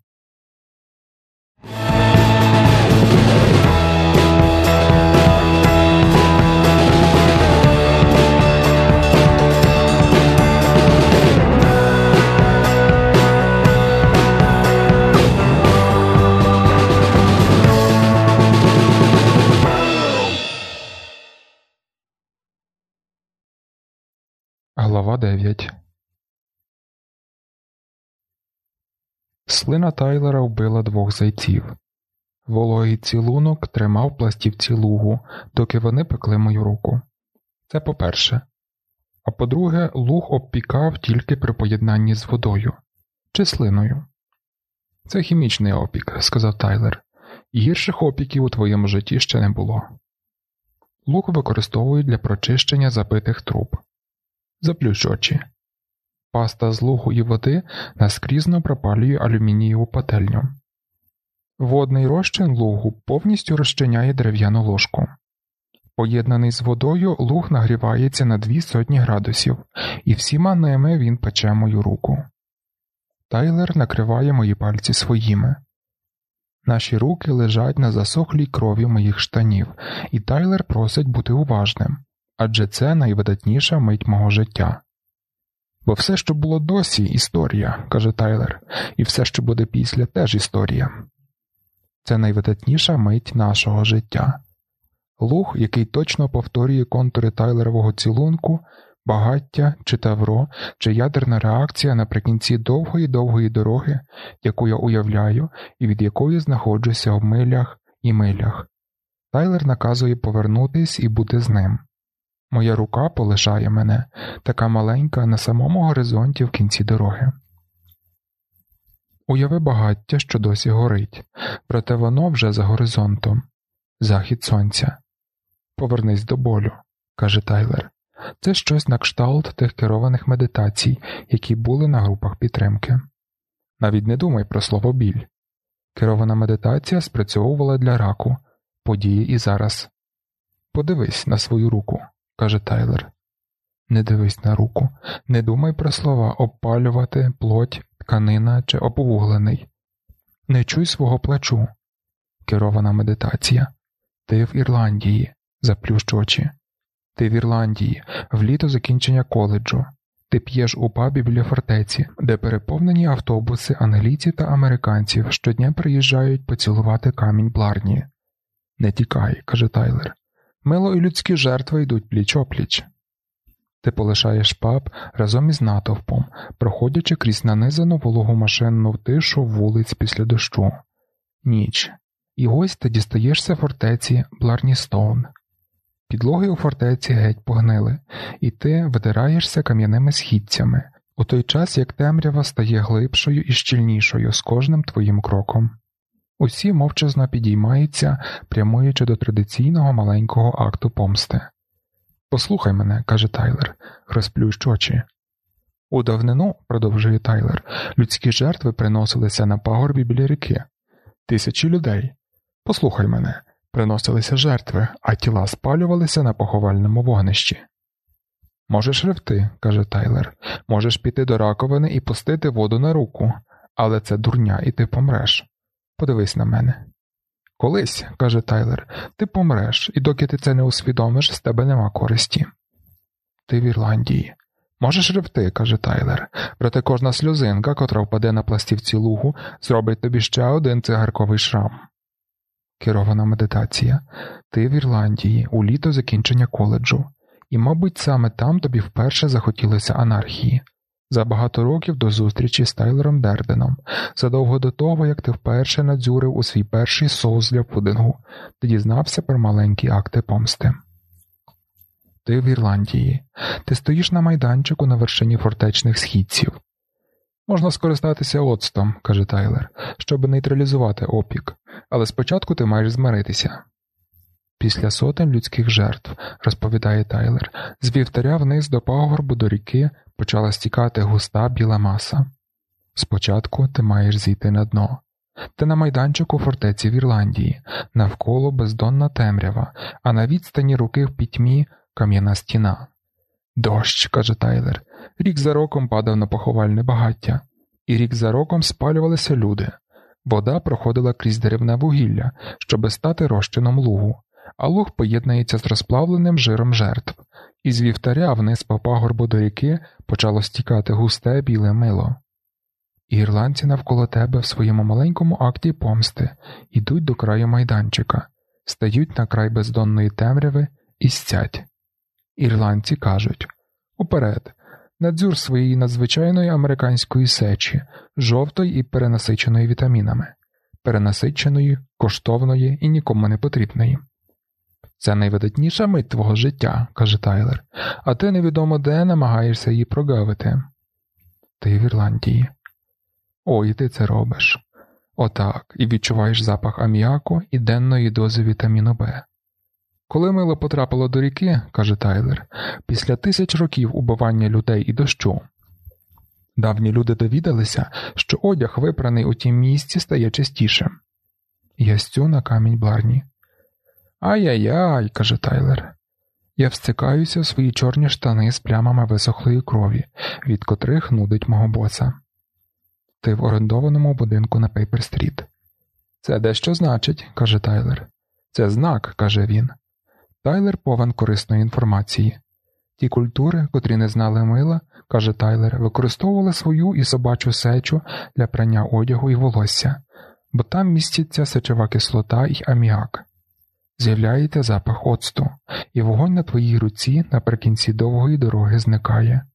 Глава 9 Слина Тайлера вбила двох зайців. Вологий цілунок тримав пластівці лугу, доки вони пекли мою руку. Це по-перше. А по-друге, луг обпікав тільки при поєднанні з водою чи слиною. Це хімічний опік, сказав Тайлер. Гірших опіків у твоєму житті ще не було. Луг використовують для прочищення забитих труб. Заплющ очі. Паста з лугу і води наскрізно пропалює алюмінієву пательню. Водний розчин лугу повністю розчиняє дерев'яну ложку. Поєднаний з водою, луг нагрівається на дві сотні градусів, і всіма ними він пече мою руку. Тайлер накриває мої пальці своїми. Наші руки лежать на засохлій крові моїх штанів, і Тайлер просить бути уважним адже це найвидатніша мить мого життя. Бо все, що було досі, історія, каже Тайлер, і все, що буде після, теж історія. Це найвидатніша мить нашого життя. Луг, який точно повторює контури Тайлерового цілунку, багаття чи тавро, чи ядерна реакція наприкінці довгої довгої дороги, яку я уявляю і від якої знаходжуся в милях і милях. Тайлер наказує повернутись і бути з ним. Моя рука полишає мене, така маленька на самому горизонті в кінці дороги. Уяви багаття, що досі горить, проте воно вже за горизонтом, захід сонця. Повернись до болю, каже Тайлер. Це щось на кшталт тих керованих медитацій, які були на групах підтримки. Навіть не думай про слово біль. Керована медитація спрацьовувала для раку, події і зараз. Подивись на свою руку каже Тайлер. Не дивись на руку, не думай про слова обпалювати, плоть, тканина чи обвуглений. Не чуй свого плачу. Керована медитація. Ти в Ірландії, заплющ очі. Ти в Ірландії, в літо закінчення коледжу. Ти п'єш у пабі біля фортеці, де переповнені автобуси англійців та американців щодня приїжджають поцілувати камінь Бларні. Не тікай, каже Тайлер. Мило і людські жертви йдуть пліч опліч. Ти полишаєш паб разом із натовпом, проходячи крізь нанизану вологу машинну тишу вулиць після дощу. Ніч. І ось ти дістаєшся фортеці Бларністоун. Підлоги у фортеці геть погнили, і ти видираєшся кам'яними східцями, у той час як темрява стає глибшою і щільнішою з кожним твоїм кроком. Усі мовчазно підіймаються, прямуючи до традиційного маленького акту помсти. Послухай мене, каже Тайлер, розплющ очі. У давнину, продовжує Тайлер, людські жертви приносилися на пагорбі біля ріки. Тисячі людей. Послухай мене, приносилися жертви, а тіла спалювалися на поховальному вогнищі. Можеш ревти, каже Тайлер, можеш піти до раковини і пустити воду на руку, але це дурня, і ти помреш. Подивись на мене. Колись, каже Тайлер, ти помреш, і доки ти це не усвідомиш, з тебе нема користі. Ти в Ірландії. Можеш ревти, каже Тайлер, проте кожна сльозинка, котра впаде на пластівці лугу, зробить тобі ще один цигарковий шрам. Керована медитація. Ти в Ірландії, у літо закінчення коледжу, і, мабуть, саме там тобі вперше захотілося анархії за багато років до зустрічі з Тайлером Дерденом, задовго до того, як ти вперше надзюрив у свій перший соус для пудингу, ти дізнався про маленькі акти помсти. Ти в Ірландії, ти стоїш на майданчику на вершині фортечних східців. Можна скористатися оцтом, каже Тайлер, щоб нейтралізувати опік, але спочатку ти маєш змиритися. Після сотень людських жертв, розповідає Тайлер, з вівтаря вниз до пагорбу до ріки почала стікати густа біла маса. Спочатку ти маєш зійти на дно. Ти на майданчику фортеці в Ірландії, навколо бездонна темрява, а на відстані руки в пітьмі кам'яна стіна. Дощ, каже Тайлер, рік за роком падав на поховальне багаття, і рік за роком спалювалися люди. Вода проходила крізь деревне вугілля, щоби стати розчином лугу, а луг поєднується з розплавленим жиром жертв, і з вівтаря вниз по пагорбу до ріки почало стікати густе біле мило. Ірландці навколо тебе в своєму маленькому акті помсти йдуть до краю майданчика, стають на край бездонної темряви і стять. Ірландці кажуть Уперед, надзюр своєї надзвичайної американської сечі, жовтої і перенасиченої вітамінами, перенасиченої, коштовної і нікому не потрібної. Це найвидатніша мить твого життя, каже Тайлер, а ти невідомо де намагаєшся її прогавити. Ти в Ірландії. Ой, ти це робиш. Отак, і відчуваєш запах аміаку і денної дози вітаміну Б. Коли мило потрапило до ріки, каже Тайлер, після тисяч років убивання людей і дощу. Давні люди довідалися, що одяг, випраний у тім місці, стає чистішим. Я стю на камінь бларні. Ай-яй-яй, каже Тайлер. Я встикаюся в свої чорні штани з плямами висохлої крові, від котрих нудить мого боса. Ти в орендованому будинку на Пейпер-стріт. Це дещо значить, каже Тайлер. Це знак, каже він. Тайлер повен корисної інформації. Ті культури, котрі не знали мила, каже Тайлер, використовували свою і собачу сечу для прання одягу і волосся, бо там міститься сечова кислота і аміак. З'являється запах оцту, і вогонь на твоїй руці наприкінці довгої дороги зникає.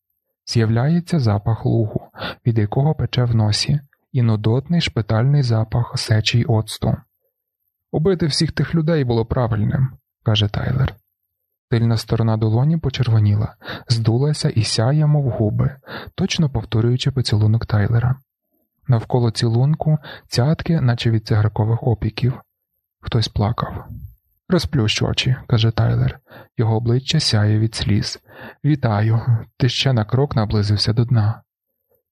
З'являється запах лугу, від якого пече в носі, і нудотний шпитальний запах сечі й оцту. Убити всіх тих людей було правильним, каже Тайлер. Тильна сторона долоні почервоніла, здулася і сяє, мов губи, точно повторюючи поцілунок Тайлера. Навколо цілунку цятки, наче від цигаркових опіків. Хтось плакав. Розплющ очі, каже Тайлер, його обличчя сяє від сліз. Вітаю, ти ще на крок наблизився до дна.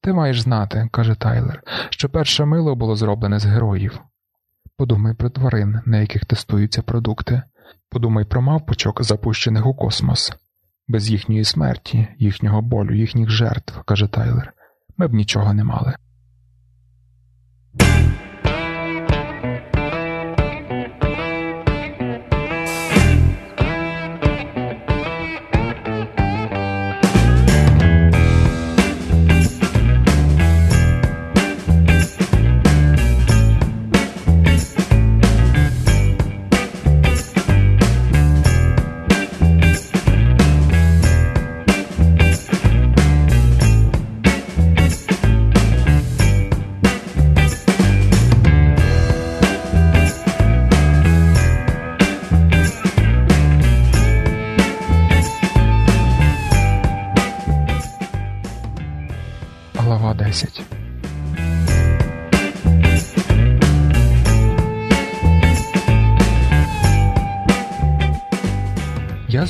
Ти маєш знати, каже Тайлер, що перше мило було зроблене з героїв. Подумай про тварин, на яких тестуються продукти, подумай про мавпочок, запущених у космос. Без їхньої смерті, їхнього болю, їхніх жертв, каже Тайлер, ми б нічого не мали.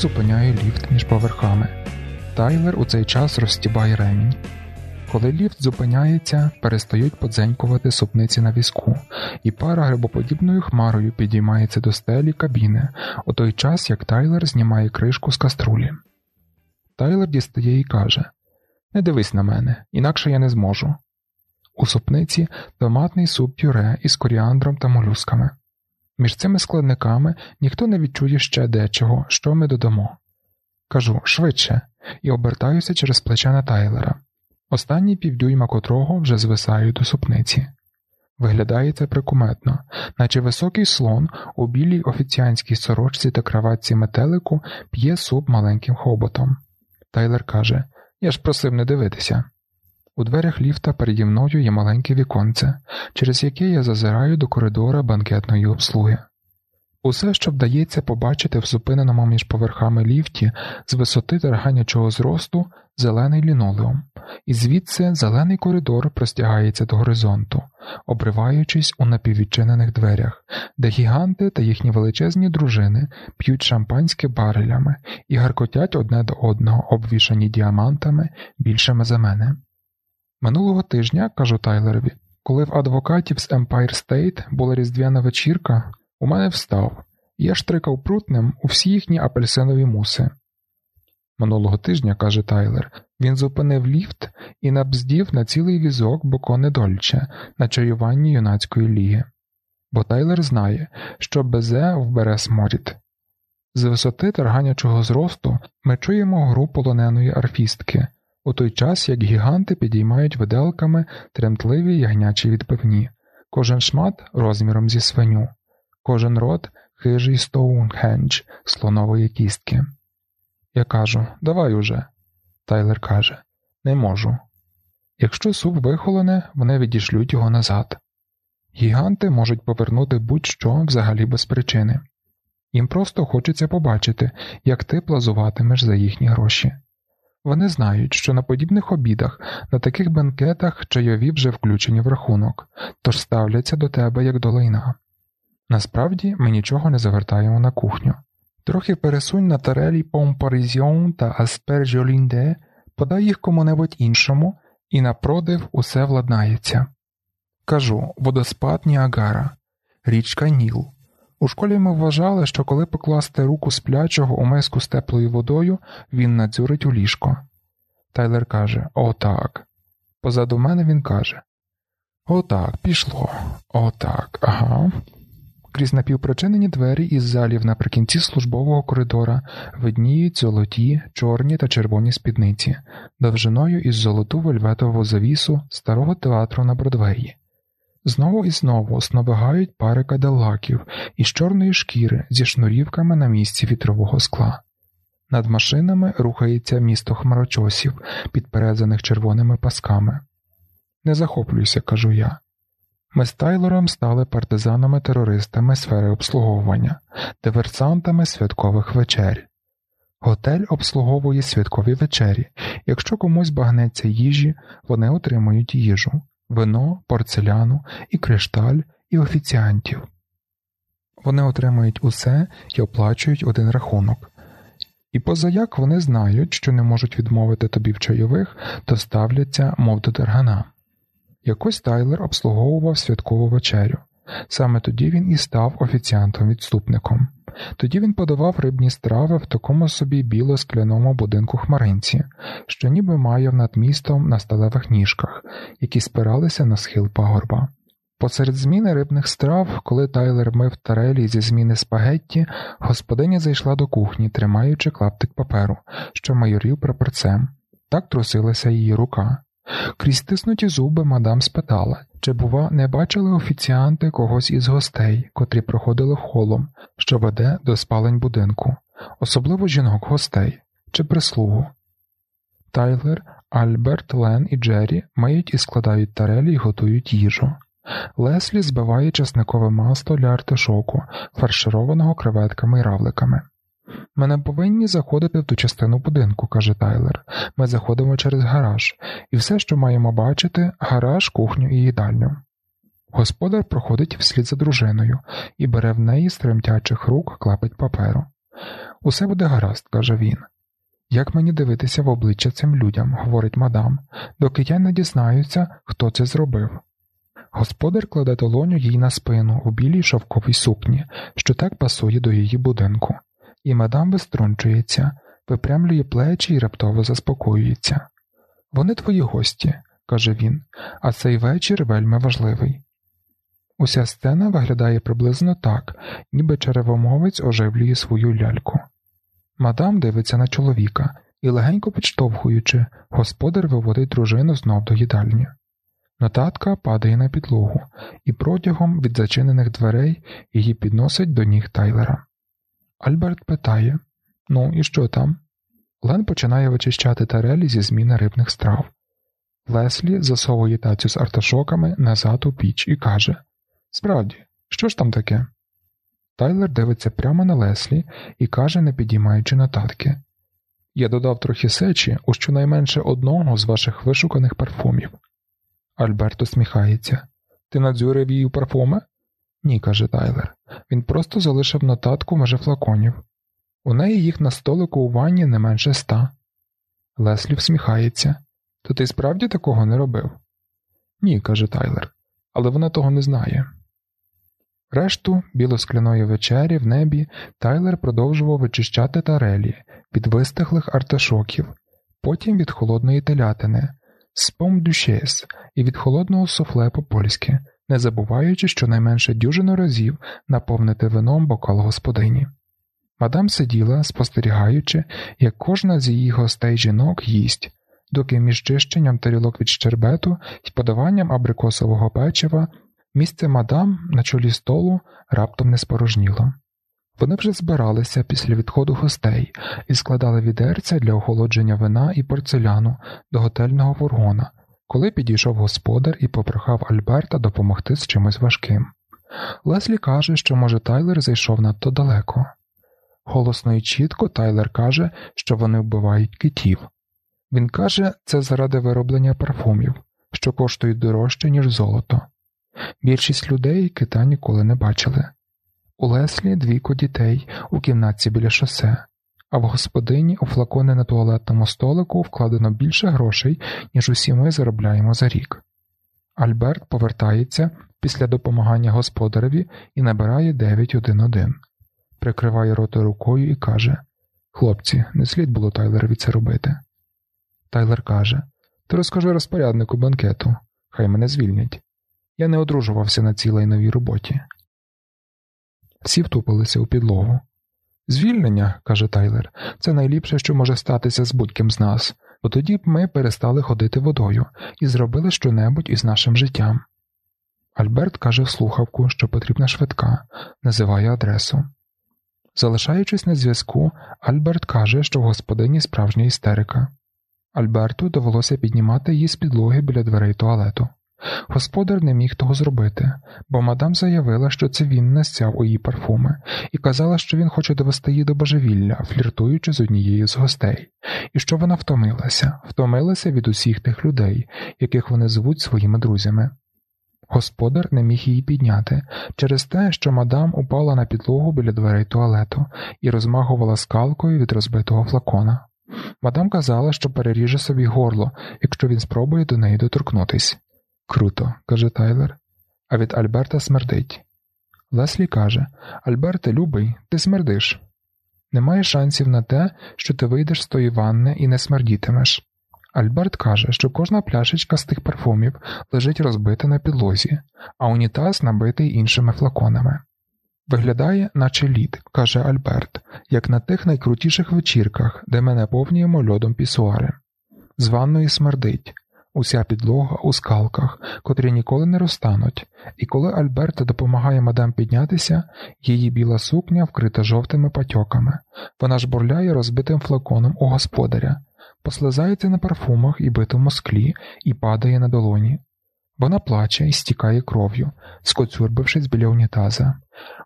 Я зупиняю ліфт між поверхами. Тайлер у цей час розстібає ремінь. Коли ліфт зупиняється, перестають подзенькувати супниці на візку, і пара грибоподібною хмарою підіймається до стелі кабіни у той час, як Тайлер знімає кришку з каструлі. Тайлер дістає і каже Не дивись на мене, інакше я не зможу. У супниці томатний суп пюре із коріандром та молюсками. Між цими складниками ніхто не відчує ще дечого, що ми додамо. Кажу швидше, і обертаюся через плече на Тайлера. Останні півдюйма котрого вже звисають до супниці. Виглядає це прикуметно, наче високий слон у білій офіціанській сорочці та краватці метелику п'є суп маленьким хоботом. Тайлер каже: Я ж просив не дивитися. У дверях ліфта переді мною є маленьке віконце, через яке я зазираю до коридора банкетної обслуги. Усе, що вдається побачити в зупиненому між поверхами ліфті з висоти тарганячого зросту зелений лінолеум, і звідси зелений коридор простягається до горизонту, обриваючись у напіввідчинених дверях, де гіганти та їхні величезні дружини п'ють шампанське барелями і гаркотять одне до одного, обвішані діамантами більшими за мене. Минулого тижня, кажу Тайлерові, коли в адвокатів з Empire State була різдвяна вечірка, у мене встав, я штрикав прутнем у всі їхні апельсинові муси. Минулого тижня, каже Тайлер, Він зупинив ліфт і набздів на цілий візок боконе дольче на чаюванні юнацької ліги, бо Тайлер знає, що безе вбере сморід. З висоти тарганячого зросту ми чуємо гру полоненої арфістки, у той час як гіганти підіймають виделками тремтливі ягнячі відбивні, кожен шмат розміром зі свиню, кожен рот хижий Стоунхендж слонової кістки. Я кажу, давай уже. Тайлер каже, не можу. Якщо суп вихолоне, вони відішлють його назад. Гіганти можуть повернути будь-що взагалі без причини. Їм просто хочеться побачити, як ти плазуватимеш за їхні гроші. Вони знають, що на подібних обідах, на таких бенкетах чайові вже включені в рахунок, тож ставляться до тебе як до лайна. Насправді ми нічого не завертаємо на кухню. Трохи пересунь на тарелі помпаризьон та аспержолінде, подай їх кому-небудь іншому, і на продив усе владнається. Кажу водоспад Ніагара, річка Ніл. У школі ми вважали, що коли покласти руку сплячого у миску з теплою водою, він надзюрить у ліжко. Тайлер каже О, так. Позаду мене він каже О, так, пішло. О, так, ага. Крізь напівпричинені двері із залів наприкінці службового коридора видніють золоті, чорні та червоні спідниці, довжиною із золоту вельветову завісу старого театру на Бродвеї. Знову і знову сновигають пари кадиллаків із чорної шкіри зі шнурівками на місці вітрового скла. Над машинами рухається місто хмарочосів, підперезаних червоними пасками. Не захоплюйся, кажу я. Ми з Тайлором стали партизанами-терористами сфери обслуговування, диверсантами святкових вечер. Готель обслуговує святкові вечері. Якщо комусь багнеться їжі, вони отримують їжу, вино, порцеляну, і кришталь, і офіціантів. Вони отримують усе і оплачують один рахунок. І позаяк вони знають, що не можуть відмовити тобі в чайових, то ставляться, мов до дергана. Якось Тайлер обслуговував святкову вечерю. Саме тоді він і став офіціантом-відступником. Тоді він подавав рибні страви в такому собі біло-скляному будинку хмаринці, що ніби має над містом на сталевих ніжках, які спиралися на схил пагорба. Посеред зміни рибних страв, коли Тайлер мив тарелі зі зміни спагетті, господиня зайшла до кухні, тримаючи клаптик паперу, що майорів прапорцем. Так трусилася її рука. Крізь стиснуті зуби мадам спитала, чи, бува, не бачили офіціанти когось із гостей, котрі проходили холом, що веде до спалень будинку, особливо жінок гостей чи прислугу. Тайлер, Альберт, Лен і Джері мають і складають тарелі і готують їжу. Леслі збиває часникове масло для артишоку, фаршированого креветками і равликами. Ми не повинні заходити в ту частину будинку, каже Тайлер. Ми заходимо через гараж, і все, що маємо бачити, гараж, кухню і їдальню. Господар проходить вслід за дружиною і бере в неї з тремтячих рук клапить паперу. Усе буде гаразд, каже він. Як мені дивитися в обличчя цим людям, говорить мадам, доки я не дізнаюся, хто це зробив. Господар кладе долоню їй на спину у білій шовковій сукні, що так пасує до її будинку і мадам виструнчується, випрямлює плечі і раптово заспокоюється. Вони твої гості, каже він, а цей вечір вельми важливий. Уся сцена виглядає приблизно так, ніби черевомовець оживлює свою ляльку. Мадам дивиться на чоловіка і, легенько підштовхуючи, господар виводить дружину знов до їдальні. Нотатка падає на підлогу, і протягом від зачинених дверей її підносить до ніг Тайлера. Альберт питає Ну, і що там? Лен починає вичищати тарелі зі зміни рибних страв. Леслі засовує тацю з арташоками назад у піч і каже Справді, що ж там таке? Тайлер дивиться прямо на Леслі і каже, не підіймаючи нотатки. Я додав трохи сечі у щонайменше одного з ваших вишуканих парфумів. Альберт усміхається. Ти надзюрив її парфуми? Ні, каже Тайлер. Він просто залишив нотатку межі флаконів. У неї їх на столику у ванні не менше ста. Леслі всміхається. То ти справді такого не робив? Ні, каже Тайлер, але вона того не знає. Решту білоскляної вечері в небі Тайлер продовжував вичищати тарелі від вистихлих арташоків, потім від холодної телятини, спом дюшес і від холодного суфле по польськи, не забуваючи щонайменше дюжину разів наповнити вином бокал господині. Мадам сиділа, спостерігаючи, як кожна з її гостей жінок їсть, доки між чищенням тарілок від щербету і подаванням абрикосового печива місце мадам на чолі столу раптом не спорожніло. Вони вже збиралися після відходу гостей і складали відерця для охолодження вина і порцеляну до готельного фургона, коли підійшов господар і попрохав Альберта допомогти з чимось важким. Леслі каже, що, може, Тайлер зайшов надто далеко. Голосно і чітко Тайлер каже, що вони вбивають китів. Він каже, це заради вироблення парфумів, що коштують дорожче, ніж золото. Більшість людей кита ніколи не бачили. У Леслі двійко дітей у кімнатці біля шосе, а в господині у флакони на туалетному столику вкладено більше грошей, ніж усі ми заробляємо за рік. Альберт повертається після допомагання господареві і набирає 911. Прикриває рота рукою і каже: Хлопці, не слід було Тайлерові це робити. Тайлер каже: Ти розкажи розпоряднику банкету, хай мене звільнять. Я не одружувався на цілій новій роботі. Всі втупилися у підлогу. Звільнення, каже Тайлер, це найліпше, що може статися з будь-ким з нас, бо тоді б ми перестали ходити водою і зробили щонебудь із нашим життям. Альберт каже в слухавку, що потрібна швидка, називає адресу. Залишаючись на зв'язку, Альберт каже, що в господині справжня істерика. Альберту довелося піднімати її з підлоги біля дверей туалету. Господар не міг того зробити, бо мадам заявила, що це він настяв у її парфуми, і казала, що він хоче довести її до божевілля, фліртуючи з однією з гостей, і що вона втомилася, втомилася від усіх тих людей, яких вони звуть своїми друзями. Господар не міг її підняти через те, що мадам упала на підлогу біля дверей туалету і розмахувала скалкою від розбитого флакона. Мадам казала, що переріже собі горло, якщо він спробує до неї доторкнутись. Круто, каже Тайлер, а від Альберта смердить. Леслі каже Альберте, любий, ти смердиш. Немає шансів на те, що ти вийдеш з тої ванни і не смердітимеш. Альберт каже, що кожна пляшечка з тих парфумів лежить розбита на підлозі, а унітаз набитий іншими флаконами. Виглядає, наче лід, каже Альберт, як на тих найкрутіших вечірках, де ми наповнюємо льодом пісуари. З ванної смердить, уся підлога у скалках, котрі ніколи не розтануть, і коли Альберта допомагає мадам піднятися, її біла сукня вкрита жовтими патьоками, вона ж бурляє розбитим флаконом у господаря, послизається на парфумах і битому склі і падає на долоні. Вона плаче і стікає кров'ю, скоцюрбившись біля унітаза.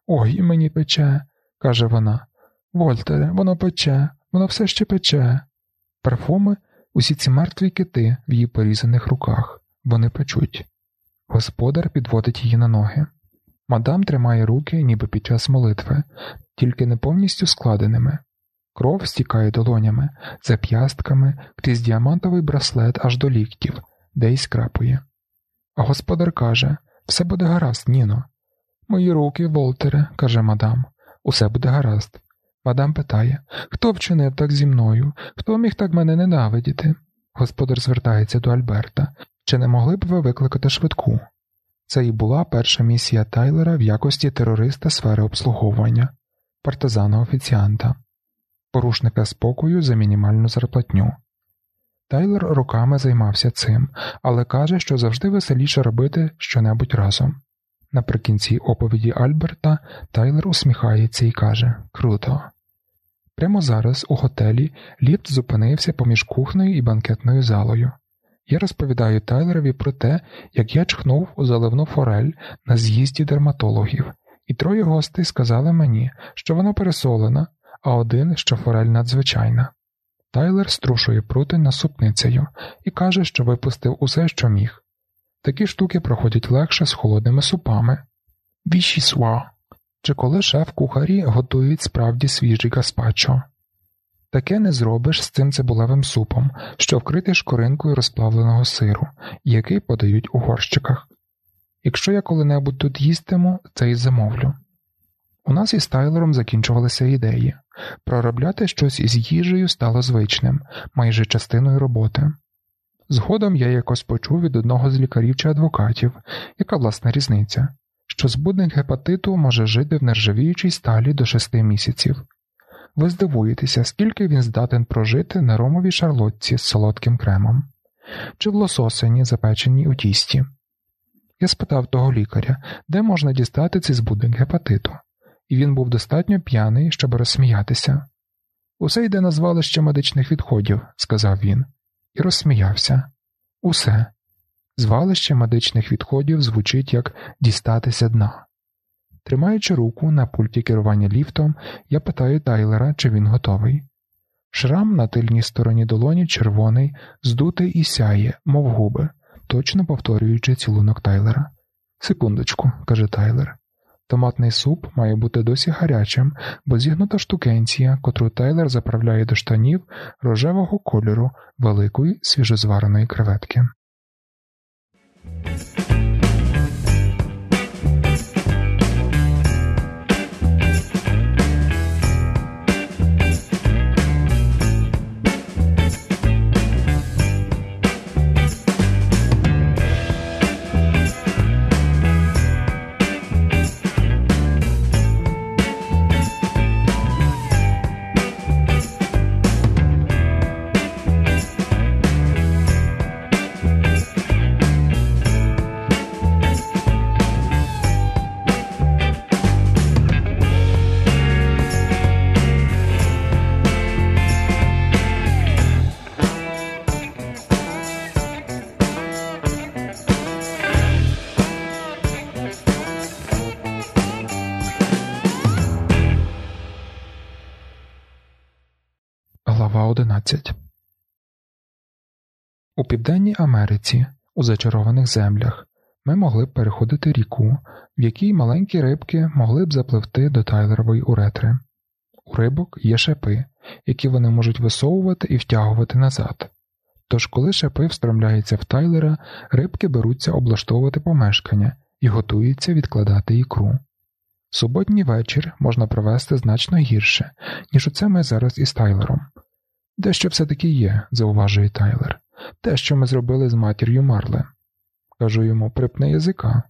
Ой, мені пече, каже вона. Вольтере, воно пече, воно все ще пече. Парфуми усі ці мертві кити в її порізаних руках, вони печуть. Господар підводить її на ноги. Мадам тримає руки, ніби під час молитви, тільки не повністю складеними. Кров стікає долонями, зап'ястками крізь діамантовий браслет аж до ліктів, де й скрапує. А господар каже все буде гаразд, Ніно. Мої руки, Волтере, каже мадам, усе буде гаразд. Мадам питає Хто вчинив так зі мною? Хто міг так мене ненавидіти? Господар звертається до Альберта. Чи не могли б ви викликати швидку? Це і була перша місія Тайлера в якості терориста сфери обслуговування, партизана офіціанта, порушника спокою за мінімальну зарплатню. Тайлер роками займався цим, але каже, що завжди веселіше робити щонебудь разом. Наприкінці оповіді Альберта Тайлер усміхається і каже Круто. Прямо зараз у готелі ліфт зупинився поміж кухнею і банкетною залою. Я розповідаю Тайлерові про те, як я чхнув у заливну форель на з'їзді дерматологів, і троє гостей сказали мені, що вона пересолена, а один, що форель надзвичайна. Тайлер струшує прутень насупницею і каже, що випустив усе, що міг. Такі штуки проходять легше з холодними супами. Вішісва. Чи коли шеф кухарі готують справді свіжий гаспачо. Таке не зробиш з цим цибулевим супом, що вкритий шкоринкою розплавленого сиру, який подають у горщиках. Якщо я коли-небудь тут їстиму, це й замовлю. У нас із Тайлером закінчувалися ідеї. проробляти щось із їжею стало звичним, майже частиною роботи. Згодом я якось почув від одного з лікарів чи адвокатів, яка власна різниця, що збудник гепатиту може жити в нержавіючій сталі до шести місяців. Ви здивуєтеся, скільки він здатен прожити на ромовій шарлотці з солодким кремом, чи в лососині, запеченій у тісті. Я спитав того лікаря, де можна дістати цей збудник гепатиту, і він був достатньо п'яний, щоб розсміятися. Усе йде на звалище медичних відходів, сказав він, і розсміявся. Усе. Звалище медичних відходів звучить як дістатися дна. Тримаючи руку на пульті керування ліфтом, я питаю Тайлера, чи він готовий. Шрам на тильній стороні долоні червоний, здутий і сяє, мов губи, точно повторюючи цілунок Тайлера. Секундочку, каже Тайлер. Томатний суп має бути досі гарячим, бо зігнута штукенція, котру Тайлер заправляє до штанів рожевого кольору великої свіжозвареної креветки. 11 У Південній Америці, у зачарованих землях, ми могли б переходити ріку, в якій маленькі рибки могли б запливти до тайлерової уретри. У рибок є шипи, які вони можуть висовувати і втягувати назад. Тож, коли шипи встромляються в тайлера, рибки беруться облаштовувати помешкання і готуються відкладати ікру. Суботній вечір можна провести значно гірше, ніж оце ми зараз із Тайлером. Дещо все-таки є, зауважує Тайлер, те, що ми зробили з матір'ю Марле. Кажу йому, припни язика.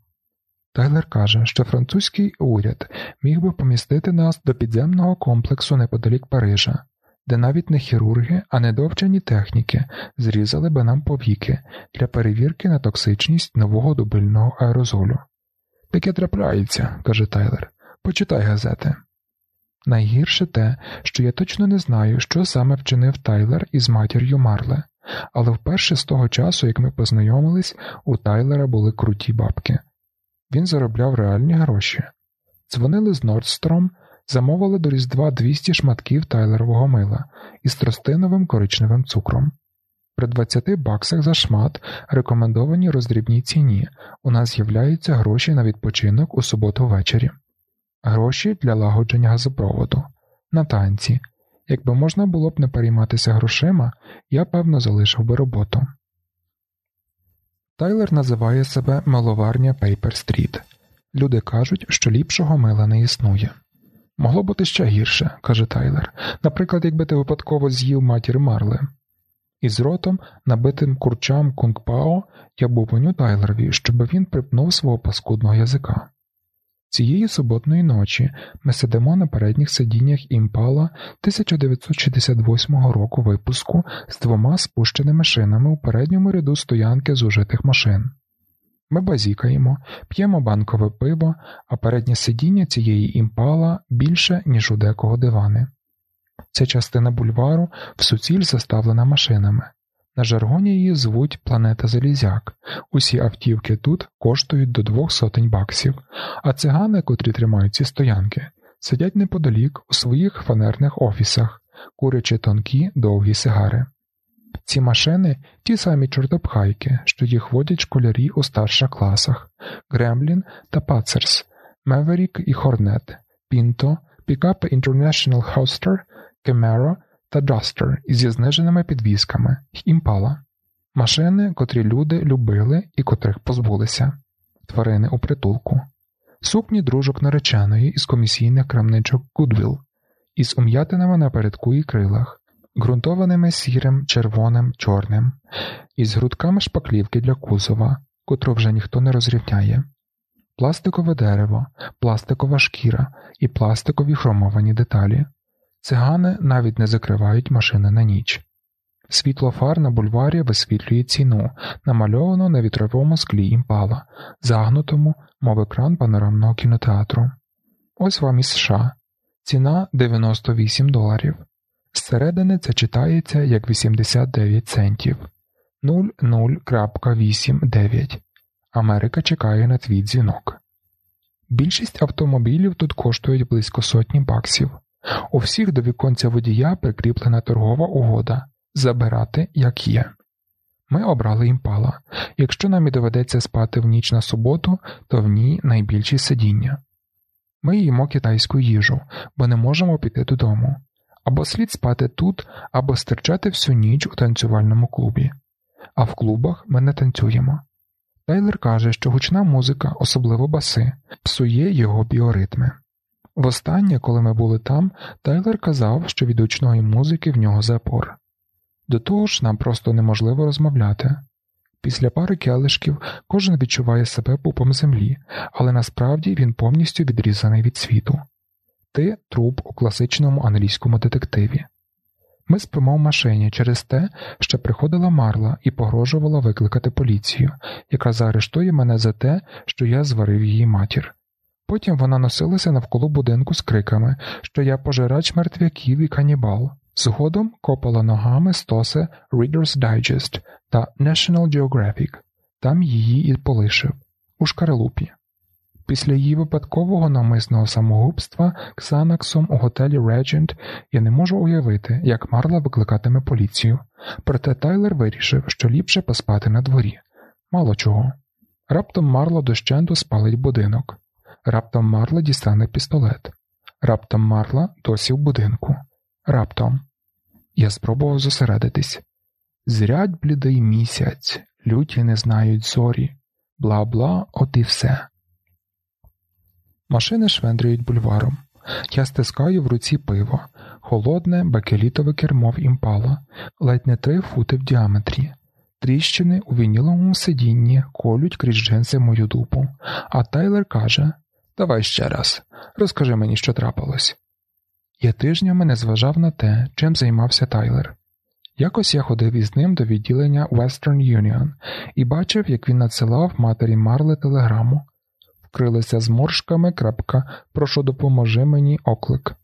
Тайлер каже, що французький уряд міг би помістити нас до підземного комплексу неподалік Парижа, де навіть не хірурги, а недовчені техніки зрізали би нам повіки для перевірки на токсичність нового дубильного аерозолю. Таке трапляється, каже Тайлер. Почитай газети. Найгірше те, що я точно не знаю, що саме вчинив Тайлер із матір'ю Марле, але вперше з того часу, як ми познайомились, у Тайлера були круті бабки. Він заробляв реальні гроші. Дзвонили з Нордстром, замовили до Різдва 200 шматків тайлерового мила із тростиновим коричневим цукром. При 20 баксах за шмат, рекомендованій роздрібній ціні, у нас з'являються гроші на відпочинок у суботу ввечері, гроші для лагодження газопроводу, на танці. Якби можна було б не перейматися грошима, я певно залишив би роботу. Тайлер називає себе миловарня Пейпер Стріт. Люди кажуть, що ліпшого мила не існує. Могло бути ще гірше, каже Тайлер. Наприклад, якби ти випадково з'їв матір Марли. Із ротом, набитим курчам кунгпао, я бубоню Тайлерові, щоб він припнув свого паскудного язика. Цієї суботної ночі ми сидимо на передніх сидіннях імпала 1968 року випуску з двома спущеними шинами у передньому ряду стоянки зужитих машин. Ми базікаємо, п'ємо банкове пиво, а переднє сидіння цієї імпала більше, ніж у декого дивани. Ця частина бульвару в суціль заставлена машинами. На жаргоні її звуть Планета Залізяк. Усі автівки тут коштують до двох сотень баксів, а цигани, котрі тримають ці стоянки, сидять неподалік у своїх фанерних офісах, курячи тонкі довгі сигари. Ці машини ті самі чортопхайки, що їх водять школярі у старших класах Гремлін та Пацерс, Меверік і Хорнет, Пінто, пікапи International Houster, Camaro та Duster зі зниженими підвісками імпала, машини, котрі люди любили і котрих позбулися, тварини у притулку, сукні дружок нареченої із комісійних крамничок Goodwill, із ум'ятинами на передку і крилах, ґрунтованими сірим, червоним, чорним, із грудками шпаклівки для кузова, котру вже ніхто не розрівняє, пластикове дерево, пластикова шкіра і пластикові хромовані деталі. Цигани навіть не закривають машини на ніч. Світло фар на бульварі висвітлює ціну, намальовану на вітровому склі імпала, загнутому, мов екран панорамного кінотеатру. Ось вам із США. Ціна 98 доларів. Зсередини це читається як 89 центів 00.89. Америка чекає на твій дзвінок. Більшість автомобілів тут коштують близько сотні баксів. У всіх до віконця водія прикріплена торгова угода забирати як є. Ми обрали імпала. Якщо нам і доведеться спати в ніч на суботу, то в ній найбільші сидіння. Ми їмо китайську їжу, бо не можемо піти додому. Або слід спати тут, або стирчати всю ніч у танцювальному клубі. А в клубах ми не танцюємо. Тайлер каже, що гучна музика, особливо баси, псує його біоритми. Востаннє, коли ми були там, Тайлер казав, що від гучної музики в нього запор. До того ж, нам просто неможливо розмовляти. Після пари келишків кожен відчуває себе пупом землі, але насправді він повністю відрізаний від світу. Ти труп у класичному англійському детективі. Ми спимо в машині через те, що приходила Марла і погрожувала викликати поліцію, яка заарештує мене за те, що я зварив її матір. Потім вона носилася навколо будинку з криками, що я пожирач мертвяків і канібал. Згодом копала ногами стоси Reader's Digest та National Geographic, там її і полишив у шкаралупі. Після її випадкового намисного самогубства Ксанаксом у готелі Regent я не можу уявити, як Марла викликатиме поліцію, проте Тайлер вирішив, що ліпше поспати на дворі. Мало чого. Раптом Марла дощенду спалить будинок, раптом Марла дістане пістолет, раптом Марла досі в будинку, раптом. Я спробував зосередитись. Зрядь блідий місяць, люті не знають зорі, бла бла, от і все. Машини швендрюють бульваром. Я стискаю в руці пиво, холодне, бакелітове кермо в імпала, ледь не три фути в діаметрі. Тріщини у вініловому сидінні колють крізь джинси мою дупу, а Тайлер каже: Давай ще раз, розкажи мені, що трапилось. Я тижнями не зважав на те, чим займався Тайлер. Якось я ходив із ним до відділення Western Union і бачив, як він надсилав матері Марле телеграму. Вкрилися зморшками крапка Прошу допоможи мені оклик.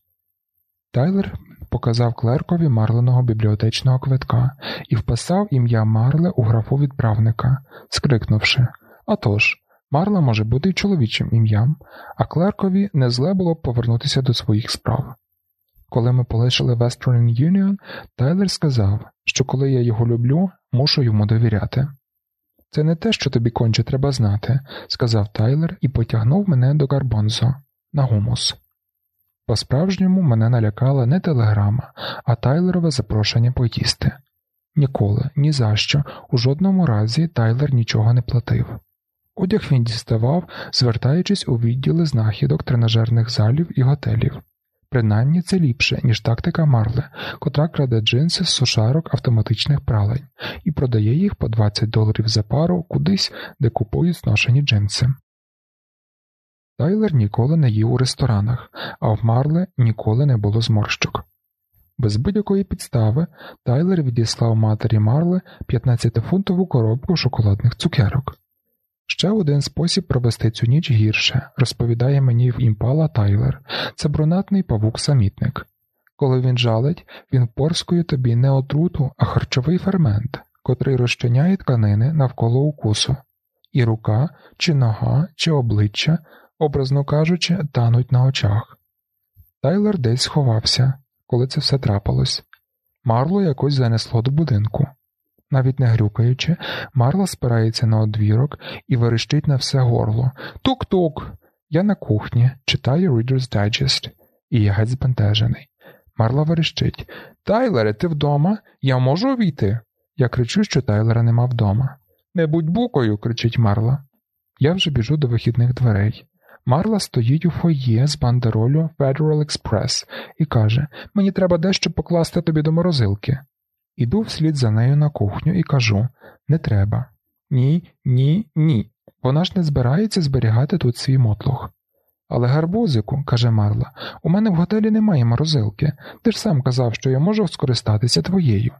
Тайлер показав клеркові марленого бібліотечного квитка і вписав ім'я Марле у графу відправника, скрикнувши «А Марла може бути й чоловічим ім'ям, а клеркові не зле було б повернутися до своїх справ. Коли ми полишили Western Union, Тайлер сказав, що коли я його люблю, мушу йому довіряти. Це не те, що тобі конче треба знати, сказав Тайлер і потягнув мене до Гарбонзо на гумус. По справжньому мене налякала не телеграма, а Тайлерове запрошення поїсти. Ніколи, ні за що, у жодному разі Тайлер нічого не платив. Одяг він діставав, звертаючись у відділи знахідок тренажерних залів і готелів. Принаймні це ліпше, ніж тактика Марле, котра краде джинси з сушарок автоматичних пралень і продає їх по 20 доларів за пару кудись, де купують зношені джинси. Тайлер ніколи не їв у ресторанах, а в Марле ніколи не було зморщок. Без будь-якої підстави Тайлер відіслав матері Марле 15-фунтову коробку шоколадних цукерок. Ще один спосіб провести цю ніч гірше, розповідає мені в імпала Тайлер, це брунатний павук-самітник. Коли він жалить, він порскує тобі не отруту, а харчовий фермент, котрий розчиняє тканини навколо укусу, і рука, чи нога, чи обличчя, образно кажучи, тануть на очах. Тайлер десь сховався, коли це все трапилось. Марло якось занесло до будинку. Навіть не грюкаючи, Марла спирається на одвірок і верещить на все горло. Тук-тук! Я на кухні, читаю Reader's Digest, і я геть збентежений. Марла верещить Тайлере, ти вдома? Я можу увійти? Я кричу, що Тайлера нема вдома. Не будь букою, кричить Марла. Я вже біжу до вихідних дверей. Марла стоїть у фоє з бандеролю Federal Express і каже: Мені треба дещо покласти тобі до морозилки. Іду вслід за нею на кухню і кажу: Не треба. Ні, ні, ні. Вона ж не збирається зберігати тут свій мотлух. Але гарбузику, каже Марла, у мене в готелі немає морозилки. Ти ж сам казав, що я можу скористатися твоєю.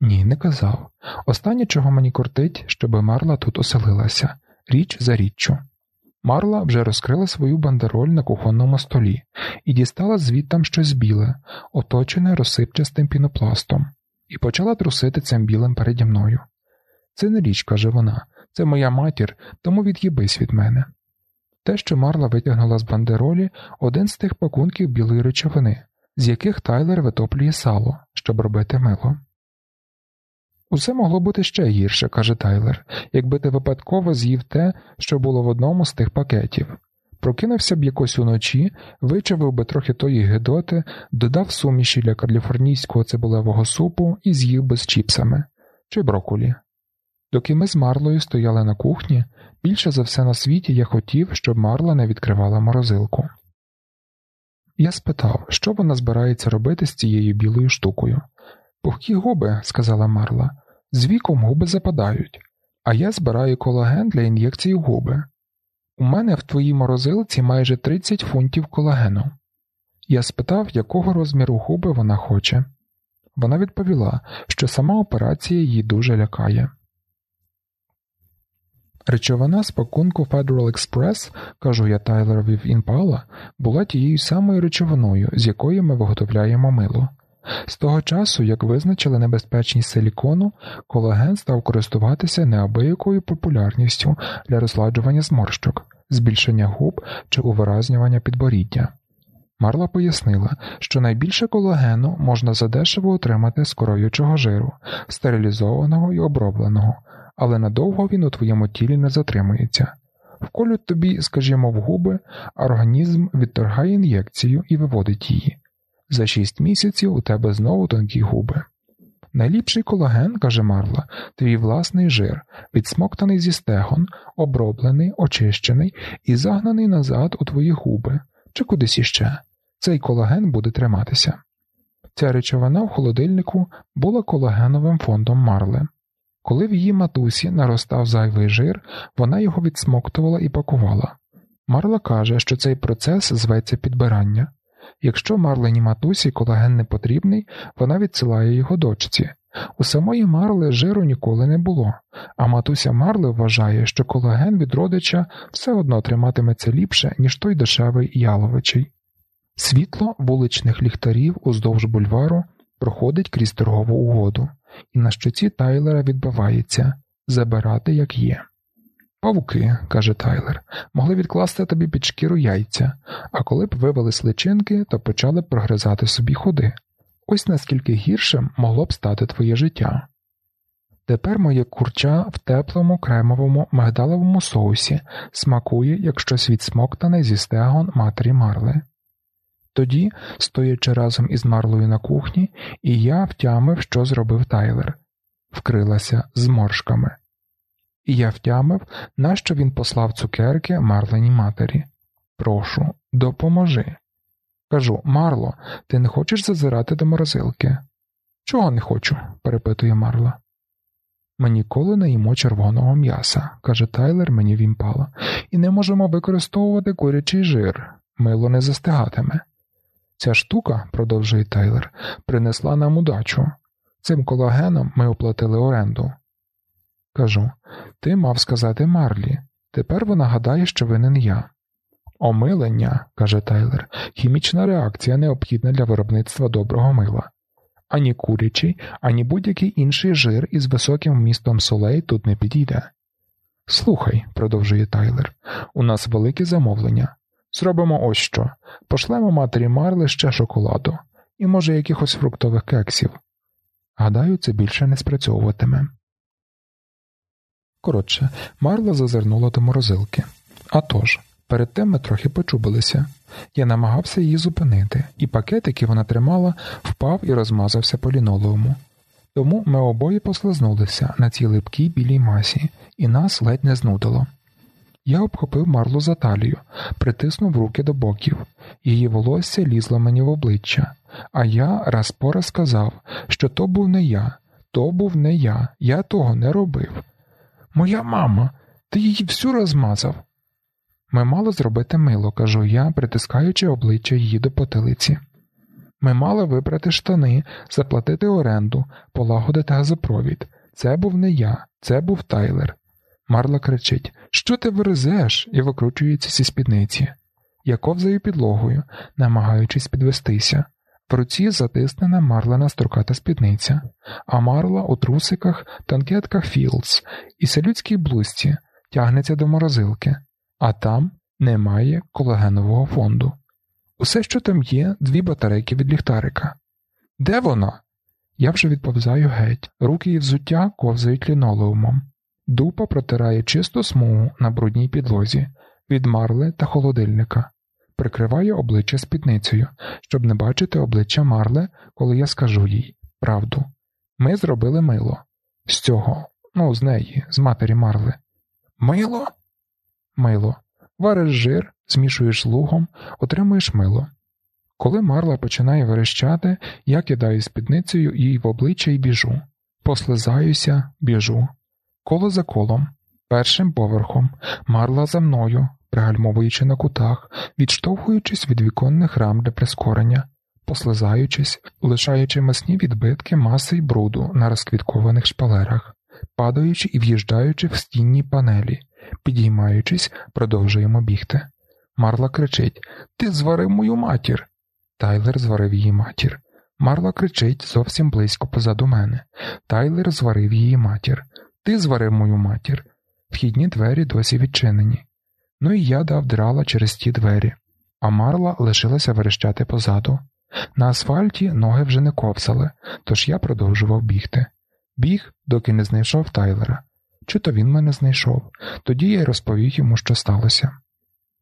Ні, не казав. Останнє, чого мені кортить, щоби Марла тут оселилася, річ за річчю. Марла вже розкрила свою бандероль на кухонному столі і дістала звідтам щось біле, оточене розсипчастим пінопластом, і почала трусити цим білим переді мною. Це не річ, каже вона, це моя матір, тому від'їбись від мене. Те, що Марла витягнула з бандеролі один з тих пакунків білої речовини, з яких Тайлер витоплює сало, щоб робити мило. Усе могло бути ще гірше, каже Тайлер, якби ти випадково з'їв те, що було в одному з тих пакетів. Прокинувся б якось уночі, вичавив би трохи тої гидоти, додав суміші для каліфорнійського цибулевого супу і з'їв би з чіпсами чи брокулі. Доки ми з Марлою стояли на кухні, більше за все на світі я хотів, щоб Марла не відкривала морозилку. Я спитав, що вона збирається робити з цією білою штукою. Пухкі губи, сказала Марла, з віком губи западають, а я збираю колаген для ін'єкції губи. У мене в твоїй морозилці майже 30 фунтів колагену. Я спитав, якого розміру губи вона хоче. Вона відповіла, що сама операція її дуже лякає. Речовина з пакунку Federal Express, кажу я Тайлерові в Імпала, була тією самою речовиною, з якої ми виготовляємо мило. З того часу, як визначили небезпечність силікону, колаген став користуватися неабиякою популярністю для розладжування зморщок, збільшення губ чи увиразнювання підборіддя. Марла пояснила, що найбільше колагену можна задешево отримати з короючого жиру, стерилізованого і обробленого, але надовго він у твоєму тілі не затримується. Вколють тобі, скажімо, в губи, організм відторгає ін'єкцію і виводить її. За шість місяців у тебе знову тонкі губи. Найліпший колаген, каже Марла, твій власний жир, відсмоктаний зі стегон, оброблений, очищений і загнаний назад у твої губи чи кудись іще. Цей колаген буде триматися. Ця речовина в холодильнику була колагеновим фондом Марли. Коли в її матусі наростав зайвий жир, вона його відсмоктувала і пакувала. Марла каже, що цей процес зветься підбирання. Якщо Марлені матусі колаген не потрібний, вона відсилає його дочці. У самої Марли жиру ніколи не було, а матуся Марли вважає, що колаген від родича все одно триматиметься ліпше, ніж той дешевий яловичий. Світло вуличних ліхтарів уздовж бульвару проходить крізь торгову угоду, і на щоці Тайлера відбивається забирати як є. Павуки, каже Тайлер, могли відкласти тобі під шкіру яйця, а коли б вивелись личинки, то почали б прогризати собі ходи. Ось наскільки гіршим могло б стати твоє життя. Тепер моє курча в теплому кремовому мигдалевому соусі смакує, як щось відсмоктане зі стегон матері Марли. Тоді, стоячи разом із Марлою на кухні, і я втямив, що зробив Тайлер, вкрилася зморшками і я втямив, нащо він послав цукерки Марленій матері. Прошу, допоможи. Кажу, Марло, ти не хочеш зазирати до морозилки? Чого не хочу? перепитує Марла. Ми ніколи не їмо червоного м'яса, каже Тайлер мені вімпала, і не можемо використовувати курячий жир, мило не застигатиме. Ця штука, продовжує Тайлер, принесла нам удачу. Цим колагеном ми оплатили оренду. Кажу, ти мав сказати Марлі. Тепер вона гадає, що винен я. Омилення, каже Тайлер, хімічна реакція необхідна для виробництва доброго мила. Ані курячий, ані будь-який інший жир із високим вмістом солей тут не підійде. Слухай, продовжує Тайлер, у нас велике замовлення. Зробимо ось що пошлемо матері Марли ще шоколаду і, може, якихось фруктових кексів. Гадаю, це більше не спрацьовуватиме. Коротше, Марла зазирнула до морозилки. А тож, перед тим ми трохи почубилися. Я намагався її зупинити, і пакет, який вона тримала, впав і розмазався по лінолеуму. Тому ми обоє послизнулися на цій липкій білій масі, і нас ледь не знудило. Я обхопив Марлу за талію, притиснув руки до боків, її волосся лізло мені в обличчя, а я раз по раз сказав, що то був не я, то був не я, я того не робив. Моя мама, ти її всю розмазав. Ми мали зробити мило, кажу я, притискаючи обличчя її до потилиці. Ми мали вибрати штани, заплатити оренду, полагодити газопровід. Це був не я, це був Тайлер. Марла кричить Що ти верзеш? і викручується зі спідниці. Я ковзаю підлогою, намагаючись підвестися. В руці затиснена марлена строката спідниця, а марла у трусиках, танкетках Філдс і селюдській блузці тягнеться до морозилки, а там немає колагенового фонду. Усе, що там є, дві батарейки від ліхтарика. Де вона? Я вже відповзаю геть, руки і взуття ковзають лінолеумом. Дупа протирає чисту смугу на брудній підлозі від марли та холодильника, прикриває обличчя спідницею, щоб не бачити обличчя Марле, коли я скажу їй правду. Ми зробили мило. З цього, ну, з неї, з матері Марли. Мило? Мило. Вариш жир, змішуєш лугом, отримуєш мило. Коли Марла починає верещати, я кидаю спідницею їй в обличчя і біжу. Послизаюся, біжу. Коло за колом, першим поверхом, марла за мною, пригальмовуючи на кутах, відштовхуючись від віконних рам для прискорення, послизаючись, лишаючи масні відбитки маси й бруду на розквіткованих шпалерах, падаючи і в'їжджаючи в стінні панелі, підіймаючись, продовжуємо бігти. Марла кричить Ти зварив мою матір. Тайлер зварив її матір. Марла кричить зовсім близько позаду мене. Тайлер зварив її матір. Ти зварив мою матір. Вхідні двері досі відчинені. Ну і я дав драла через ті двері, а марла лишилася верещати позаду. На асфальті ноги вже не ковзали, тож я продовжував бігти. Біг, доки не знайшов Тайлера. Чи то він мене знайшов, тоді я й розповів йому, що сталося.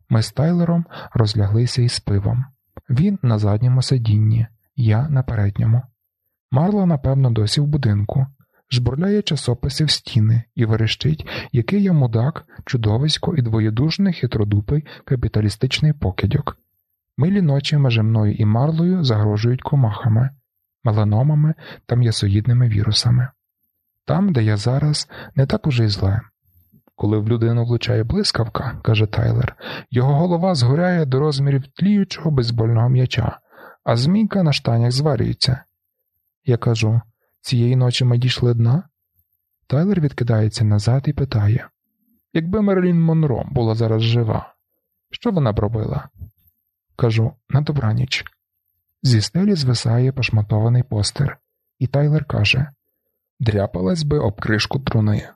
Ми з Тайлером розляглися із пивом. Він на задньому сидінні, я на передньому. Марла, напевно, досі в будинку, жбурляє часописи в стіни і верещить, який я мудак, чудовисько і двоєдужний хитродупий капіталістичний покидьок. Милі ночі межі мною і марлою загрожують комахами, меланомами та м'ясоїдними вірусами. Там, де я зараз, не так уже й зле. Коли в людину влучає блискавка, каже Тайлер, його голова згоряє до розмірів тліючого безбольного м'яча, а змійка на штанях зварюється. Я кажу цієї ночі ми дійшли дна? Тайлер відкидається назад і питає Якби Мерлін Монро була зараз жива, що вона б робила? Кажу на добраніч. Зі стелі звисає пошматований постер, і Тайлер каже Дряпалась би об кришку труни.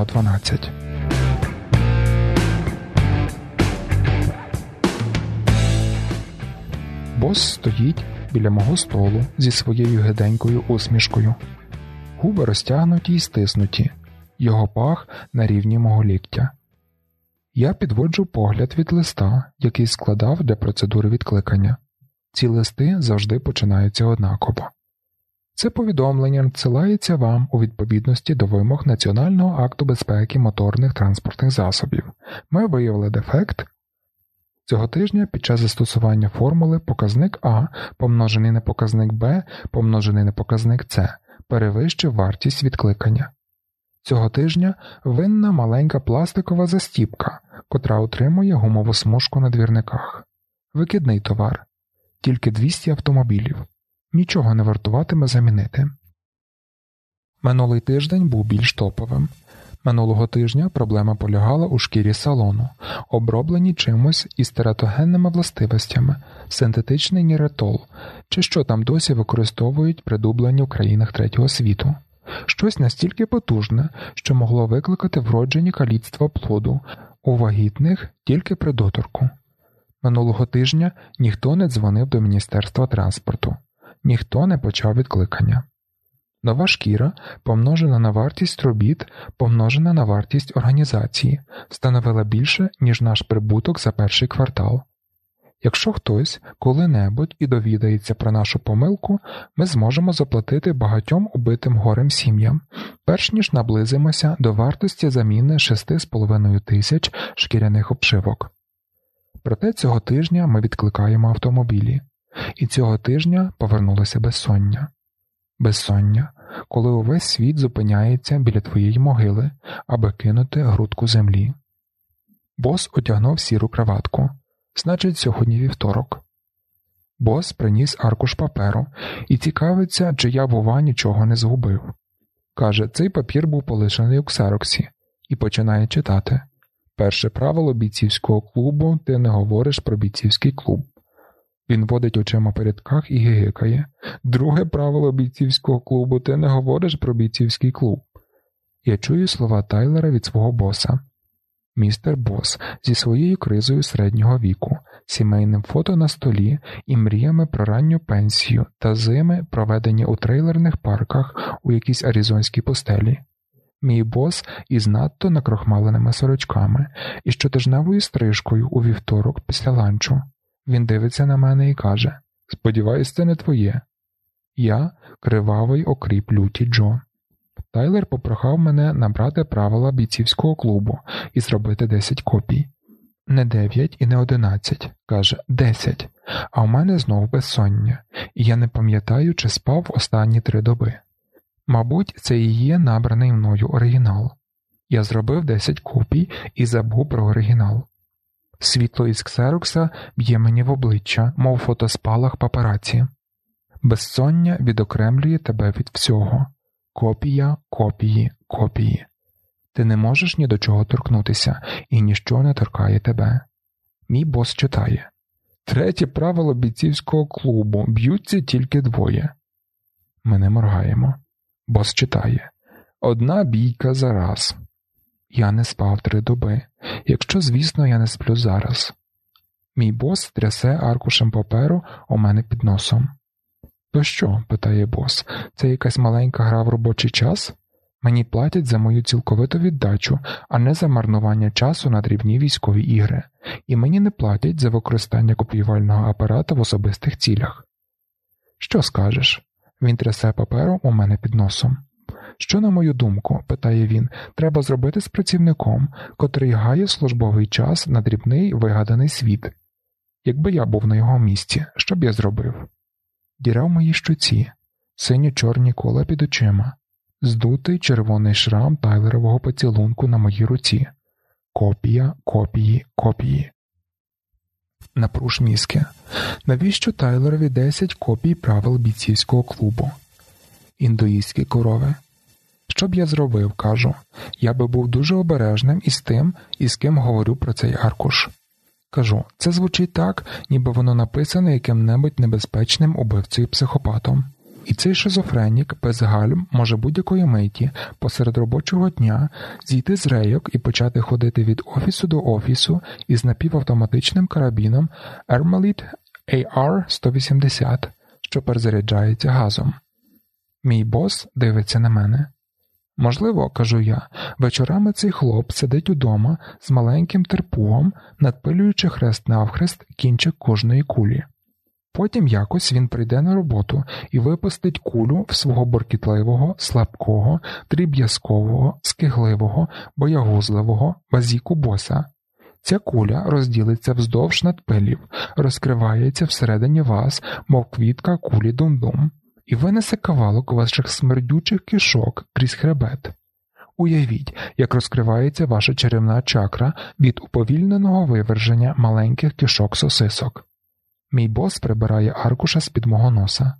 Глава 12 Бос стоїть біля мого столу зі своєю гиденькою усмішкою. Губи розтягнуті й стиснуті, його пах на рівні мого ліктя. Я підводжу погляд від листа, який складав для процедури відкликання. Ці листи завжди починаються однаково. Це повідомлення надсилається вам у відповідності до вимог Національного акту безпеки моторних транспортних засобів. Ми виявили дефект. Цього тижня під час застосування формули показник А помножений на показник Б помножений на показник С перевищив вартість відкликання. Цього тижня винна маленька пластикова застіпка, котра утримує гумову смужку на двірниках. Викидний товар, тільки 200 автомобілів нічого не вартуватиме замінити. Минулий тиждень був більш топовим. Минулого тижня проблема полягала у шкірі салону, обробленій чимось із тератогенними властивостями, синтетичний ніретол, чи що там досі використовують придублені в країнах третього світу, щось настільки потужне, що могло викликати вроджені каліцтва плоду у вагітних тільки при доторку. Минулого тижня ніхто не дзвонив до Міністерства транспорту ніхто не почав відкликання. Нова шкіра, помножена на вартість робіт, помножена на вартість організації, становила більше, ніж наш прибуток за перший квартал. Якщо хтось коли-небудь і довідається про нашу помилку, ми зможемо заплатити багатьом убитим горем сім'ям, перш ніж наблизимося до вартості заміни 6,5 тисяч шкіряних обшивок. Проте цього тижня ми відкликаємо автомобілі, і цього тижня повернулося безсоння. Безсоння, коли увесь світ зупиняється біля твоєї могили, аби кинути грудку землі. Бос одягнув сіру краватку. Значить, сьогодні вівторок. Бос приніс аркуш паперу і цікавиться, чи я, бува, нічого не згубив. Каже, цей папір був полишений у ксероксі, і починає читати Перше правило бійцівського клубу ти не говориш про бійцівський клуб. Він водить очима по рядках і гигикає. Друге правило бійцівського клубу ти не говориш про бійцівський клуб. Я чую слова Тайлера від свого боса. Містер Бос зі своєю кризою середнього віку, сімейним фото на столі і мріями про ранню пенсію та зими, проведені у трейлерних парках у якійсь аризонській пустелі. Мій бос із надто накрохмаленими сорочками і щотижневою стрижкою у вівторок після ланчу. Він дивиться на мене і каже: Сподіваюсь, це не твоє. Я кривавий окріп люті Джо. Тайлер попрохав мене набрати правила бійцівського клубу і зробити 10 копій. Не 9 і не 11, каже 10, а в мене знову безсоння, і я не пам'ятаю, чи спав останні три доби. Мабуть, це і є набраний мною оригінал. Я зробив 10 копій і забув про оригінал. Світло із ксерокса б'є мені в обличчя, мов фотоспалах папараці. Безсоння відокремлює тебе від всього. Копія, копії, копії. Ти не можеш ні до чого торкнутися, і ніщо не торкає тебе. Мій бос читає Третє правило бійцівського клубу б'ються тільки двоє. Ми не моргаємо. Бос читає Одна бійка за раз. Я не спав три доби, якщо, звісно, я не сплю зараз. Мій бос трясе аркушем паперу у мене під носом. То що? питає бос, це якась маленька гра в робочий час? Мені платять за мою цілковиту віддачу, а не за марнування часу на дрібні військові ігри, і мені не платять за використання копіювального апарата в особистих цілях. Що скажеш? Він трясе паперу у мене під носом. Що, на мою думку, питає він, треба зробити з працівником, котрий гає службовий час на дрібний вигаданий світ. Якби я був на його місці, що б я зробив? Діра в моїй щоці, синьо чорні кола під очима, здутий червоний шрам тайлерового поцілунку на моїй руці, копія, копії, копії. Напруж мізки. Навіщо Тайлерові 10 копій правил бійцівського клубу? Індуїстські корови. Що б я зробив, кажу, я би був дуже обережним із тим, із ким говорю про цей аркуш. Кажу, це звучить так, ніби воно написане яким-небудь небезпечним убивцею психопатом. І цей шизофренік без гальм може будь-якої миті посеред робочого дня зійти з рейок і почати ходити від офісу до офісу із напівавтоматичним карабіном Ermalit AR-180, що перезаряджається газом. Мій бос дивиться на мене. Можливо, кажу я, вечорами цей хлоп сидить удома з маленьким терпугом, надпилюючи хрест навхрест кінчик кожної кулі. Потім якось він прийде на роботу і випустить кулю в свого боркітливого, слабкого, дріб'язкового, скигливого, боягузливого базіку боса. Ця куля розділиться вздовж надпилів, розкривається всередині вас, мов квітка кулі дум-дум і винесе кавалок ваших смердючих кишок крізь хребет. Уявіть, як розкривається ваша чарівна чакра від уповільненого виверження маленьких кишок сосисок. Мій бос прибирає аркуша з під мого носа.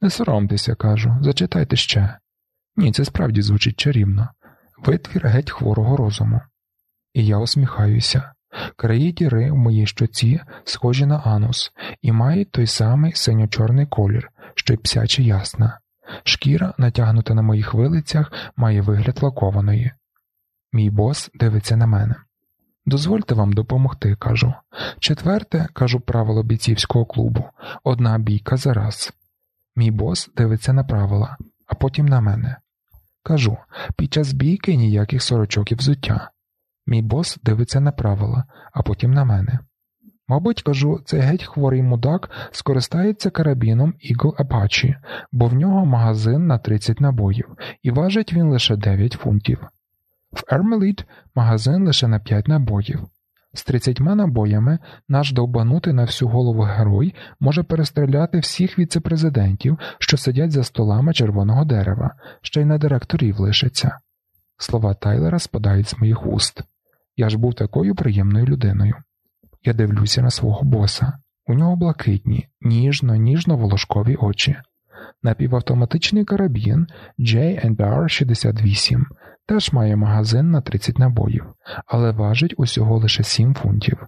Не соромтеся, кажу, зачитайте ще. Ні, це справді звучить чарівно. Витвір геть хворого розуму. І я усміхаюся. Краї діри в моїй щоці схожі на анус, і мають той самий синьо-чорний колір, що й псяче ясна. Шкіра, натягнута на моїх вилицях, має вигляд лакованої. Мій бос дивиться на мене. Дозвольте вам допомогти, кажу. Четверте, кажу правило бійцівського клубу одна бійка за раз. Мій бос дивиться на правила, а потім на мене. Кажу під час бійки ніяких сорочок і взуття. Мій бос дивиться на правила, а потім на мене. Мабуть, кажу, цей геть хворий мудак скористається карабіном Eagle Apache, бо в нього магазин на 30 набоїв, і важить він лише 9 фунтів. В Ермеліт магазин лише на 5 набоїв. З 30 набоями наш довбанутий на всю голову герой може перестріляти всіх віцепрезидентів, що сидять за столами червоного дерева, ще й на директорів лишиться. Слова Тайлера спадають з моїх уст. Я ж був такою приємною людиною. Я дивлюся на свого боса. У нього блакитні, ніжно, ніжно волошкові очі. Напівавтоматичний карабін J&R 68 теж має магазин на 30 набоїв, але важить усього лише 7 фунтів.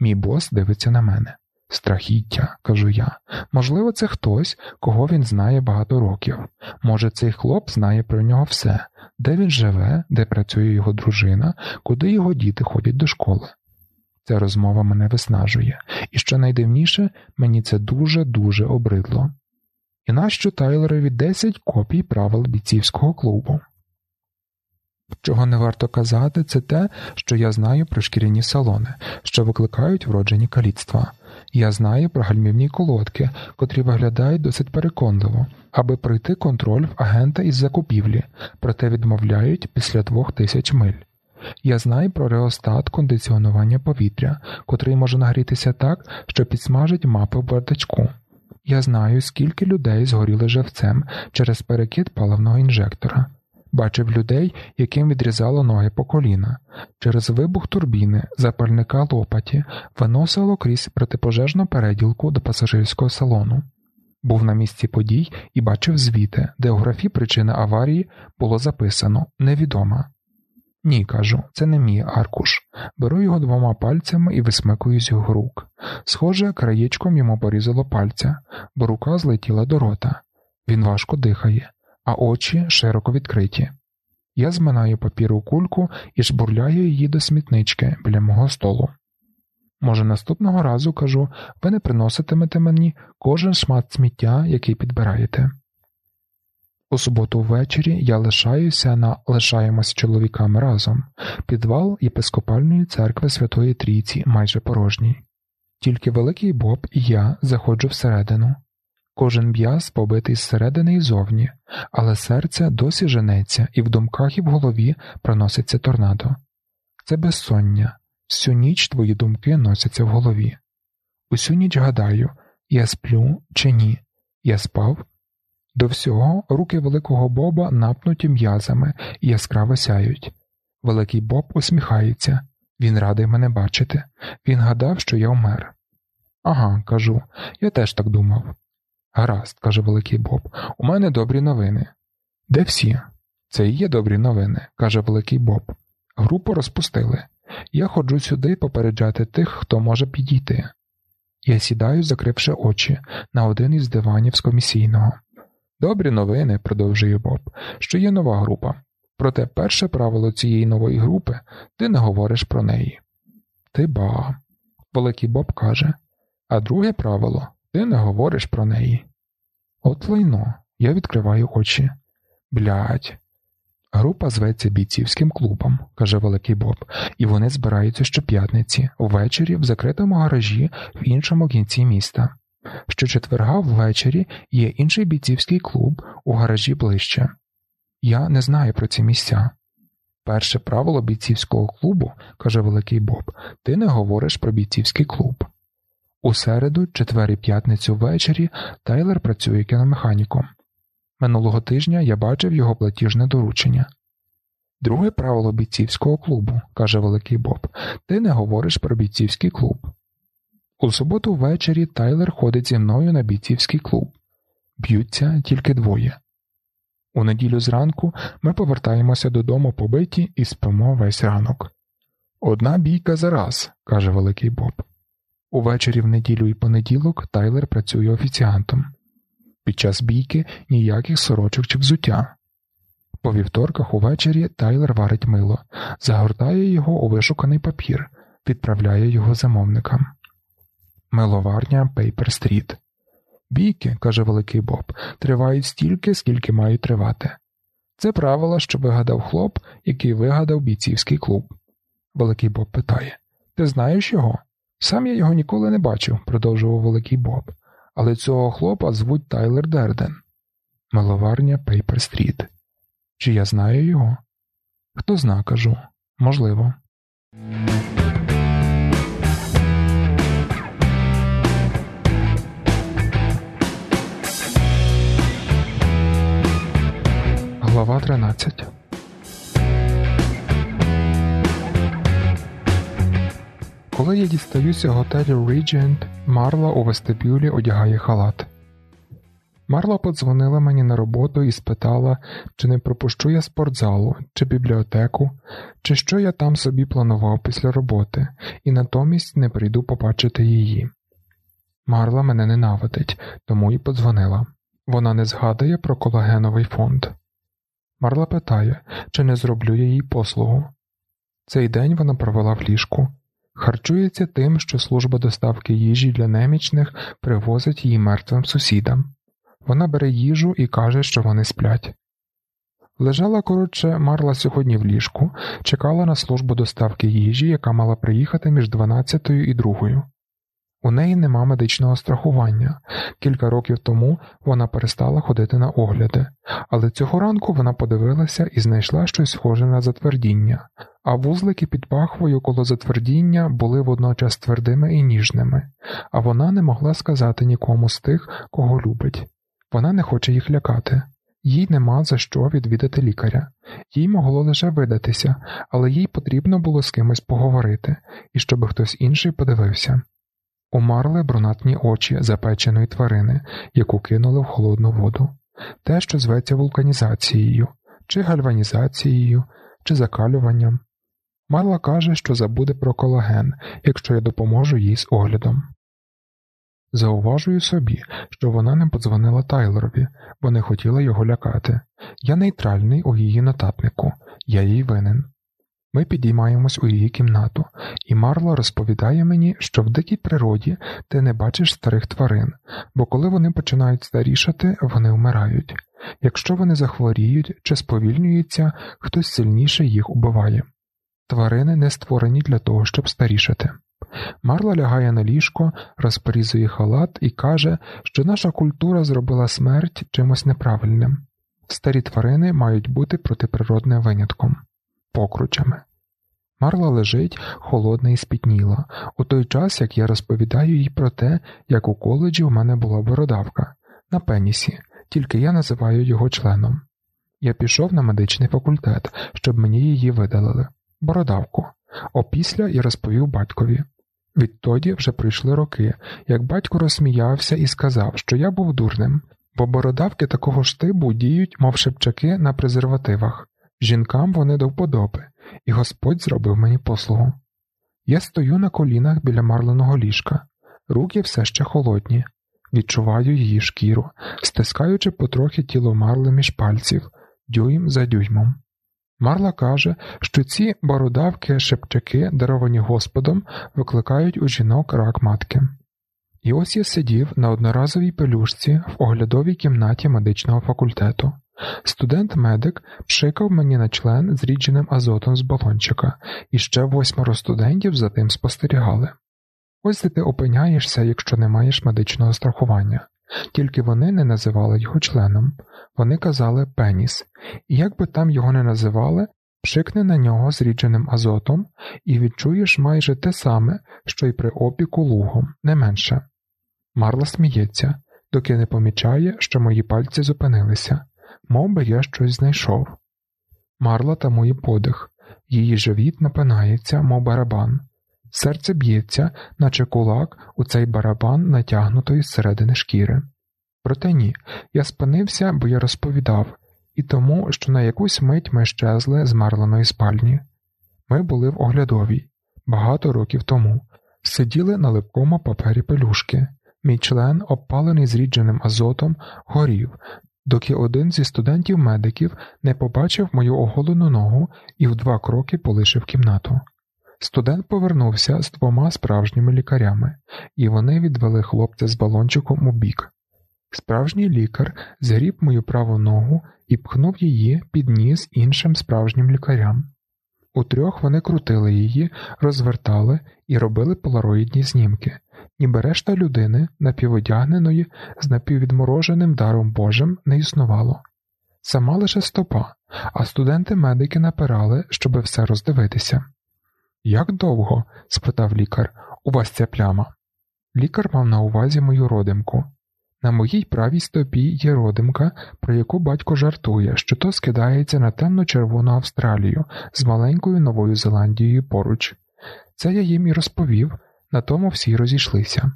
Мій бос дивиться на мене. Страхіття, кажу я. Можливо, це хтось, кого він знає багато років. Може, цей хлоп знає про нього все, де він живе, де працює його дружина, куди його діти ходять до школи. Ця розмова мене виснажує, і що найдивніше, мені це дуже-дуже обридло. І нащо Тайлерові 10 копій правил бійцівського клубу? Чого не варто казати, це те, що я знаю про шкіряні салони, що викликають вроджені каліцтва. Я знаю про гальмівні колодки, котрі виглядають досить переконливо, аби пройти контроль в агента із закупівлі, проте відмовляють після двох тисяч миль. Я знаю про реостат кондиціонування повітря, котрий може нагрітися так, що підсмажить мапи в бардачку. Я знаю, скільки людей згоріли живцем через перекид паливного інжектора. Бачив людей, яким відрізало ноги по коліна. Через вибух турбіни, запальника лопаті, виносило крізь протипожежну переділку до пасажирського салону. Був на місці подій і бачив звіти, де у графі причини аварії було записано невідома. Ні, кажу, це не мій аркуш. Беру його двома пальцями і висмикую з його рук. Схоже, краєчком йому порізало пальця, бо рука злетіла до рота. Він важко дихає а очі широко відкриті. Я зминаю папіру кульку і жбурляю її до смітнички біля мого столу. Може, наступного разу кажу, ви не приноситимете мені кожен шмат сміття, який підбираєте. У суботу ввечері я лишаюся на лишаємось чоловіками разом, підвал єпископальної церкви Святої Трійці майже порожній. Тільки великий Боб і я заходжу всередину. Кожен м'яз побитий зсередини і зовні, але серце досі женеться, і в думках і в голові проноситься торнадо. Це безсоння, всю ніч твої думки носяться в голові. Усю ніч гадаю, я сплю чи ні, я спав. До всього руки великого Боба напнуті м'язами і яскраво сяють. Великий Боб усміхається, він радий мене бачити. Він гадав, що я вмер. Ага, кажу, я теж так думав. Гаразд, каже Великий Боб, у мене добрі новини. Де всі? Це і є добрі новини, каже Великий Боб. Групу розпустили. Я ходжу сюди попереджати тих, хто може підійти. Я сідаю, закривши очі, на один із диванів з комісійного. Добрі новини, продовжує Боб, що є нова група. Проте перше правило цієї нової групи ти не говориш про неї. Ти ба. Великий Боб каже, а друге правило ти не говориш про неї. От лайно, я відкриваю очі. Блядь. Група зветься бійцівським клубом, каже Великий Боб, і вони збираються щоп'ятниці, ввечері в закритому гаражі в іншому кінці міста. Щочетверга ввечері є інший бійцівський клуб у гаражі ближче. Я не знаю про ці місця. Перше правило бійцівського клубу, каже Великий Боб, ти не говориш про бійцівський клуб. У середу, четвер і п'ятницю ввечері Тайлер працює кіномеханіком. Минулого тижня я бачив його платіжне доручення. Друге правило бійцівського клубу, каже Великий Боб, ти не говориш про бійцівський клуб. У суботу ввечері Тайлер ходить зі мною на бійцівський клуб. Б'ються тільки двоє. У неділю зранку ми повертаємося додому побиті і спимо весь ранок. Одна бійка за раз, каже Великий Боб. Увечері в неділю і понеділок Тайлер працює офіціантом. Під час бійки ніяких сорочок чи взуття. По вівторках увечері Тайлер варить мило, загортає його у вишуканий папір, відправляє його замовникам. Миловарня Пейпер Стріт. Бійки, каже Великий Боб, тривають стільки, скільки мають тривати. Це правило, що вигадав хлоп, який вигадав бійцівський клуб. Великий Боб питає Ти знаєш його? Сам я його ніколи не бачив, продовжував Великий Боб, але цього хлопа звуть Тайлер Дерден. Миловарня Пейпер Стріт. Чи я знаю його? Хто зна, кажу, можливо. Глава 13 Коли я дістаюся готелю Regent, Марла у вестибюлі одягає халат. Марла подзвонила мені на роботу і спитала, чи не пропущу я спортзалу, чи бібліотеку, чи що я там собі планував після роботи, і натомість не прийду побачити її. Марла мене ненавидить, тому і подзвонила. Вона не згадує про колагеновий фонд. Марла питає, чи не зроблю я їй послугу. Цей день вона провела в ліжку, харчується тим, що служба доставки їжі для немічних привозить її мертвим сусідам. Вона бере їжу і каже, що вони сплять. Лежала, коротше, Марла сьогодні в ліжку, чекала на службу доставки їжі, яка мала приїхати між 12 і 2. У неї нема медичного страхування. Кілька років тому вона перестала ходити на огляди, але цього ранку вона подивилася і знайшла щось схоже на затвердіння, а вузлики під пахвою коло затвердіння були водночас твердими і ніжними, а вона не могла сказати нікому з тих, кого любить. Вона не хоче їх лякати, їй нема за що відвідати лікаря, їй могло лише видатися, але їй потрібно було з кимось поговорити і щоб хтось інший подивився. У Марли брунатні очі запеченої тварини, яку кинули в холодну воду, те, що зветься вулканізацією, чи гальванізацією, чи закалюванням. Марла каже, що забуде про колаген, якщо я допоможу їй з оглядом. Зауважую собі, що вона не подзвонила Тайлерові, бо не хотіла його лякати. Я нейтральний у її нотатнику, я їй винен. Ми підіймаємось у її кімнату, і Марла розповідає мені, що в дикій природі ти не бачиш старих тварин, бо коли вони починають старішати, вони вмирають. Якщо вони захворіють чи сповільнюються, хтось сильніше їх убиває. Тварини не створені для того, щоб старішати. Марла лягає на ліжко, розпорізує халат і каже, що наша культура зробила смерть чимось неправильним. Старі тварини мають бути протиприродним винятком, покручами. Марла лежить, холодна і спітніла, у той час як я розповідаю їй про те, як у коледжі у мене була бородавка на пенісі, тільки я називаю його членом. Я пішов на медичний факультет, щоб мені її видалили. Бородавку. Опісля я розповів батькові. Відтоді вже пройшли роки, як батько розсміявся і сказав, що я був дурним, бо бородавки такого штибу діють, мов шепчаки на презервативах. Жінкам вони до вподоби, і Господь зробив мені послугу. Я стою на колінах біля марленого ліжка, руки все ще холодні, відчуваю її шкіру, стискаючи потрохи тіло марли між пальців, дюйм за дюймом. Марла каже, що ці бородавки шепчаки, даровані Господом, викликають у жінок рак матки. І ось я сидів на одноразовій пелюшці в оглядовій кімнаті медичного факультету. Студент-медик пшикав мені на член зрідженим азотом з балончика, і ще восьмеро студентів за тим спостерігали. Ось де ти опиняєшся, якщо не маєш медичного страхування. Тільки вони не називали його членом, вони казали пеніс, і як би там його не називали, пшикни на нього зрідженим азотом і відчуєш майже те саме, що й при опіку лугом, не менше. Марла сміється, доки не помічає, що мої пальці зупинилися, мов би я щось знайшов. Марла тамує подих, її живіт напинається, мов барабан. Серце б'ється, наче кулак у цей барабан натягнутої зсередини шкіри. Проте ні, я спинився, бо я розповідав, і тому, що на якусь мить ми щезли з марленої спальні. Ми були в оглядовій багато років тому, сиділи на липкому папері пелюшки. Мій член, обпалений зрідженим азотом, горів, доки один зі студентів-медиків не побачив мою оголену ногу і в два кроки полишив кімнату. Студент повернувся з двома справжніми лікарями, і вони відвели хлопця з балончиком у бік. Справжній лікар згріб мою праву ногу і пхнув її під ніс іншим справжнім лікарям. Утрьох вони крутили її, розвертали і робили полароїдні знімки, ніби решта людини, напіводягненої, з напіввідмороженим даром Божим, не існувало. Сама лише стопа, а студенти-медики напирали, щоби все роздивитися. Як довго? спитав лікар, у вас ця пляма. Лікар мав на увазі мою родимку. На моїй правій стопі є родимка, про яку батько жартує, що то скидається на темно-червону Австралію з маленькою Новою Зеландією поруч. Це я їм і розповів, на тому всі розійшлися.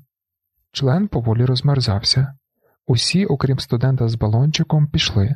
Член поволі розмерзався. Усі, окрім студента з балончиком, пішли,